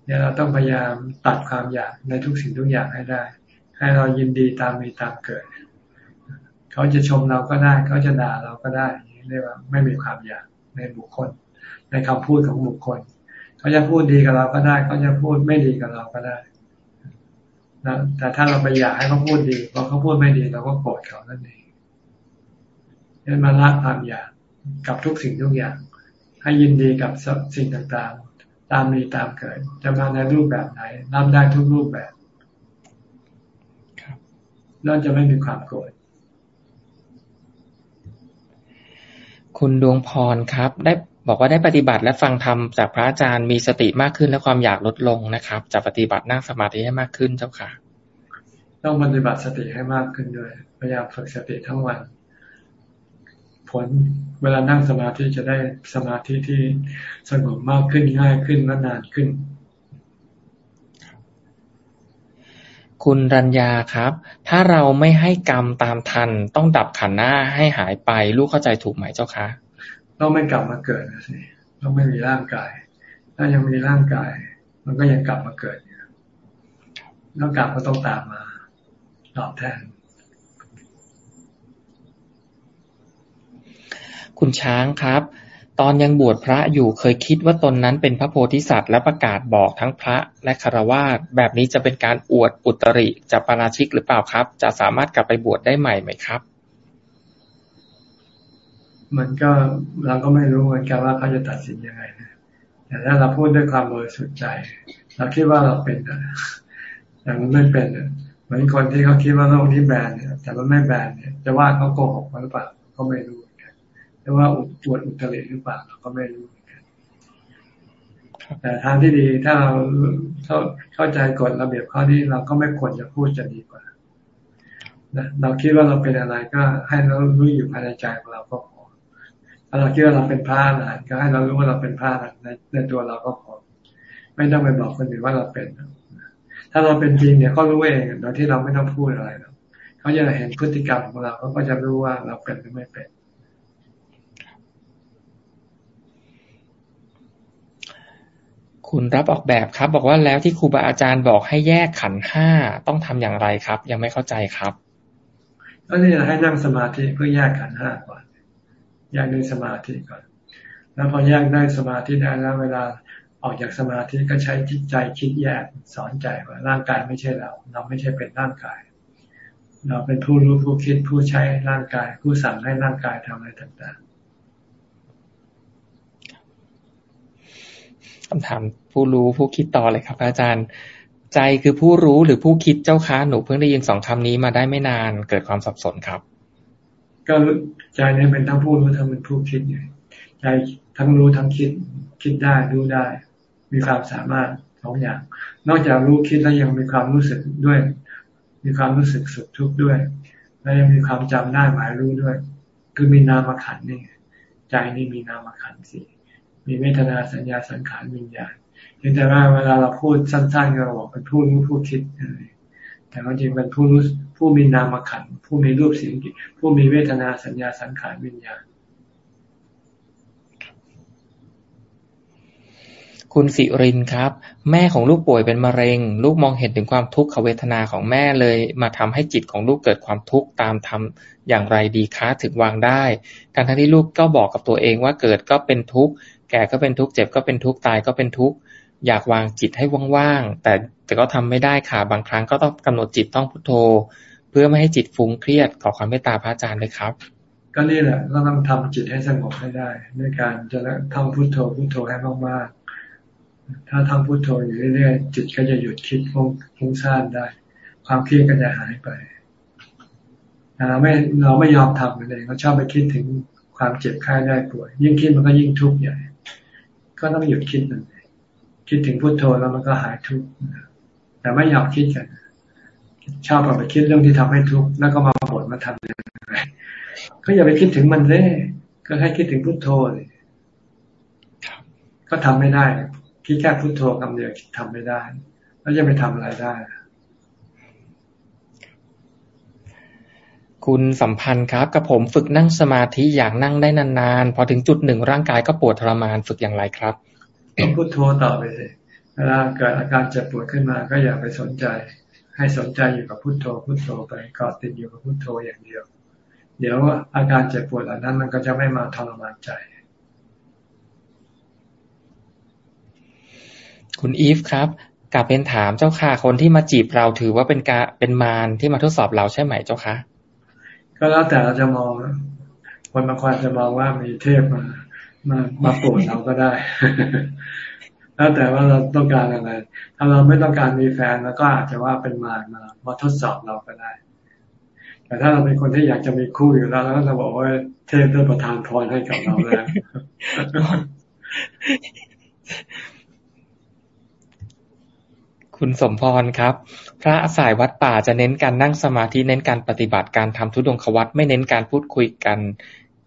เนี่ยเราต้องพยายามตัดความอยากในทุกสิ่งทุกอย่างให้ได้ ให้เรายินดีตามมีตามเกิด เขาจะชมเราก็ได้ เขาจะด่าเราก็ได้เรียกว่าไม่มีความอยากในบุคคล ในคำพูดของบุคคล เขาจะพูดดีกับเราก็ได้ เขาจะพูดไม่ดีกับเราก็ได้นะแต่ถ้าเราไปอยากให้เขาพูดดีพอเขาพูดไม่ดีเราก็โกรธเขานั่นเอง ให้มาละความอยากกับทุกสิ่งทุกอย่าง ให้ยินดีกับสิ่งต่างๆ ตามมีตามเกิด จะมาในรูปแบบไหนรับได้ทุกรูปแบบเราจะไม่มีความโกรธคุณดวงพรครับ ได้บอกว่าได้ปฏิบัติและฟังธรรมจากพระอาจารย์มีสติมากขึ้นและความอยากลดลงนะครับจะปฏิบัตินั่งสมาธิให้มากขึ้นเจ้าค่ะ ต้องปฏิบัติสติให้มากขึ้นด้วยพยายามฝึกสติทั้งวัน ผลเวลานั่งสมาธิจะได้สมาธิที่สงบมากขึ้นง่ายขึ้นและนานขึ้น คุณรัญญาครับ ถ้าเราไม่ให้กรรมตามทัน ต้องดับขันหน้าให้หายไป ลูกเข้าใจถูกไหมเจ้าคะต้องไม่กลับมาเกิดนะสิต้องไม่มีร่างกาย ถ้ายังมีร่างกาย มันก็ยังกลับมาเกิดแล้วกลับก็ต้องตามมาตอบแทน คุณช้างครับ ตอนยังบวชพระอยู่เคยคิดว่าตนนั้นเป็นพระโพธิสัตว์และประกาศบอกทั้งพระและคารวาสแบบนี้จะเป็นการอวดอุตริจะปาราชิกหรือเปล่าครับ จะสามารถกลับไปบวชได้ใหม่ไหมครับ มันก็เราก็ไม่รู้เหมือนกันว่าเขาจะตัดสินยังไงนะแต่ถ้าเราพูดด้วยความบริสุทธิ์ใจเราคิดว่าเราเป็นแต่มันไม่เป็นเหมือนคนที่เขาคิดว่าโลกนี้แบนเนี่ยแต่มันไม่แบนเนี่ยจะว่าเขาโกหกหรือเปล่าก็ไม่รู้ แต่ว่าอวดอุตริหรือเปล่าเราก็ไม่รู้แต่ทางที่ดีถ้าเราเข้าเข้าใจกฎระเบียบข้อนี้เราก็ไม่ควรจะพูดจะดีกว่าเราคิดว่าเราเป็นอะไรก็ให้เรารู้อยู่ภายในใจของเราก็พอถ้าเราคิดว่าเราเป็นพระนะก็ให้เรารู้ว่าเราเป็นพระในในตัวเราก็พอ ไม่ต้องไปบอกคนอื่นว่าเราเป็น ถ้าเราเป็นจริงเนี่ยเขารู้เองโดยที่เราไม่ต้องพูดอะไรเขาจะเห็นพฤติกรรมของเราเขาก็จะรู้ว่าเราเป็นหรือไม่เป็น คุณรับออกแบบครับ บอกว่าแล้วที่ครูบาอาจารย์บอกให้แยกขันห้าต้องทำอย่างไรครับ ยังไม่เข้าใจครับ ก็นี่ให้นั่งสมาธิเพื่อแยกขันห้าก่อนแยกด้วยสมาธิก่อน แล้วพอแยกได้สมาธิได้แล้วเวลาออกจากสมาธิก็ใช้จิตใจคิดแยกสอนใจว่าร่างกายไม่ใช่เรา เราไม่ใช่เป็นร่างกาย เราเป็นผู้รู้ผู้คิดผู้ใช้ร่างกาย ผู้สั่งให้ร่างกายทำอะไรต่างๆ คำถามผู้รู้ผู้คิดต่อเลยครับ อาจารย์ ใจคือผู้รู้หรือผู้คิดเจ้าค้าหนูเพิ่งได้ยินสองคำนี้มาได้ไม่นานเกิดความสับสนครับ ก็ใจนี่เป็นทั้งผู้รู้ทั้งเป็นผู้คิดไงใจทั้งรู้ทั้งคิด คิดได้รู้ได้ มีความสามารถสองอย่าง นอกจากรู้คิดแล้วยังมีความรู้สึกด้วย มีความรู้สึกสุขทุกข์ด้วย แล้วยังมีความจำได้หมายรู้ด้วย คือมีนามขันนี่ใจนี่มีนามขันสี่ มีเวทนาสัญญาสังขารวิญญาณเห็นแต่ว่าเวลาเราพูดสั้นๆเราบอกเป็นผู้รู้ผู้คิดแต่คว่าจริงเป็นผู้รู้ผู้มีนามขันผู้มีรูปเสียงผู้มีเวทนาสัญญาสังขารวิญญาณ คุณสิรินครับ แม่ของลูกป่วยเป็นมะเร็ง ลูกมองเห็นถึงความทุกขเวทนาของแม่เลย มาทำให้จิตของลูกเกิดความทุกข์ตามทำอย่างไรดีคะถึงวางได้การทั้งที่ลูกก็บอกกับตัวเองว่าเกิดก็เป็นทุกข์ แก่ก็เป็นทุกข์เจ็บก็เป็นทุกข์ตายก็เป็นทุกข์อยากวางจิตให้ว่างๆแต่แต่ก็ทำไม่ได้ค่ะบางครั้งก็ต้องกำหนดจิตต้องพุทโธ เพื่อไม่ให้จิตฟุ้งเครียดขอความเมตตาพระอาจารย์เลยครับ ก็นี่แหละเราต้องทำจิตให้สงบให้ได้ ด้วยการจะท่องพุทโธพุทโธให้มากๆ ถ้าทำพุโทโธอยู่เรื่อยๆจิตก็จะหยุดคิดฟุ้งซ่านได้ ความเครียดก็จะหายไปเราไม่เราไม่ยอมทำเลยเราชอบไปคิดถึงความเจ็บไข้ได้ป่วยยิ่งคิดมันก็ยิ่งทุกข์ใหญ่ ก็ต้องหยุดคิดมันคิดถึงพุโทโธแล้วมันก็หายทุกข์แต่ไม่ยอมคิดกันชอบไปคิดเรื่องที่ทำให้ทุกข์แล้วก็มาบ่นมาทำอย่างไรก็อย่าไปคิดถึงมันเลยก็ให้คิดถึงพุโทโธเลยก็ทำไม่ได้คิดแค่พุโทโธคำเดียวทำไม่ได้ แล้วจะไปทำอะไรได้ คุณสัมพันธ์ครับ กับผมฝึกนั่งสมาธิอยากนั่งได้นานๆ พอถึงจุดหนึ่งร่างกายก็ปวดทรมานฝึกอย่างไรครับพุโทโธต่อไปเลยเวลาเกิดอาการเจ็บปวดขึ้นมาก็อย่าไปสนใจ ให้สนใจอยู่กับพุโทโธพุโทโธไปกอดติดอยู่กับพุโทโธอย่างเดียว เดี๋ยวอาการเจ็บปวดเหล่านั้นมันก็จะไม่มาทรมานใจ คุณอีฟครับกลับเป็นถามเจ้าค่ะคนที่มาจีบเราถือว่าเป็นกาเป็นมารที่มาทดสอบเราใช่ไหมเจ้าคะ ก็แล้วแต่เราจะมองคนบางคนจะมองว่ามีเทพมามามาโปรดเราก็ได้ แล้วแต่ว่าเราต้องการอะไร ถ้าเราไม่ต้องการมีแฟนแล้วก็อาจจะว่าเป็นมารมามาทดสอบเราก็ได้ แต่ถ้าเราเป็นคนที่อยากจะมีคู่อยู่แล้วแล้วเราบอกว่าเทพได้ประทานพรให้กับเราแล้ว คุณสมพรครับ พระสายวัดป่าจะเน้นการนั่งสมาธิเน้นการปฏิบัติการทำทุดงควัตไม่เน้นการพูดคุยกัน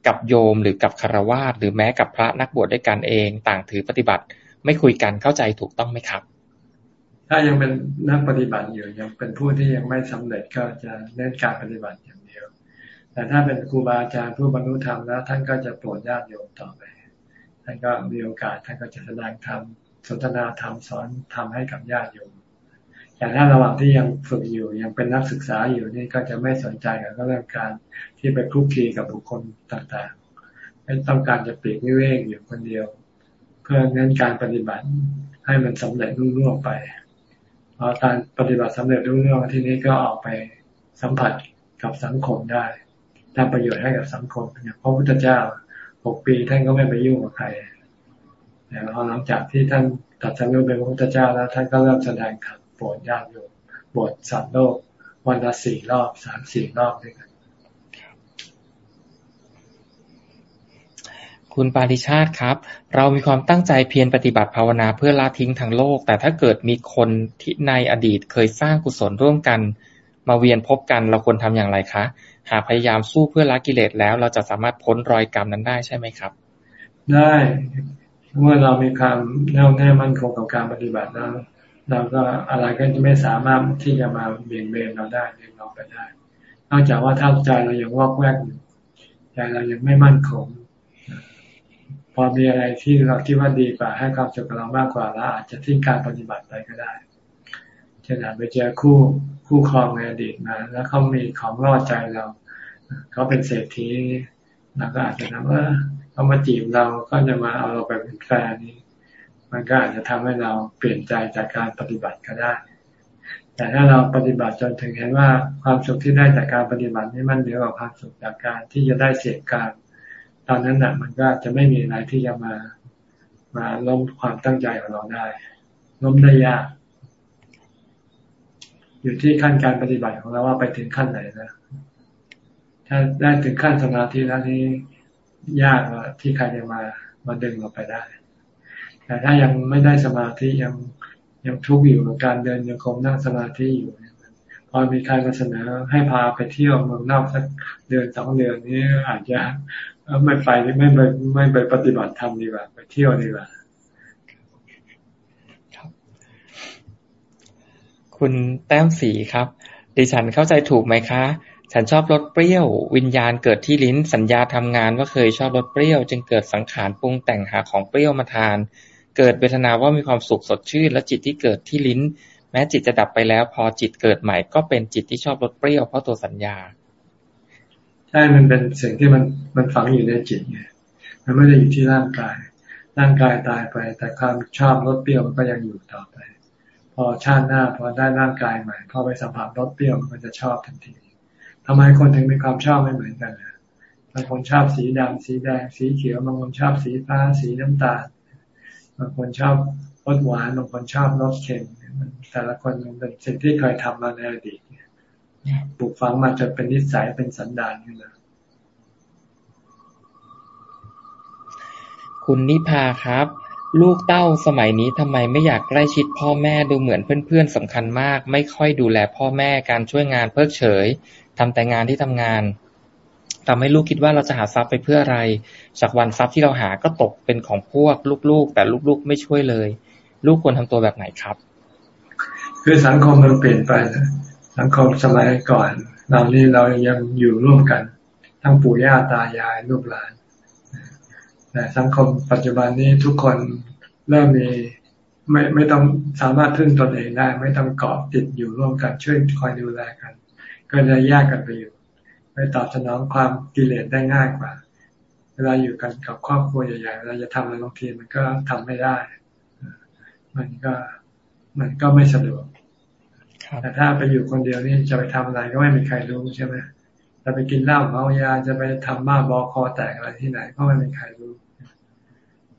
กับโยมหรือกับคารวาสหรือแม้กับพระนักบวชด้วยกันเอง ต่างถือปฏิบัติ ไม่คุยกันเข้าใจถูกต้องไหมครับ ถ้ายังเป็นนักปฏิบัติอยู่ยังเป็นผู้ที่ยังไม่สำเร็จก็จะเน้นการปฏิบัติอย่างเดียว แต่ถ้าเป็นครูบาอาจารย์ผู้บรรลุธรรมแล้ว ท่านก็จะโปรดญาติโยมต่อไปท่านก็มีโอกาสท่านก็จะแสดงธรรมสนทนาธรรมสอนทำให้กับญาติโยม อย่างถ้าระหว่างที่ยังฝึกอยู่ยังเป็นนักศึกษาอยู่นี่ก็จะไม่สนใจกับเรื่องการที่ไปคลุกคลีกับบุคคลต่างๆไม่ต้องการจะปีกวิเวกอยู่คนเดียว เพื่อเน้นการปฏิบัติให้มันสำเร็จรุ่งร่วงไปพอการปฏิบัติสำเร็จรุ่งร่วงที่นี้ก็ออกไปสัมผัสกับสังคมได้ทำประโยชน์ให้กับสังคมอย่างพระพุทธเจ้าหกปีท่านก็ไม่ไปยุ่งกับใครแต่พอหลังจากที่ท่านตัดสรู้เป็นพระพุทธเจ้าแล้วท่านก็เริ่มแสดงธรรม โปรดญาติโยมบทสัตว์โลก วันละสี่รอบสามสี่รอบด้วยกันคุณปาริชาติครับ เรามีความตั้งใจเพียรปฏิบัติภาวนาเพื่อละทิ้งทางโลก แต่ถ้าเกิดมีคนที่ในอดีตเคยสร้างกุศลร่วมกัน มาเวียนพบกันเราควรทำอย่างไรคะ หากพยายามสู้เพื่อละกิเลสแล้ว เราจะสามารถพ้นรอยกรรมนั้นได้ใช่ไหมครับ ได้เมื่อเรามีความแน่วแน่มั่นคงกับการปฏิบัติแล้ว เราก็อะไรก็จะไม่สามารถที่จะมาเบี่ยงเบนเราได้เบี่ยงเราไปได้ นอกจากว่าถ้าใจเรายังวอกแวกอยู่ใจเรายังไม่มั่นคงพอมีอะไรที่เราคิดว่าดีกว่าให้ความสุขกับเรามากกว่าเราอาจจะทิ้งการปฏิบัติไปก็ได้เช่นอาจไปเจอคู่คู่ครองในอดีตมา แล้วเขามีของรอดใจเรา เขาเป็นเศรษฐีเราก็อาจจะทำว่าเขามาจีบเราก็จะมาเอาเราไปเป็นแฟนนี้ มันก็อาจจะทำให้เราเปลี่ยนใจจากการปฏิบัติก็ได้ แต่ถ้าเราปฏิบัติจนถึงเห็นว่าความสุขที่ได้จากการปฏิบัตินี้มันเหนือกว่าความสุขจากการที่จะได้เสียการ ตอนนั้นน่ะ มันก็จะไม่มีอะไรที่จะมามาล้มความตั้งใจของเราได้ ล้มได้ยาก อยู่ที่ขั้นการปฏิบัติของเราว่าไปถึงขั้นไหนนะ ถ้าได้ถึงขั้นสมาธิแล้วนี้ยากว่าที่ใครจะมามาดึงเราไปได้ แต่ถ้ายังไม่ได้สมาธิยังยังทุกข์อยู่กับการเดินยังคงนั่งสมาธิอยู่พอมีใครมาเสนอให้พาไปเที่ยวเมืองนอกสักเดือนสองเดือนนี้อาจจะไม่ไปไม่ไปไม่ไปปฏิบัติธรรมดีกว่าไปเที่ยวดีกว่าคุณแต้มสีครับ ดิฉันเข้าใจถูกไหมคะ ฉันชอบรสเปรี้ยว วิญญาณเกิดที่ลิ้นสัญญาทำงานว่าเคยชอบรสเปรี้ยว จึงเกิดสังขารปรุงแต่งหาของเปรี้ยวมาทาน เกิดเวทนาว่ามีความสุขสดชื่น และจิตที่เกิดที่ลิ้น แม้จิตจะดับไปแล้ว พอจิตเกิดใหม่ก็เป็นจิตที่ชอบรสเปรี้ยวเพราะตัวสัญญา ใช่ มันเป็นสิ่งที่มันมันฝังอยู่ในจิตไงมันไม่ได้อยู่ที่ร่างกาย ร่างกายตายไป แต่ความชอบรสเปรี้ยวมันก็ยังอยู่ต่อไป พอชาติหน้าพอได้ร่างกายใหม่พอไปสัมผัสรสเปรี้ยวมันจะชอบทันทีทำไมคนถึงมีความชอบไม่เหมือนกันนะบางคนชอบสีดำสีแดง สีเขียว บางคนชอบสีฟ้า สีน้ำตาล บางคนชอบรสหวานบางคนชอบรสเค็มแต่ละคนมันเป็นสิ่งที่เคยทำมาในอดีตปลูกฝังมาจนเป็นนิสัยเป็นสันดานขึ้นมาคุณนิพาครับ ลูกเต้าสมัยนี้ทำไมไม่อยากใกล้ชิดพ่อแม่ดูเหมือนเพื่อนๆสำคัญมาก ไม่ค่อยดูแลพ่อแม่การช่วยงานเพิกเฉยทำแต่งานที่ทำงาน ทำให้ลูกคิดว่าเราจะหาทรัพย์ไปเพื่ออะไรจากวันทรัพย์ที่เราหาก็ตกเป็นของพวกลูกๆ แต่ลูกๆไม่ช่วยเลย ลูกควรทำตัวแบบไหนครับ คือสังคมมันเปลี่ยนไปสังคมสมัยก่อนเรานี่เรายังอยู่ร่วมกันทั้งปู่ย่าตายายลูกหลานแต่สังคมปัจจุบันนี้ทุกคนเริ่มมีไม่ไม่ต้องสามารถพึ่งตนเองได้ ไม่ต้องเกาะติดอยู่ร่วมกันช่วยคอยดูแลกัน ก็จะแยกกันไปอยู่ ไปตอบสนองความกิเลสได้ง่ายกว่า เวลาอยู่กันกับครอบครัวใหญ่ๆเราจะทำอะไรบางทีมันก็ทำไม่ได้ มันก็มันก็ไม่สะดวกแต่ถ้าไปอยู่คนเดียวนี่จะไปทำอะไรก็ไม่มีใครรู้ใช่ไหมจะไปกินเหล้าเมายาจะไปทำบ้าบอคอแตกอะไรที่ไหนก็ไม่มีใครรู้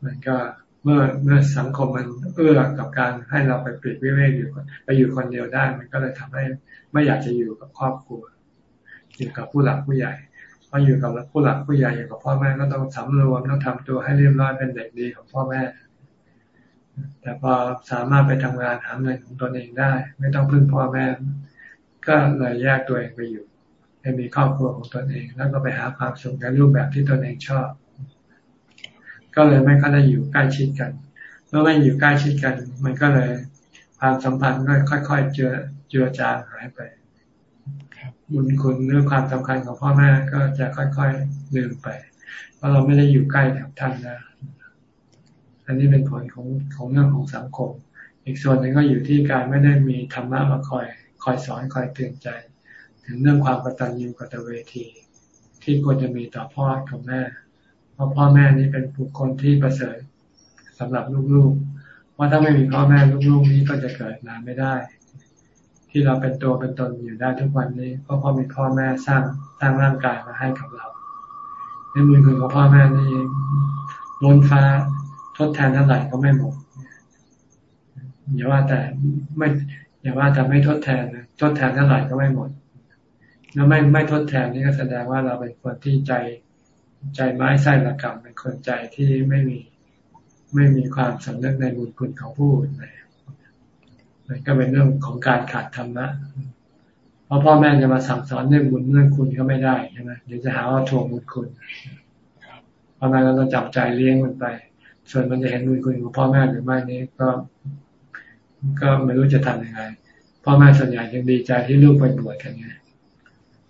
มันก็เมื่อเมื่อสังคมมันเอื้อกับการให้เราไปปิดวิเวกอยู่ไปอยู่คนเดียวได้ มันก็เลยทำให้ไม่อยากจะอยู่กับครอบครัว อยู่กับผู้หลักผู้ใหญ่พออยู่กับผู้หลักผู้ใหญ่อยู่กับพ่อแม่ก็ต้องสำรวมต้องทำตัวให้เรียบร้อยเป็นเด็กดีของพ่อแม่ แต่พอสามารถไปทำงานหาเงินของตนเองได้ ไม่ต้องพึ่งพ่อแม่ ก็เลยแยกตัวเองไปอยู่ให้มีครอบครัวของตนเอง แล้วก็ไปหาความสุขในรูปแบบที่ตนเองชอบ ก็เลยไม่ค่อยได้อยู่ใกล้ชิดกัน เมื่อไม่อยู่ใกล้ชิดกัน มันก็เลยความสัมพันธ์ก็ค่อย ๆ เจือเจือจางหายไป บุญคุณเรื่องความสำคัญของพ่อแม่ก็จะค่อยๆลืมไป เพราะเราไม่ได้อยู่ใกล้กับท่านนะอันนี้เป็นผลของของเรื่องของสังคม อีกส่วนหนึ่งก็อยู่ที่การไม่ได้มีธรรมะมาคอย คอยสอนคอยเตือนใจ ถึงเรื่องความกตัญญูกตเวที ที่ควรจะมีต่อพ่อกับแม่ เพราะพ่อแม่นี้เป็นบุคคลที่ประเสริฐสำหรับลูกๆว่าถ้าไม่มีพ่อแม่ลูกๆนี้ก็จะเกิดมาไม่ได้ ที่เราเป็นตัวเป็นตนอยู่ได้ทุกวันนี้ก็เพราะมีพ่อแม่สร้างสร้างร่างกายมาให้กับเราในมือคือของพ่อแม่นี่ล้นฟ้าทดแทนเท่าไหร่ก็ไม่หมดอย่าว่าแต่ไม่อย่าว่าแต่ไม่ทดแทนนะทดแทนเท่าไหร่ก็ไม่หมด แล้วไม่ไม่ทดแทนนี่ก็แสดงว่าเราเป็นคนที่ใจใจไม้ไส้ระกำเป็นคนใจที่ไม่มีไม่มีความสำนึกในบุญคุณของผู้อื่นเลย มันก็เป็นเรื่องของการขาดธรรมะเพราะพ่อแม่จะมาสั่งสอนเรื่องบุญเรื่องคุณก็ไม่ได้ใช่ไหมเดี๋ยวจะหาว่าทวงบุญคุณพ่อแม่เราต้องจับใจเลี้ยงมันไป ส่วนมันจะเห็นบุญคุณของพ่อแม่หรือไม่นี้ก็ ก็ไม่รู้จะทำยังไงพ่อแม่ส่วนใหญ่ยังดีใจที่ลูกไปบวชกันไง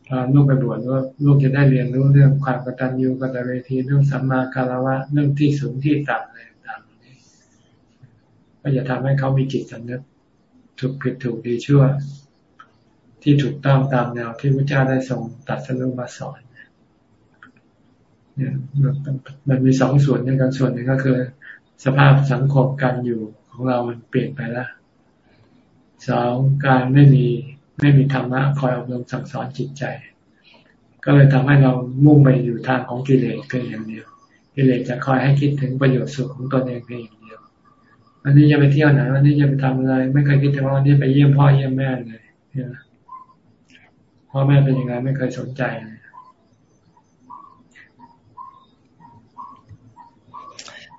พาลูกไปบวชว่าลูกจะได้เรียนรู้เรื่องความกตัญญูกตเวทีเรื่องสัมมาคารวะเรื่องที่สูงที่ต่ำอะไรต่างๆนี้ก็จะทำให้เขามีจิตสำนึก ถูกผิดถูกดีชั่ว ที่ถูกต้องตามแนวที่พระเจ้าได้ทรงตัดสรุปมาสอนเนี่ยมันมีสองส่วนในการส่วนหนึ่งก็คือ สภาพสังคมการอยู่ของเรามันเปลี่ยนไปแล้วสองการไม่มีไม่มีธรรมะคอยอบรมสั่งสอนจิตใจ ก็เลยทำให้เรามุ่งไปอยู่ทางของกิเลสเพียงอย่างเดียวกิเลสจะคอยให้คิดถึงประโยชน์สุขของตนเองเพียงอง ววันนี้จะไปเที่ยวไหนวันนี้จะไปทำอะไร ไม่เคยคิดถึงว่าวันนี้ไปเยี่ยมพ่อเยี่ยมแม่เลยพ่อแม่เป็นยังไงไม่เคยสนใจเลย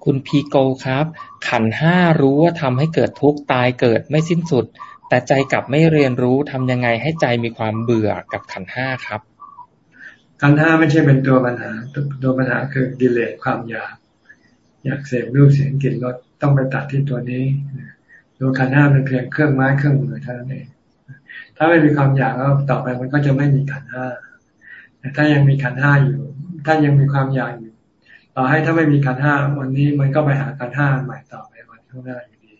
คุณพีโกครับ ขันห้ารู้ว่าทำให้เกิดทุกข์ตายเกิดไม่สิ้นสุด แต่ใจกลับไม่เรียนรู้ทำยังไงให้ใจมีความเบื่อกับขันห้าครับ ขันห้าไม่ใช่เป็นตัวปัญหาตัวปัญหาคือกิเลสความอยาก อยากเสพรูปเสียงกลิ่นรส ต้องไปตัดที่ตัวนี้ตัวขันห้าเป็นเพียงเครื่องไม้เครื่องมือเท่านั้นเอง ถ้าไม่มีความอยากแล้วต่อไปมันก็จะไม่มีขันห้าแต่ถ้ายังมีขันห้าอยู่ ถ้ายังมีความอยากอยู่ ต่อให้ถ้าไม่มีขันห้าวันนี้มันก็ไปหาขันห้าใหม่ต่อไปวันข้างหน้าอยู่ดี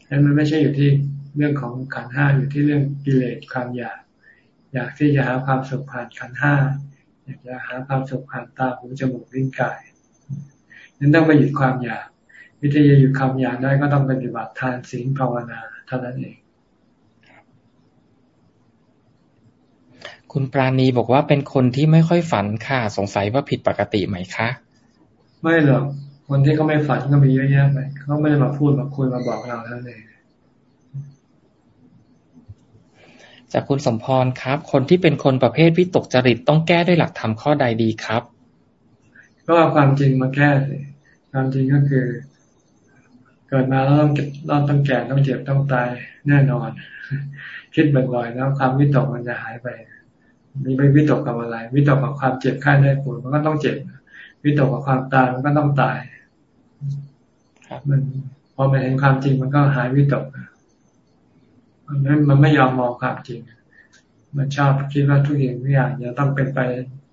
ดังนั้นมันไม่ใช่อยู่ที่เรื่องของขันห้าอยู่ที่เรื่องกิเลสความอยาก อยากที่จะหาความสุขผ่านขันห้าอยากจะหาความสุขผ่านตาหูจมูกลิ้นกายนั้นต้องไปหยุดความอยาก วิธีจะหยุดความอยากได้ก็ต้องปฏิบัติทานศีลภาวนาเท่านั้นเอง คุณปราณีบอกว่าเป็นคนที่ไม่ค่อยฝันค่ะ สงสัยว่าผิดปกติไหมคะ ไม่หรอกคนที่เขาไม่ฝันก็มีเยอะแยะไปเขาไม่ได้มาพูดมาคุยมาบอกเราแล้วเองจากคุณสมพรครับ คนที่เป็นคนประเภทวิตกจริตต้องแก้ด้วยหลักธรรมข้อใดดีครับ ก็เอาความจริงมาแก้สิความจริงก็คือ เกิดมาแล้วต้องเก็บต้องแก่ต้องเจ็บต้องตายแน่นอน คิดบ่อยๆแล้วความวิตกมันจะหายไปมีไปวิตกกับอะไร วิตกกับความเจ็บไข้ได้ป่วยมันก็ต้องเจ็บ วิตกกับความตายมันก็ต้องตายมันพอมันเห็นความจริงมันก็หายวิตกมันมันไม่ยอมมองความจริง มันชอบคิดว่าทุกอย่างทุกอย่างจะต้องเป็นไป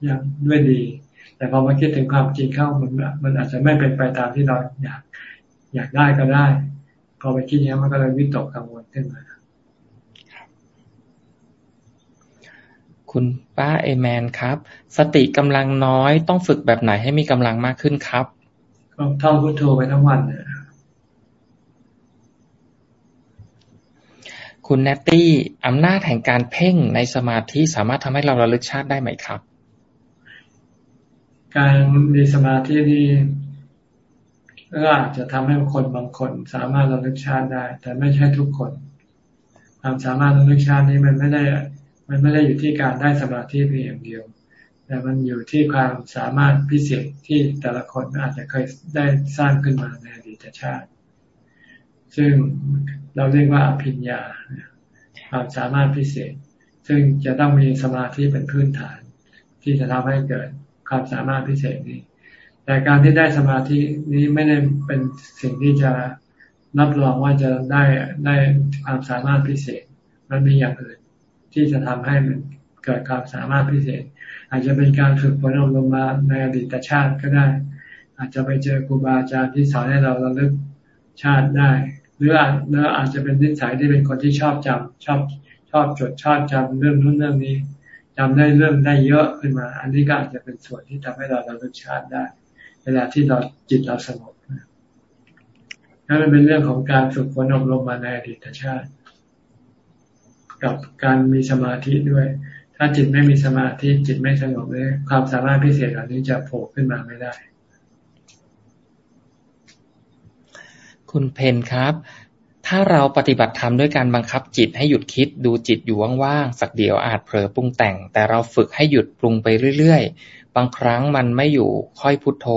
อย่างด้วยดี แต่พอมาคิดถึงความจริงเข้ามันมันอาจจะไม่เป็นไปตามที่เราอยาก อยากได้ก็ได้ พอไปคิดอย่างนี้มันก็เลยวิตกกังวลขึ้นมาคุณป้าเอแมนครับ สติกำลังน้อยต้องฝึกแบบไหนให้มีกำลังมากขึ้นครับก็ท่องพุทโธไปทั้งวันเนี่ยคุณแนตตี้อำนาจแห่งการเพ่งในสมาธิสามารถทำให้เราระลึกชาติได้ไหมครับ การมีสมาธินี่ ก็อาจจะทำให้คนบางคน สามารถระลึกชาติได้ แต่ไม่ใช่ทุกคน ความสามารถระลึกชาตินี้มันไม่ได้ มันไม่ได้อยู่ที่การได้สมาธิเพียงอย่างเดียว แต่มันอยู่ที่ความสามารถพิเศษที่แต่ละคนอาจจะเคยได้สร้างขึ้นมาในอดีตชาติ ซึ่งเราเรียกว่าอภิญญา ความสามารถพิเศษ ซึ่งจะต้องมีสมาธิเป็นพื้นฐาน ที่จะทำให้เกิดความสามารถพิเศษนี้ แต่การที่ได้สมาธินี้ไม่ได้เป็นสิ่งที่จะรับรองว่าจะได้ได้ความสามารถพิเศษ มันมีอย่างอื่นที่จะทำให้มันเกิดความสามารถพิเศษ อาจจะเป็นการฝึกฝนอบรมมาในอดีตชาติก็ได้ อาจจะไปเจอครูบาอาจารย์ที่สอนให้เราระลึกชาติได้ หรืออาจหรืออาจจะเป็นนิสัยที่เป็นคนที่ชอบจำชอบชอบจดชอบจำเรื่องนู้นเรื่องนี้จำได้เรื่องได้เยอะขึ้นมา อันนี้ก็อาจจะเป็นส่วนที่ทำให้เราราลึกชาติได้ เวลาที่เราจิตเราสงบนั่นเป็นเรื่องของการฝึกฝนอบรมมาในอดีตชาติ กับการมีสมาธิด้วย ถ้าจิตไม่มีสมาธิจิตไม่สงบเลยความสามารถพิเศษเหล่านี้จะโผล่ขึ้นมาไม่ได้ คุณเพนครับ ถ้าเราปฏิบัติธรรมด้วยการบังคับจิตให้หยุดคิดดูจิตอยู่ว่างๆสักเดียวอาจเผลอปรุงแต่ง แต่เราฝึกให้หยุดปรุงไปเรื่อยๆ บางครั้งมันไม่อยู่ค่อยพุโทโธ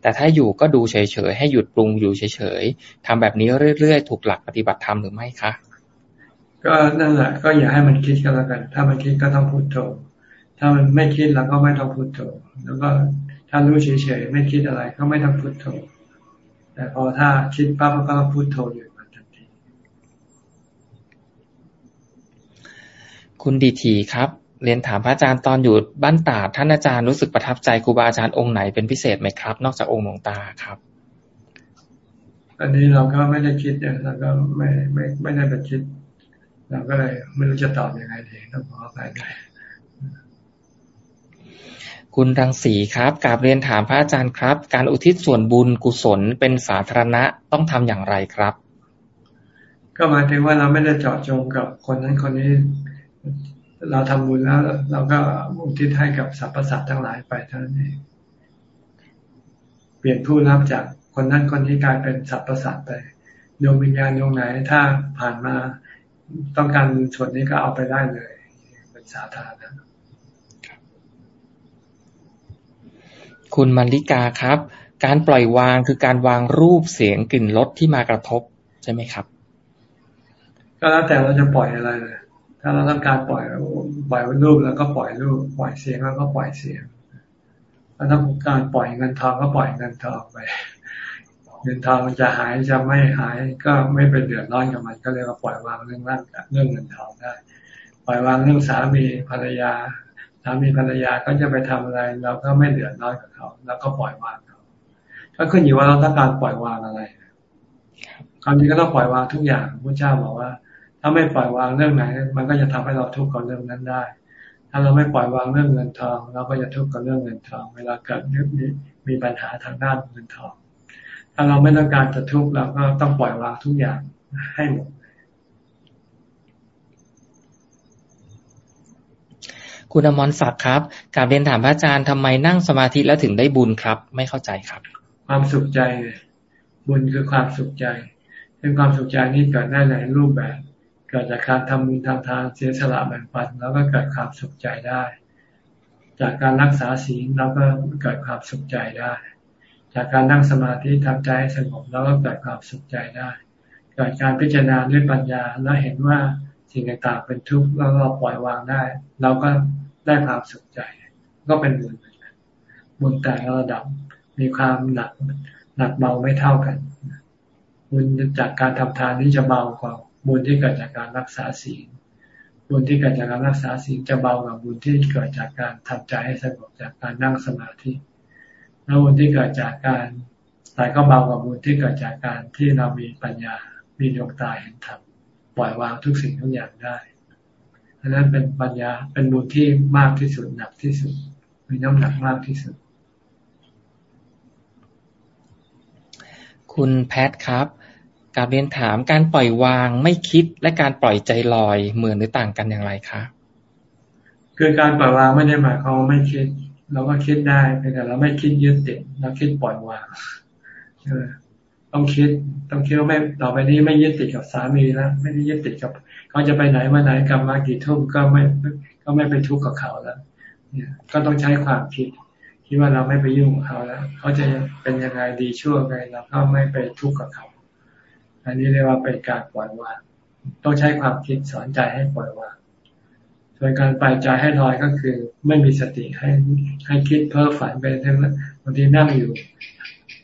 แต่ถ้าอยู่ก็ดูเฉยๆ ให้หยุดปรุงอยู่เฉยๆทำแบบนี้เรื่อยๆ ถูกหลักปฏิบัติธรรมหรือไม่คะ ก็นั่นแหละ ก็อย่าให้มันคิดก็แล้วกัน ถ้ามันคิดก็ต้องพุโทโธ ถ้ามันไม่คิดเราก็ไม่ต้องพุโทโธ แล้วก็ถ้ารู้เฉยๆ ไม่คิดอะไรก็ไม่ต้องพุโทโธ แต่พอถ้าคิดปั๊บก็พูดโทอยู่มันทันทีคุณดีทีครับ เรียนถามพระอาจารย์ตอนอยู่บ้านตาดท่านอาจารย์รู้สึกประทับใจครูบาอาจารย์องค์ไหนเป็นพิเศษไหมครับ นอกจากองค์หลวงตาครับ อันนี้เราก็ไม่ได้คิดเนี่ยเราก็ไม่ไม่ไม่ได้ไปคิด เราก็เลยไม่รู้จะตอบยังไงดีต้องขออภัยด้วยคุณรังสีครับกราบเรียนถามพระอาจารย์ครับ การอุทิศส่วนบุญกุศลเป็นสาธารณะต้องทำอย่างไรครับ ก็หมายถึงว่าเราไม่ได้เจาะจงกับคนนั้นคนนี้ เราทำบุญแล้ว เราก็อุทิศให้กับสรรพสัตว์ทั้งหลายไปเท่านั้นเองเปลี่ยนผู้รับจากคนนั้นคนนี้กลายเป็นสรรพสัตว์ไปดวงวิญญาณดวงไหนถ้าผ่านมาต้องการบุญส่วนนี้ก็เอาไปได้เลยเป็นสาธารณะคุณมาริกาครับ การปล่อยวางคือการวางรูปเสียงกลิ่นรสที่มากระทบใช่ไหมครับ ก็แล้วแต่เราจะปล่อยอะไรเลย ถ้าเราต้องการปล่อยปล่อยรูปแล้วก็ปล่อยรูป ปล่อยเสียงแล้วก็ปล่อยเสียงถ้าต้องการปล่อยเงินทองก็ปล่อยเงินทองไป เงินทองจะหายจะไม่หายก็ไม่เป็นเดือดร้อนกับมันก็เรียกว่าปล่อยวางเรื่องร่างเรื่องเงินทองได้ ปล่อยวางเรื่องสามีภรรยา สามีภรรยาก็จะไปทำอะไรเราก็ไม่เดือดร้อนกับเขา แล้วก็ปล่อยวางเขาก็ขึ้นอยู่ว่าเราต้องการปล่อยวางอะไรความจริงก็ต้องปล่อยวางทุกอย่างพระเจ้าบอกว่า ถ้าไม่ปล่อยวางเรื่องไหน มันก็จะทำให้เราทุกข์กับเรื่องนั้นได้ ถ้าเราไม่ปล่อยวางเรื่องเงินทอง เราก็จะทุกข์กับเรื่องเงินทอง เวลาเกิดมีมีปัญหาทางด้านเงินทอง ถ้าเราไม่ต้องการจะทุกข์เราก็ต้องปล่อยวางทุกอย่างให้หมดคุณอมรศักดิ์ครับกาบเรียนถามพระอาจารย์ทำไมนั่งสมาธิแล้วถึงได้บุญครับ ไม่เข้าใจครับ ความสุขใจ บุญคือความสุขใจซึ่งความสุขใจนี้เกิดได้หลายรูปแบบเกิดจากการทำบุญทำทานเสียสละแบ่งปันแล้วก็เกิดความสุขใจได้ จากการรักษาศีลแล้วก็เกิดความสุขใจได้ จากการนั่งสมาธิทำใจให้สงบแล้วก็เกิดความสุขใจได้เกิดการพิจารณาด้วยปัญญาแล้วเห็นว่าสิ่งต่างๆเป็นทุกข์แล้วเราปล่อยวางได้ เราก็ได้ความสุขใจ ก็เป็นบุญบุญแต่ละระดับมีความหนักหนักเบาไม่เท่ากันบุญจากการทำทานนี้จะเบากว่า บุญที่เกิดจากการรักษาศีลบุญที่เกิดจากการรักษาศีลจะเบากว่าบุญที่เกิดจากการทำใจให้สงบจากการนั่งสมาธิแล้วบุญที่เกิดจากการแต่ก็เบากว่าบุญที่เกิดจากการที่เรามีปัญญา มีดวงตาเห็นธรรมปล่อยวางทุกสิ่งทุกอย่างได้อันนั้นเป็นปัญญาเป็นบุญที่มากที่สุดหนักที่สุด มีน้ำหนักมากที่สุด คุณแพทครับ การเรียนถามการปล่อยวางไม่คิดและการปล่อยใจลอยเหมือนหรือต่างกันอย่างไรคะคือการปล่อยวางไม่ได้หมายความว่าไม่คิด เราก็คิดได้แต่เราไม่คิดยึดติดเราคิดปล่อยวางต้องคิดต้องคิดว่าไม่ต่อไปนี้ไม่ยึดติดกับสามีแล้วไม่ได้ยึดติดกับเขาจะไปไหนมาไหนกลับมากี่ทุ่มก็ไม่ก็ไม่ไปทุกข์กับเขาแล้วเนี่ยก็ต้องใช้ความคิดคิดว่าเราไม่ไปยุ่งกับเขาแล้วเขาจะเป็นยังไงดีชั่วไงเราก็ไม่ไปทุกข์กับเขา อันนี้เรียกว่าเป็นการปล่อยวางต้องใช้ความคิดสอนใจให้ปล่อยวางส่วนการปล่อยใจให้ลอยก็คือ ไม่มีสติให้ให้คิดเพ้อฝันไปทั้งบางทีนั่งอยู่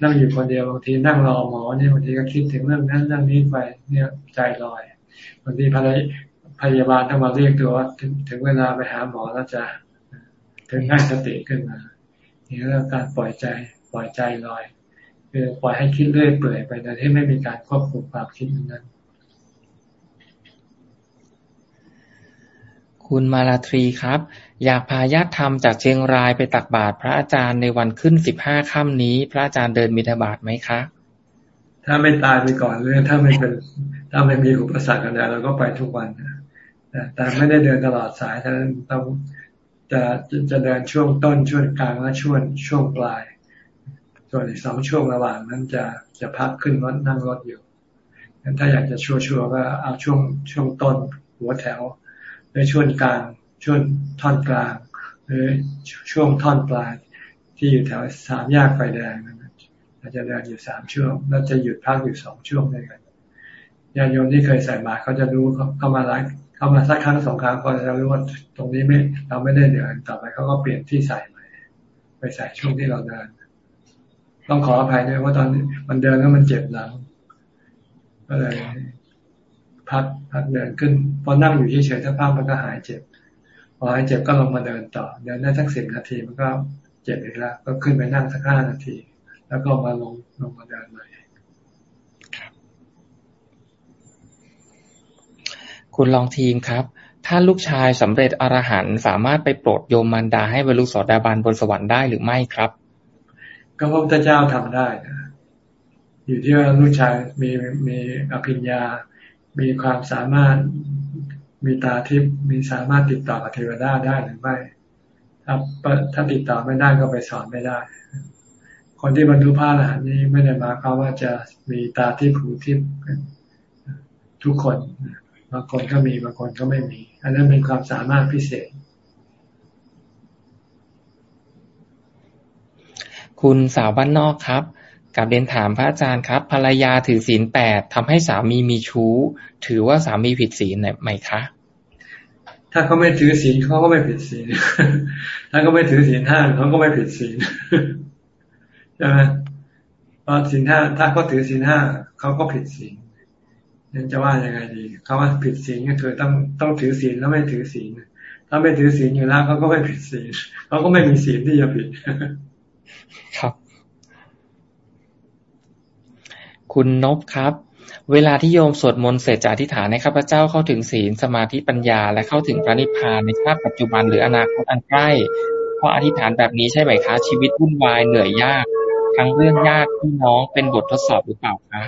นั่งอยู่คนเดียวบางทีนั่งรอหมอเนี่ยบางทีก็คิดถึงเรื่องนั้นเรื่องนี้ไปเนี่ยใจลอยบางทีพยพยาบาลต้องมาเรียกตัวว่าถึงถึงเวลาไปหาหมอแล้วจะถึงให้สติขึ้นมานี่เรื่องการปล่อยใจปล่อยใจลอย คือปล่อยให้คิดเรื่อยเปื่อยไปโดยที่ไม่มีการควบคุมความคิดนั้น คุณมาลาทรีครับ อยากพาญาติธรรมจากเชียงรายไปตักบาตรพระอาจารย์ในวันขึ้นสิบห้าค่ำนี้ พระอาจารย์เดินมิถบาทไหมคะ ถ้าไม่ตายไปก่อนหรือถ้าไม่เป็นถ้าไม่มีอุปสรรคอะไรเราก็ไปทุกวันแต่ไม่ได้เดินตลอดสายฉะนั้นต้องจะจะเดินช่วงต้นช่วงกลางและช่วงช่วงปลาย ส่วนอีกสองช่วงระหว่างนั้นจะจะพักขึ้นรถนั่งรถอยู่งั้นถ้าอยากจะชัวร์ๆก็เอาช่วงช่วงต้นหัวแถวหรือช่วงกลางช่วงท่อนกลาง หรือช่วงท่อนปลายที่อยู่แถวสามแยกไฟแดงนะเราจะเดินอยู่สามช่วงแล้วจะหยุดพักอยู่สองช่วงด้วยกันญาติโยมที่เคยใส่บาตรเขาจะรู้เข้ามาไลฟ์เข้ามาสักครั้งสองครั้งก็จะรู้ว่าตรงนี้ไม่เราไม่ได้เดินต่อไปเขาก็เปลี่ยนที่ใส่ใหม่ไปใส่ช่วงที่เราเดิน ต้องขออภัยด้วยว่าตอนมันเดินแล้วมันเจ็บหลัง ก็เลยพักพักเดินขึ้น พอนั่งอยู่เฉยๆถ้าพักมันก็หายเจ็บ พอให้เจ็บก็ลงมาเดินต่อ เดินได้สักสิบนาทีมันก็เจ็บอีกแล้ว ก็ขึ้นไปนั่งสักห้านาที แล้วก็มาลงลงมาเดินใหม่คุณลองทีมครับ ถ้าลูกชายสำเร็จอรหันต์สามารถไปโปรดโยมมารดาให้บรรลุโสดาบันบนสวรรค์ได้หรือไม่ครับ ก็พระพุทธเจ้าทำได้นะอยู่ที่ว่าลูกชายมีมีอภิญญา มีความสามารถมีตาทิพย์มีสามารถติดต่อกับเทวดาได้หรือไม่ถ้าถ้าติดต่อไม่ได้ก็ไปสอนไม่ได้ คนที่บรรลุพระอรหันต์นี้ไม่ได้มาเขาว่าจะมีตาทิพย์หูทิพย์ทุกคนบางคนก็มีบางคนก็ไม่มี อันนั้นเป็นความสามารถพิเศษ คุณสาวบ้านนอกครับกับเรียนถามพระอาจารย์ครับ ภรรยาถือศีลแปดทำให้สามีมีชู้ ถือว่าสามีผิดศีลไหมคะ ถ้าเขาไม่ถือศีลเขาก็ไม่ผิดศีลถ้าเขาไม่ถือศีลห้าเขาก็ไม่ผิดศีลใช่ไหมเพราะศีลห้าถ้าเขาถือศีลห้าเขาก็ผิดศีลนั่นจะว่ายังไงดีเขาว่าผิดศีลก็คือต้องต้องถือศีลแล้วไม่ถือศีลถ้าไม่ถือศีลอยู่แล้วเขาก็ไม่ผิดศีลเขาก็ไม่มีศีลที่จะผิด ครับ คุณนบครับ เวลาที่โยมสวดมนต์เสร็จจากอธิษฐานให้ข้าพเจ้าเข้าถึงศีลสมาธิปัญญา และเข้าถึงพระนิพพานในชาติปัจจุบันหรืออนาคตอันใกล้เพราะอธิษฐานแบบนี้ใช่ไหมคะ ชีวิตวุ่นวายเหนื่อยยาก ทั้งเรื่องยากที่น้องเป็นบททดสอบหรือเปล่าคะ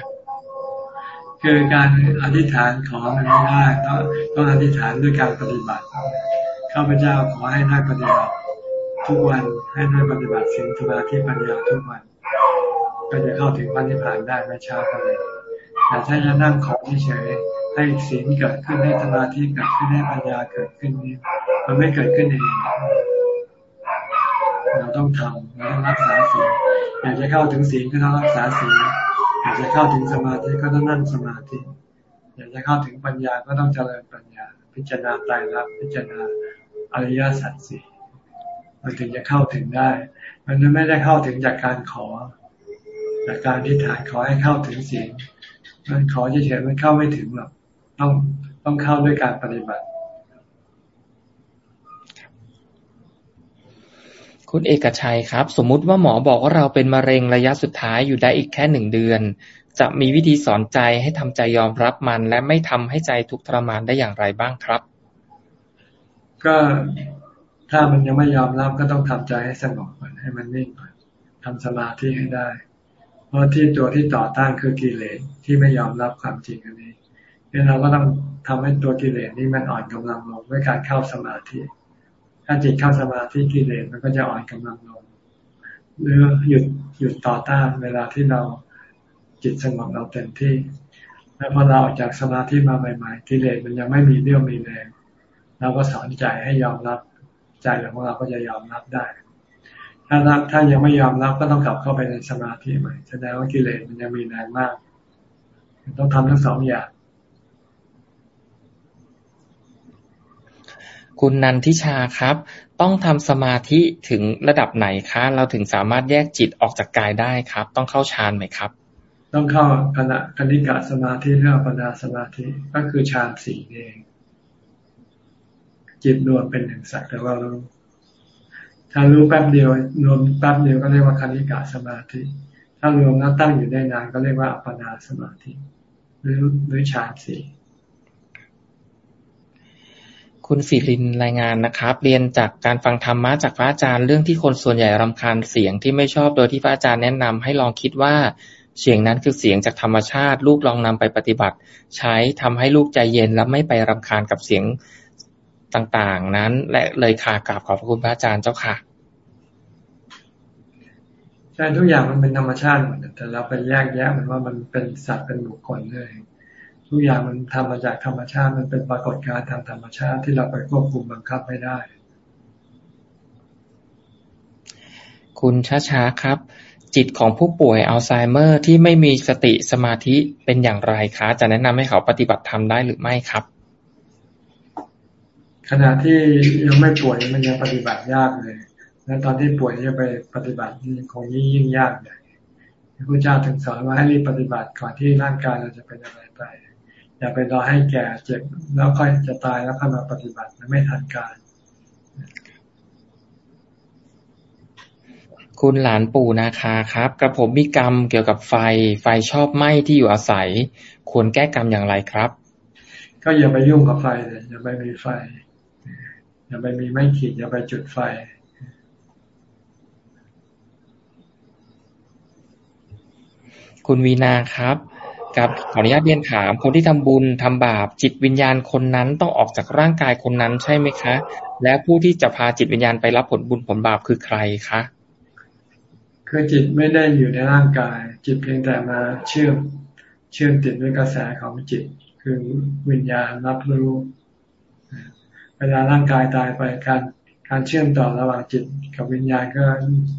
คือการอธิษฐานขอมันไม่ได้ต้องต้องอธิษฐานด้วยการปฏิบัติข้าพเจ้าขอให้ได้ปฏิบัติ ทุกวันให้ได้ปฏิบัติสิ่งสมาธิปัญญาทุกวัน ก็จะเข้าถึงพันธิพานได้ไม่ช้าก็เลยแต่ถ้าจะนั่งขอเฉยให้ศีลเกิดขึ้นให้สมาธิเกิดขึ้นให้ปัญญาเกิดขึ้นนี่มันไม่เกิดขึ้นเองเราต้องทำเราต้องรักษาศีลอยากจะเข้าถึงศีลก็ต้องรักษาศีลอยากจะเข้าถึงสมาธิก็ต้องนั่งสมาธิ อยากจะเข้าถึงปัญญาก็ต้องเจริญปัญญา พิจารณาตายรักพิจารณาอริยสัจสี่ มันถึงจะเข้าถึงได้ มันไม่ได้เข้าถึงจากการขอ จากการที่ฐานขอให้เข้าถึงสิ่งมันขอเฉยๆมันเข้าไม่ถึงหรอกต้องต้องเข้าด้วยการปฏิบัติ คุณเอกชัยครับ สมมุติว่าหมอบอกว่าเราเป็นมะเร็งระยะสุดท้ายอยู่ได้อีกแค่หนึ่งเดือน จะมีวิธีสอนใจให้ทำใจยอมรับมัน และไม่ทำให้ใจทุกข์ทรมานได้อย่างไรบ้างครับ ก็ ถ้ามันยังไม่ยอมรับก็ต้องทำใจให้สงบก่อนให้มันนิ่งก่อนทำสมาธิให้ได้ เพราะที่ตัวที่ต่อต้านคือกิเลสที่ไม่ยอมรับความจริงอันนี้เนี่ยเราก็ต้องทำให้ตัวกิเลสนี้มันอ่อนกำลังลงด้วยการเข้าสมาธิ ถ้าจิตเข้าสมาธิกิเลสมันก็จะอ่อนกำลังลง หรือหยุดหยุดต่อต้านเวลาที่เราจิตสงบเราเต็มที่ แล้วพอเราออกจากสมาธิมาใหม่ ๆ กิเลสมันยังไม่มีเรี่ยวมีแรงเราก็สอนใจให้ยอมรับ ใจของเราก็จะยอมรับได้ ถ้าถ้ายังไม่ยอมรับก็ต้องกลับเข้าไปในสมาธิใหม่แสดงว่ากิเลสมันยังมีแรงมาก ต้องทำทั้งสองอย่าง คุณนันทิชาครับ ต้องทำสมาธิถึงระดับไหนคะ เราถึงสามารถแยกจิตออกจากกายได้ครับ ต้องเข้าฌานไหมครับต้องเข้าคณะคณิกะสมาธิเรื่องปัญญาสมาธิก็คือฌานสี่เอง จิตรวมเป็นหนึ่งสักแต่ว่าเราถ้ารู้แป๊บเดียวรวมแป๊บเดียวก็เรียกว่าคณิกาสมาธิ ถ้ารวมแล้วตั้งอยู่ได้นานก็เรียกว่าอัปปนาสมาธิ หรือหรือฌานสี่คุณศิรินรายงานนะครับ เรียนจากการฟังธรรมะจากพระอาจารย์เรื่องที่คนส่วนใหญ่รำคาญเสียงที่ไม่ชอบโดยที่พระอาจารย์แนะนำให้ลองคิดว่าเสียงนั้นคือเสียงจากธรรมชาติ ลูกลองนำไปปฏิบัติ ใช้ทำให้ลูกใจเย็นและไม่ไปรำคาญกับเสียง ต่างๆ นั้น และเลยค่ะกราบขอบพระคุณพระอาจารย์เจ้าค่ะใช่ทุกอย่างมันเป็นธรรมชาติหมดแต่เราไปแยกแยะมันว่ามันเป็นสัตว์เป็นบุคคลเลยทุกอย่างมันทำมาจากธรรมชาติมันเป็นปรากฏการณ์ทางธรรมชาติที่เราไปควบคุมบังคับไม่ได้ คุณช้าๆครับ จิตของผู้ป่วยอัลไซเมอร์ที่ไม่มีสติสมาธิเป็นอย่างไรคะ จะแนะนำให้เขาปฏิบัติธรรมได้หรือไม่ครับ ขณะที่ยังไม่ป่วยมันยังปฏิบัติยากเลย แล้วตอนที่ป่วยจะไปปฏิบัตินี่คงยิ่งยิ่งยากใหญ่พระเจ้าถึงสอนว่าให้รีบปฏิบัติก่อนที่ร่างกายเราจะเป็นอะไรไปอย่าไปรอให้แก่เจ็บแล้วค่อยจะตายแล้วค่อยมาปฏิบัติมันไม่ทันการ คุณหลานปู่นาคาครับ กระผมมีกรรมเกี่ยวกับไฟ ไฟชอบไหม้ที่อยู่อาศัย ควรแก้กรรมอย่างไรครับ ก็อย่าไปยุ่งกับไฟเลยอย่าไปมีไฟ อย่าไปมีไม้ขีด อย่าไปจุดไฟ คุณวีนาครับ กับขออนุญาตเรียนถาม คนที่ทำบุญทำบาป จิตวิญญาณคนนั้นต้องออกจากร่างกายคนนั้นใช่ไหมคะ และผู้ที่จะพาจิตวิญญาณไปรับผลบุญผลบาปคือใครคะคือจิตไม่ได้อยู่ในร่างกาย จิตเพียงแต่มาเชื่อมเชื่อมติดด้วยกระแสของจิต คือวิญญาณรับรู้ เวลาร่างกายตายไปการการเชื่อมต่อระหว่างจิตกับวิญญาณก็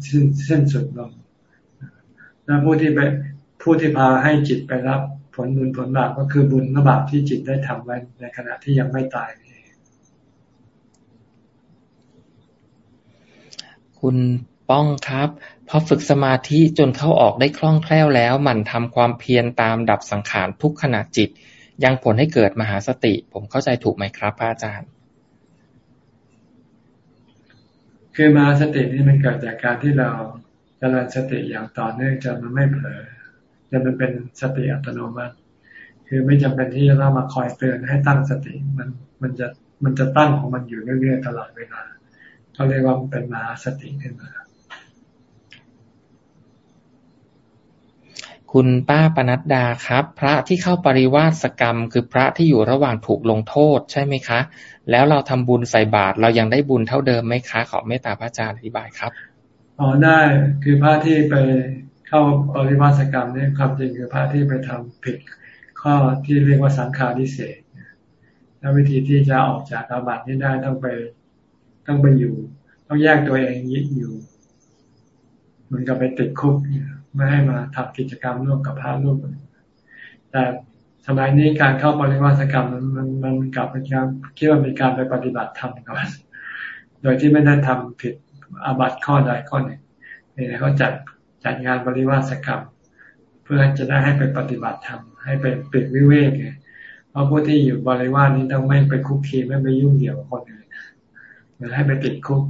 สิ้นสิ้นสุดลงแล้วผู้ที่ไปผู้ที่พาให้จิตไปรับผลบุญผลบาปก็คือบุญและบาปที่จิตได้ทำไว้ในขณะที่ยังไม่ตายนี่คุณป้องครับพอฝึกสมาธิจนเข้าออกได้คล่องแคล่วแล้ว มันทำความเพียรตามดับสังขารทุกขณะจิต ยังผลให้เกิดมหาสติ ผมเข้าใจถูกไหมครับอาจารย์ คือมาสตินี่มันเกิดจากการที่เราเจริญสติอย่างต่อเนื่องจนมันไม่เผลอจะมันเป็นสติอัตโนมัติ คือไม่จำเป็นที่จะต้องมาคอยเตือนให้ตั้งสติมันมันจะมันจะตั้งของมันอยู่เรื่อยๆตลอดเวลาเขาเรียกว่าเป็นมหาสติขึ้นมา คุณป้าปนัดดาครับ พระที่เข้าปริวาสกรรม คือพระที่อยู่ระหว่างถูกลงโทษใช่ไหมคะ แล้วเราทำบุญใส่บาตรเรายังได้บุญเท่าเดิมไหมคะ ขอเมตตาพระอาจารย์อธิบายครับอ๋อได้คือพระที่ไปเข้าปริวาสกรรมนี่ความจริงคือพระที่ไปทำผิดข้อที่เรียกว่าสังฆาริเศษแล้ววิธีที่จะออกจากอาบัตินี้ได้ต้องไปต้องไปอยู่ ต้องแยกตัวเองอยู่เหมือนกับไปติดคุกเนี่ย ไม่ให้มาทำกิจกรรมร่วมกับพระร่วมแต่สมัยนี้การเข้าปริวาสกรรมมันมันมันกลับเป็นการคิดว่าเป็นการไปปฏิบัติธรรมก่อนโดยที่ไม่ได้ทำผิดอาบัติข้อใดข้อหนึ่งนี่เขาจัดจัดงานปริวาสกรรม เพื่อจะได้ให้ไปปฏิบัติธรรมให้เป็นปิดวิเวกไงเพราะผู้ที่อยู่บริวารนี้ต้องไม่ไปคุกคีไม่ไปยุ่งเกี่ยวกับคนอื่นเหมือนให้ไปติดคุก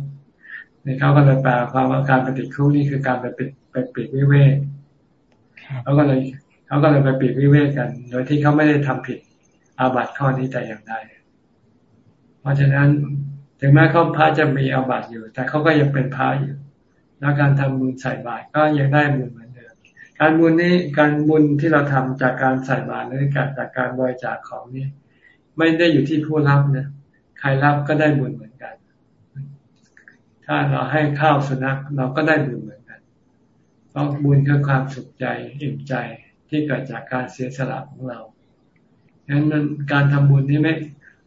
นี่เขาก็เลยแปลความว่าการไปติดคุกนี่คือการไปปิดไปปิดวิเวกเขาก็เลยเขาก็เลยไปปิดวิเวกกัน โดยที่เขาไม่ได้ทำผิดอาบัติข้อนี้แต่อย่างใดเพราะฉะนั้นถึงแม้เขาพระจะมีอาบัติอยู่ แต่เขาก็ยังเป็นพระอยู่แล้วการทำบุญใส่บาตรก็ยังได้บุญเหมือนเดิมการบุญนี้การบุญที่เราทำจากการใส่บาตรหรือการจากการบริจาคของนี่ไม่ได้อยู่ที่ผู้รับนะใครรับก็ได้บุญเหมือนกัน ถ้าเราให้ข้าวสุนัขเราก็ได้บุญเหมือนกันเพราะบุญคือความสุขใจอิ่มใจที่เกิดจากการเสียสละของเราดังนั้นการทำบุญนี่ไม่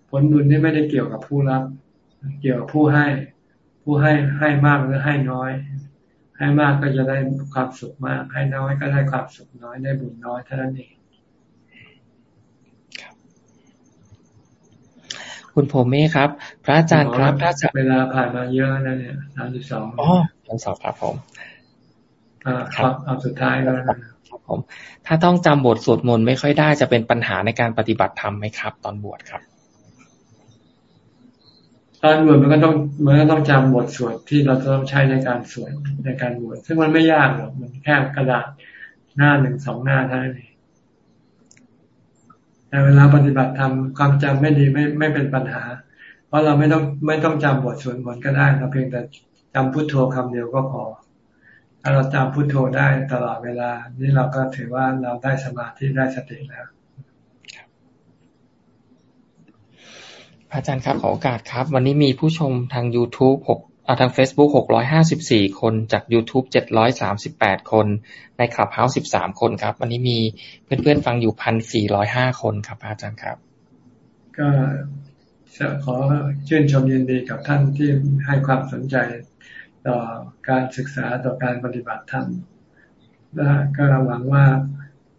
ผลบุญนี่ไม่ได้เกี่ยวกับผู้รับ เกี่ยวกับผู้ให้ ผู้ให้ให้มากหรือให้น้อย ให้มากก็จะได้ความสุขมาก ให้น้อยก็ได้ความสุขน้อยได้บุญน้อยเท่านั้นเอง คุณโพเม่ครับ พระอาจารย์ครับถ้าเวลาผ่านมาเยอะแล้วเนี่ยสามสิบสองอ๋อสามสองครับผมครับเอาสุดท้ายแล้วครับผม ถ้าต้องจำบทสวดมนต์ไม่ค่อยได้จะเป็นปัญหาในการปฏิบัติธรรมไหมครับ ตอนบวชครับ ตอนบวชมันก็ต้องมันก็ต้องจำบทสวดที่เราจะต้องใช้ในการสวดในการบวชซึ่งมันไม่ยากหรอกมันแค่กระดาษหน้าหนึ่งสองหน้าเท่านั้นเอง แต่เวลาปฏิบัติทำความจำไม่ดีไม่ไม่เป็นปัญหา เพราะเราไม่ต้องไม่ต้องจำบทสวดมนต์ก็ได้เราเพียงแต่จำพุทโธคำเดียวก็พอ ถ้าเราจำพุทโธได้ตลอดเวลา นี่เราก็ถือว่าเราได้สมาธิได้สติแล้วพระอาจารย์ครับขอโอกาสครับ วันนี้มีผู้ชมทาง YouTube หกทาง Facebook 654 คน จาก YouTube 738 คน ในคลับเฮาส์13 คนครับ วันนี้มีเพื่อนๆ ฟังอยู่ 1,405 คนครับ อาจารย์ครับ ก็ขอชื่นชมยินดีกับท่านที่ให้ความสนใจต่อการศึกษาต่อการปฏิบัติธรรม และก็หวังว่า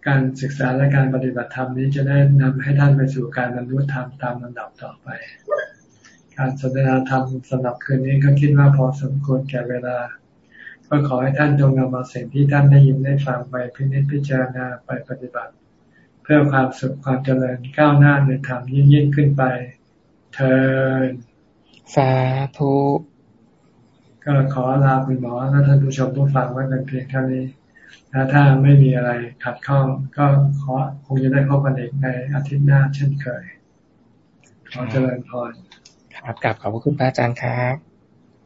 การศึกษาและการปฏิบัติธรรมนี้จะได้นำให้ท่านไปสู่การบรรลุธรรมตามลำดับต่อไป การสนทนาธรรมสำหรับคืนนี้ก็คิดว่าพอสมควรแก่เวลา ก็ขอให้ท่านจงนำเอาสิ่งที่ท่านได้ยินได้ฟังไปพิจิตพิจารณาไปปฏิบัติ เพื่อความสุขความเจริญก้าวหน้าในธรรมยิ่งยิ่งขึ้นไป เธอสาธุก็ขอลาคุณหมอและท่านผู้ชมผู้ฟังไว้เป็นเพียงเท่านี้ถ้าไม่มีอะไรขัดข้องก็ขอคงจะได้พบกันอีกในอาทิตย์หน้าเช่นเคย ขอเจริญพร ครับกลับขอบพระคุณพระอาจารย์ครับ